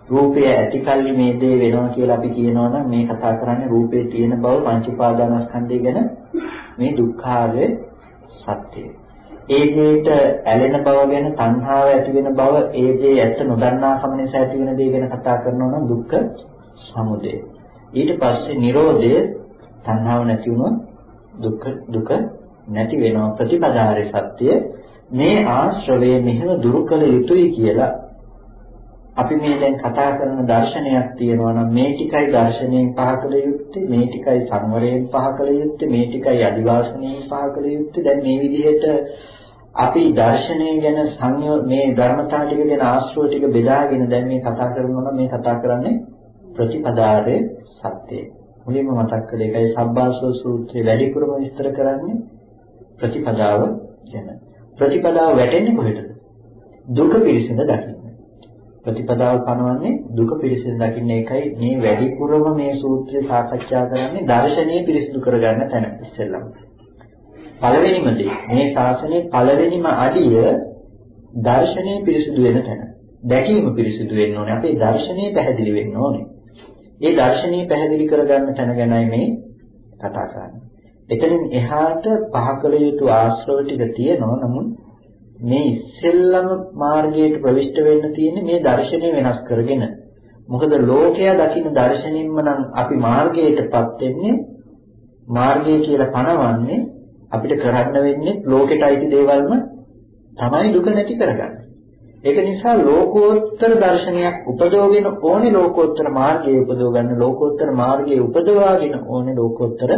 රූපය ඇතිකල්ලි මේ දේ වෙනවා කියලා අපි කියනවා නම් මේ කතා කරන්නේ රූපේ තියෙන බව පංච උපාදානස්කන්ධය ගැන මේ දුක්ඛාවේ සත්‍යය. ඒ දෙයට ඇලෙන බව ගැන තණ්හාව ඇති වෙන බව ඒ දේ ඇත්ත නොදන්නාකම නිසා ඇති වෙන දේ ගැන කතා කරනවා නම් දුක්ඛ සමුදය. ඊට පස්සේ Nirodha තණ්හාව නැති වුණොත් දුක දුක නැති වෙනවා ප්‍රතිපදාරේ සත්‍ය මේ ආශ්‍රවය මෙහෙම දුරු කළ යුතුයි කියලා අපි මේ දැන් කතා කරන දර්ශනයක් තියෙනවා නම් මේ ටිකයි දර්ශනයෙන් පහ කළ යුත්තේ මේ ටිකයි සංවරයෙන් පහ කළ යුත්තේ මේ ටිකයි අදිවාසනයෙන් පහ කළ යුත්තේ දැන් මේ විදිහට අපි දර්ශනය ගැන සංයෝ මේ ධර්මතා ටික ගැන ආශ්‍රව ටික බෙදාගෙන දැන් මේ කතා කරනවා නම් මේ කතා කරන්නේ ප්‍රතිපදාවේ සත්‍යය. මුලින්ම මතක් කළේ ඒකයි සබ්බාසෝ සූත්‍රයේ වැඩිපුරම විස්තර කරන්නේ ප්‍රතිපදාව ගැන. ප්‍රතිපදාව වැටෙන්නේ කොහෙටද? දුක පිරිසිඳ දකින්න. ප්‍රතිපදාව පනවන්නේ දුක පිරිසිදු දකින්න එකයි මේ වැඩිපුරම මේ සූත්‍රය සාකච්ඡා කරන්නේ දර්ශනීය පිරිසිදු කරගන්න තැන ඉස්සෙල්ලම. පළවෙනිම දේ මේ ශාසනයේ පළවෙනිම අඩිය දර්ශනීය පිරිසිදු වෙන තැන. දැකීම පිරිසිදු වෙන්න ඕනේ. අපේ දර්ශනීය පැහැදිලි වෙන්න ඕනේ. ඒ දර්ශනීය පැහැදිලි කරගන්න තැන ගැනයි මේ කතා කරන්නේ. එතනින් එහාට පහකල යුතු ආශ්‍රව ටික තියෙනවා. නමුත් මේ ඉස්සෙල්ලම මාර්ගයට ප්‍රවිෂ්ඨ වෙන්න තියෙන්නේ මේ දර්ශනය වෙනස් කරගෙන. මොකද ලෝකයා දකින්න දර්ශනින්ම නම් අපි මාර්ගයටපත් වෙන්නේ මාර්ගය කියලා පනවන්නේ අපිට කරන්න වෙන්නේ ලෝකෙට අයිති දේවල්ම තමයි දුක නැති කරගන්න. ඒක නිසා ලෝකෝත්තර දර්ශනයක් උපදවගෙන ඕනේ ලෝකෝත්තර මාර්ගයේ උපදව ගන්න ලෝකෝත්තර මාර්ගයේ උපදවාගෙන ඕනේ ලෝකෝත්තර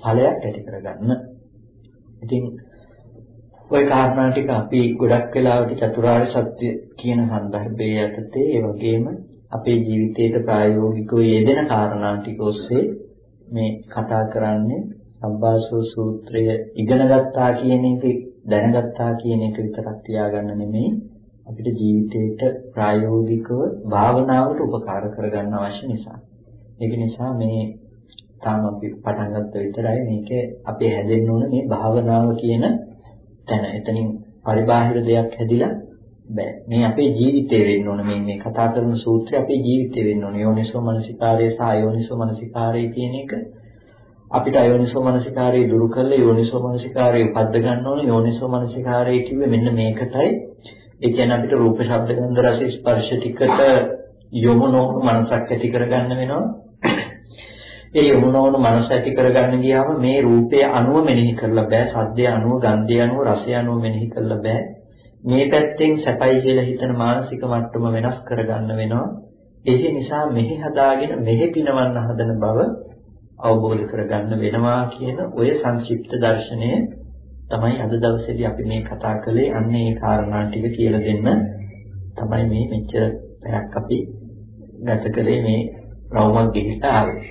ඵලයක් ඇති කරගන්න. ඉතින් ওই කාරණා ටික අපි ගොඩක් වෙලාවට චතුරාර්ය සත්‍ය කියන සන්දර්භයේ යටතේ ඒ වගේම අපේ ජීවිතයට ප්‍රායෝගිකව යෙදෙන කාරණා ටික ඔස්සේ මේ කතා කරන්නේ. සම්බාසෝ සූත්‍රය ඉගෙන ගත්තා කියන එක දැනගත්තා කියන එක විතරක් තියාගන්න නෙමෙයි. අපිට ජීවිතේට ප්‍රායෝගිකව භාවනාවට උපකාර කරගන්න අවශ්‍ය නිසා. ඒක නිසා මේ තාම අපි පටන් ගත්ත විතරයි. මේක අපේ හැදෙන්න ඕන මේ භාවනාව කියන තැන. එතනින් පරිබාහිර දෙයක් හැදිලා බෑ. මේ අපේ ජීවිතේ වෙන්න ඕන මේ මේ කතා කරන සූත්‍රය අපේ ජීවිතේ වෙන්න ඕන. යෝනිසෝ මනසිකාරය සහ අයෝනිසෝ මනසිකාරය කියන එක අපිට අයෝනිසෝ මනසිකාරය දුරු කරලා යෝනිසෝ මනසිකාරය උපද්ද ගන්න ඕන. යෝනිසෝ මනසිකාරය කිව්වේ මෙන්න මේකටයි. ඒ කියන්නේ අපිට රූප, ශබ්ද, ගන්ධ, රස, ස්පර්ශ ටිකට යොමු නොවන මනසක් ඇති කරගන්න වෙනවා. ඒ යොමු නොවන මනස ඇති කරගන්න ගියාම මේ රූපය අණුව මෙනෙහි කරලා බෑ සද්දය අණුව ගන්ධය අණුව රසය අණුව මෙනෙහි කරලා බෑ. මේ පැත්තෙන් සැපයි කියලා හිතන මානසික මට්ටම වෙනස් කරගන්න වෙනවා. ඒ නිසා මෙහි හදාගෙන මෙහි පිනවන්න හදන බව අවබෝධ කරගන්න වෙනවා කියන ඔය සංක්ෂිප්ත දර්ශනය තමයි අද දවසේදී අපි මේ කතා කළේ. අන්න ඒ කාරණා ටික කියලා දෙන්න තමයි මේ මෙච්චර පැයක් අපි ගත කළේ මේ රවුමක් ගිහිල්ලා ආවේ.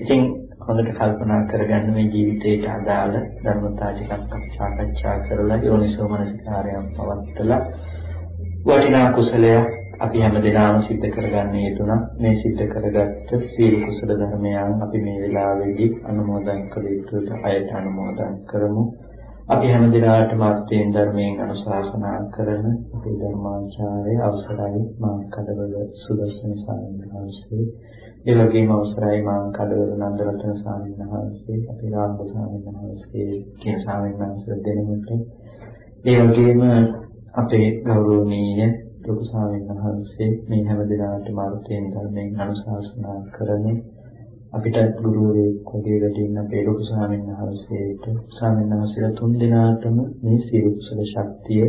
ඉතින් හොඳට කල්පනා කරගන්න මේ ජීවිතයට අදාළ ධර්මතා ටිකක් අපි සාකච්ඡා කරලා යෝනිසෝ මනසිකාරයන් පවත්ලා වටිනා කුසලයක් අපි හැමදෙනාම සිද්ධ කරගන්න යෙදුණා. මේ සිද්ධ කරගත්ත සීල කුසල ධර්මයන් අපි මේ වෙලාවේදී අනුමෝදන් කළ යුතුට අයට අනුමෝදන් කරමු. අපි හැමදෙනාටම අර්ථයෙන් ධර්මයෙන් අනුශාසනා කරන අපේ ධර්මාචාර්ය අවසරයි මා කඩවල සුදස්සන ස්වාමීන් වහන්සේ ඒ වගේම අවසරයි මා කඩවල නන්දරත්න ස්වාමීන් වහන්සේ අපේ රාහුල ස්වාමීන් වහන්සේ කියන ස්වාමීන් වහන්සේ දෙනමුට ඒ වගේම අපේ ගෞරවනීය ලොකු ස්වාමීන් වහන්සේ මේ හැම දිනකටම අර්ථයෙන් ධර්මයෙන් අනුශාසනා කරන්නේ අපිට ගුරුවරයෙක් වගේ වැඩින්න අපේ ලොකු ස්වාමීන් වහන්සේට ස්වාමීන් වහන්සේලා තුන් දෙනාටම මේ සියලු කුසල ශක්තිය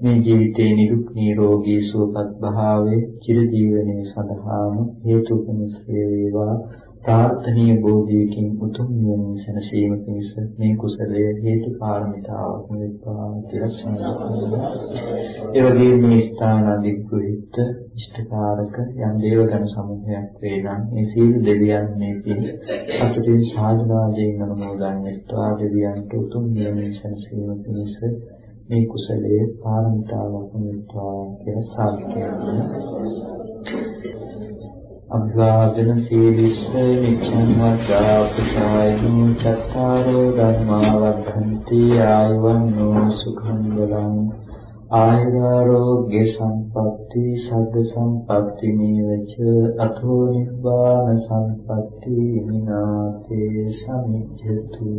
මේ ජීවිතේ නිරුක් නිරෝගී සුවපත් භාවයේ චිර ජීවනයේ සඳහාම හේතුපනිස්සේ වේවා. ප්‍රාර්ථනීය බෝධියකින් උතුම් නිවනින් සැනසීම පිණිස මේ කුසලය හේතු කාරණිතාවක් වෙත්වා කියලා සඳහන්. ඒ වගේම මේ ස්ථාන අධිග්‍රහිත ඉෂ්ඨකාරක යම් දේවගණ සමූහයක් වේ නම් මේ සීල දෙවියන් මේ පින් අතුරින් සාධනාදයෙන් අනුමෝදන් වෙත්වා. දෙවියන්ට උතුම් නිවනින් සැනසීම පිණිස මේ කුසලයේ පාරමිතාවක් වෙත්වා කියලා සාධකයන් අභිවාදන සීලිස්ස නිච්ඡන් වද්දා පුචායු චත්තාරෝ ධම්මා වද්ධන්ති ආයුවන්නෝ සුඛං බලං ආයුරෝග්‍ය සම්පatti සග්ග සම්පatti මේවච අතෝ නිබ්බාන සම්පatti මිනාතේ සමිජ්ජතු